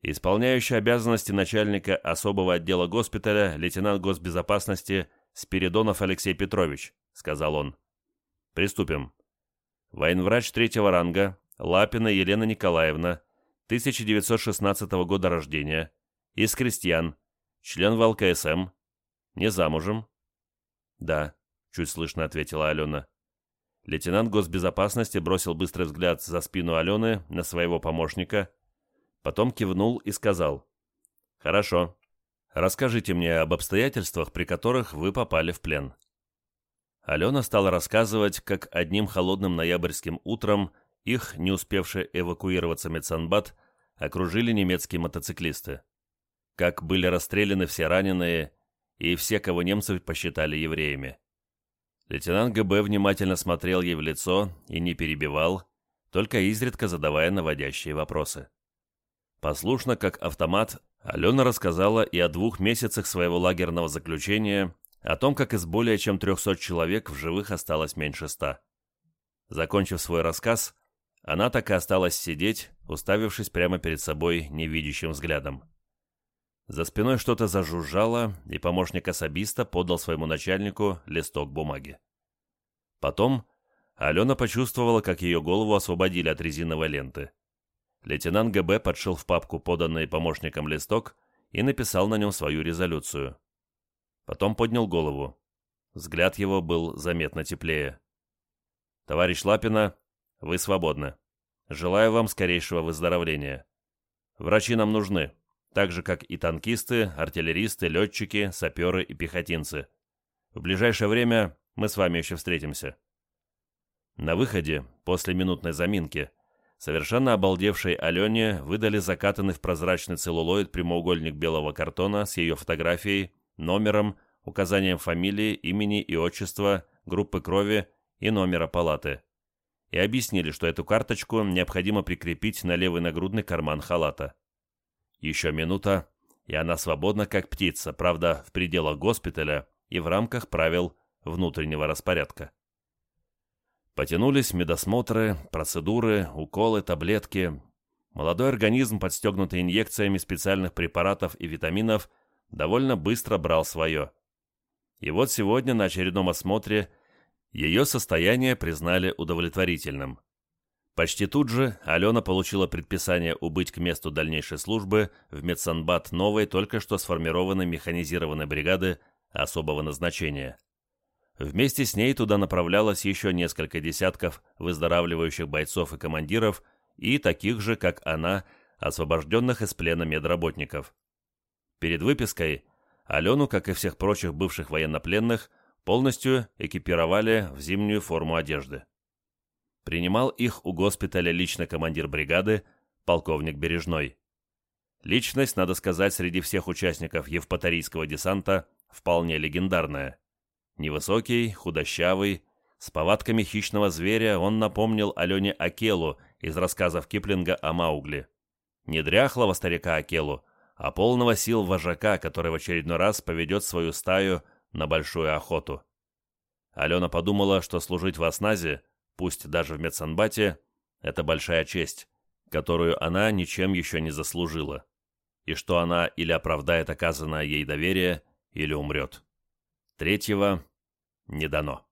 Исполняющий обязанности начальника особого отдела госпиталя лейтенант госбезопасности Спиридонов Алексей Петрович, сказал он. Приступим. Военврач третьего ранга, Лапина Елена Николаевна, 1916 года рождения, из крестьян, член ВЛКСМ, не замужем. Да, чуть слышно ответила Алена. Лейтенант госбезопасности бросил быстрый взгляд за спину Алены на своего помощника – Потом кивнул и сказал. «Хорошо. Расскажите мне об обстоятельствах, при которых вы попали в плен». Алена стала рассказывать, как одним холодным ноябрьским утром их, не успевшие эвакуироваться медсанбат, окружили немецкие мотоциклисты. Как были расстреляны все раненые и все, кого немцы посчитали евреями. Лейтенант ГБ внимательно смотрел ей в лицо и не перебивал, только изредка задавая наводящие вопросы. Послушно, как автомат, Алена рассказала и о двух месяцах своего лагерного заключения, о том, как из более чем 300 человек в живых осталось меньше ста. Закончив свой рассказ, она так и осталась сидеть, уставившись прямо перед собой невидящим взглядом. За спиной что-то зажужжало, и помощник особиста подал своему начальнику листок бумаги. Потом Алена почувствовала, как ее голову освободили от резиновой ленты. Лейтенант ГБ подшил в папку поданный помощником листок и написал на нем свою резолюцию. Потом поднял голову. Взгляд его был заметно теплее. «Товарищ Лапина, вы свободны. Желаю вам скорейшего выздоровления. Врачи нам нужны, так же, как и танкисты, артиллеристы, летчики, саперы и пехотинцы. В ближайшее время мы с вами еще встретимся». На выходе, после минутной заминки, Совершенно обалдевшей Алене выдали закатанный в прозрачный целлулоид прямоугольник белого картона с ее фотографией, номером, указанием фамилии, имени и отчества, группы крови и номера палаты. И объяснили, что эту карточку необходимо прикрепить на левый нагрудный карман халата. Еще минута, и она свободна как птица, правда, в пределах госпиталя и в рамках правил внутреннего распорядка. Потянулись медосмотры, процедуры, уколы, таблетки. Молодой организм, подстегнутый инъекциями специальных препаратов и витаминов, довольно быстро брал свое. И вот сегодня на очередном осмотре ее состояние признали удовлетворительным. Почти тут же Алена получила предписание убыть к месту дальнейшей службы в медсанбат новой, только что сформированной механизированной бригады особого назначения. Вместе с ней туда направлялось еще несколько десятков выздоравливающих бойцов и командиров и таких же, как она, освобожденных из плена медработников. Перед выпиской Алену, как и всех прочих бывших военнопленных, полностью экипировали в зимнюю форму одежды. Принимал их у госпиталя лично командир бригады, полковник Бережной. Личность, надо сказать, среди всех участников Евпаторийского десанта вполне легендарная. Невысокий, худощавый, с повадками хищного зверя он напомнил Алене Акелу из рассказов Киплинга о Маугли. Не дряхлого старика Акелу, а полного сил вожака, который в очередной раз поведет свою стаю на большую охоту. Алена подумала, что служить в Осназе пусть даже в медсанбате, это большая честь, которую она ничем еще не заслужила, и что она или оправдает оказанное ей доверие, или умрет. Третьего не дано.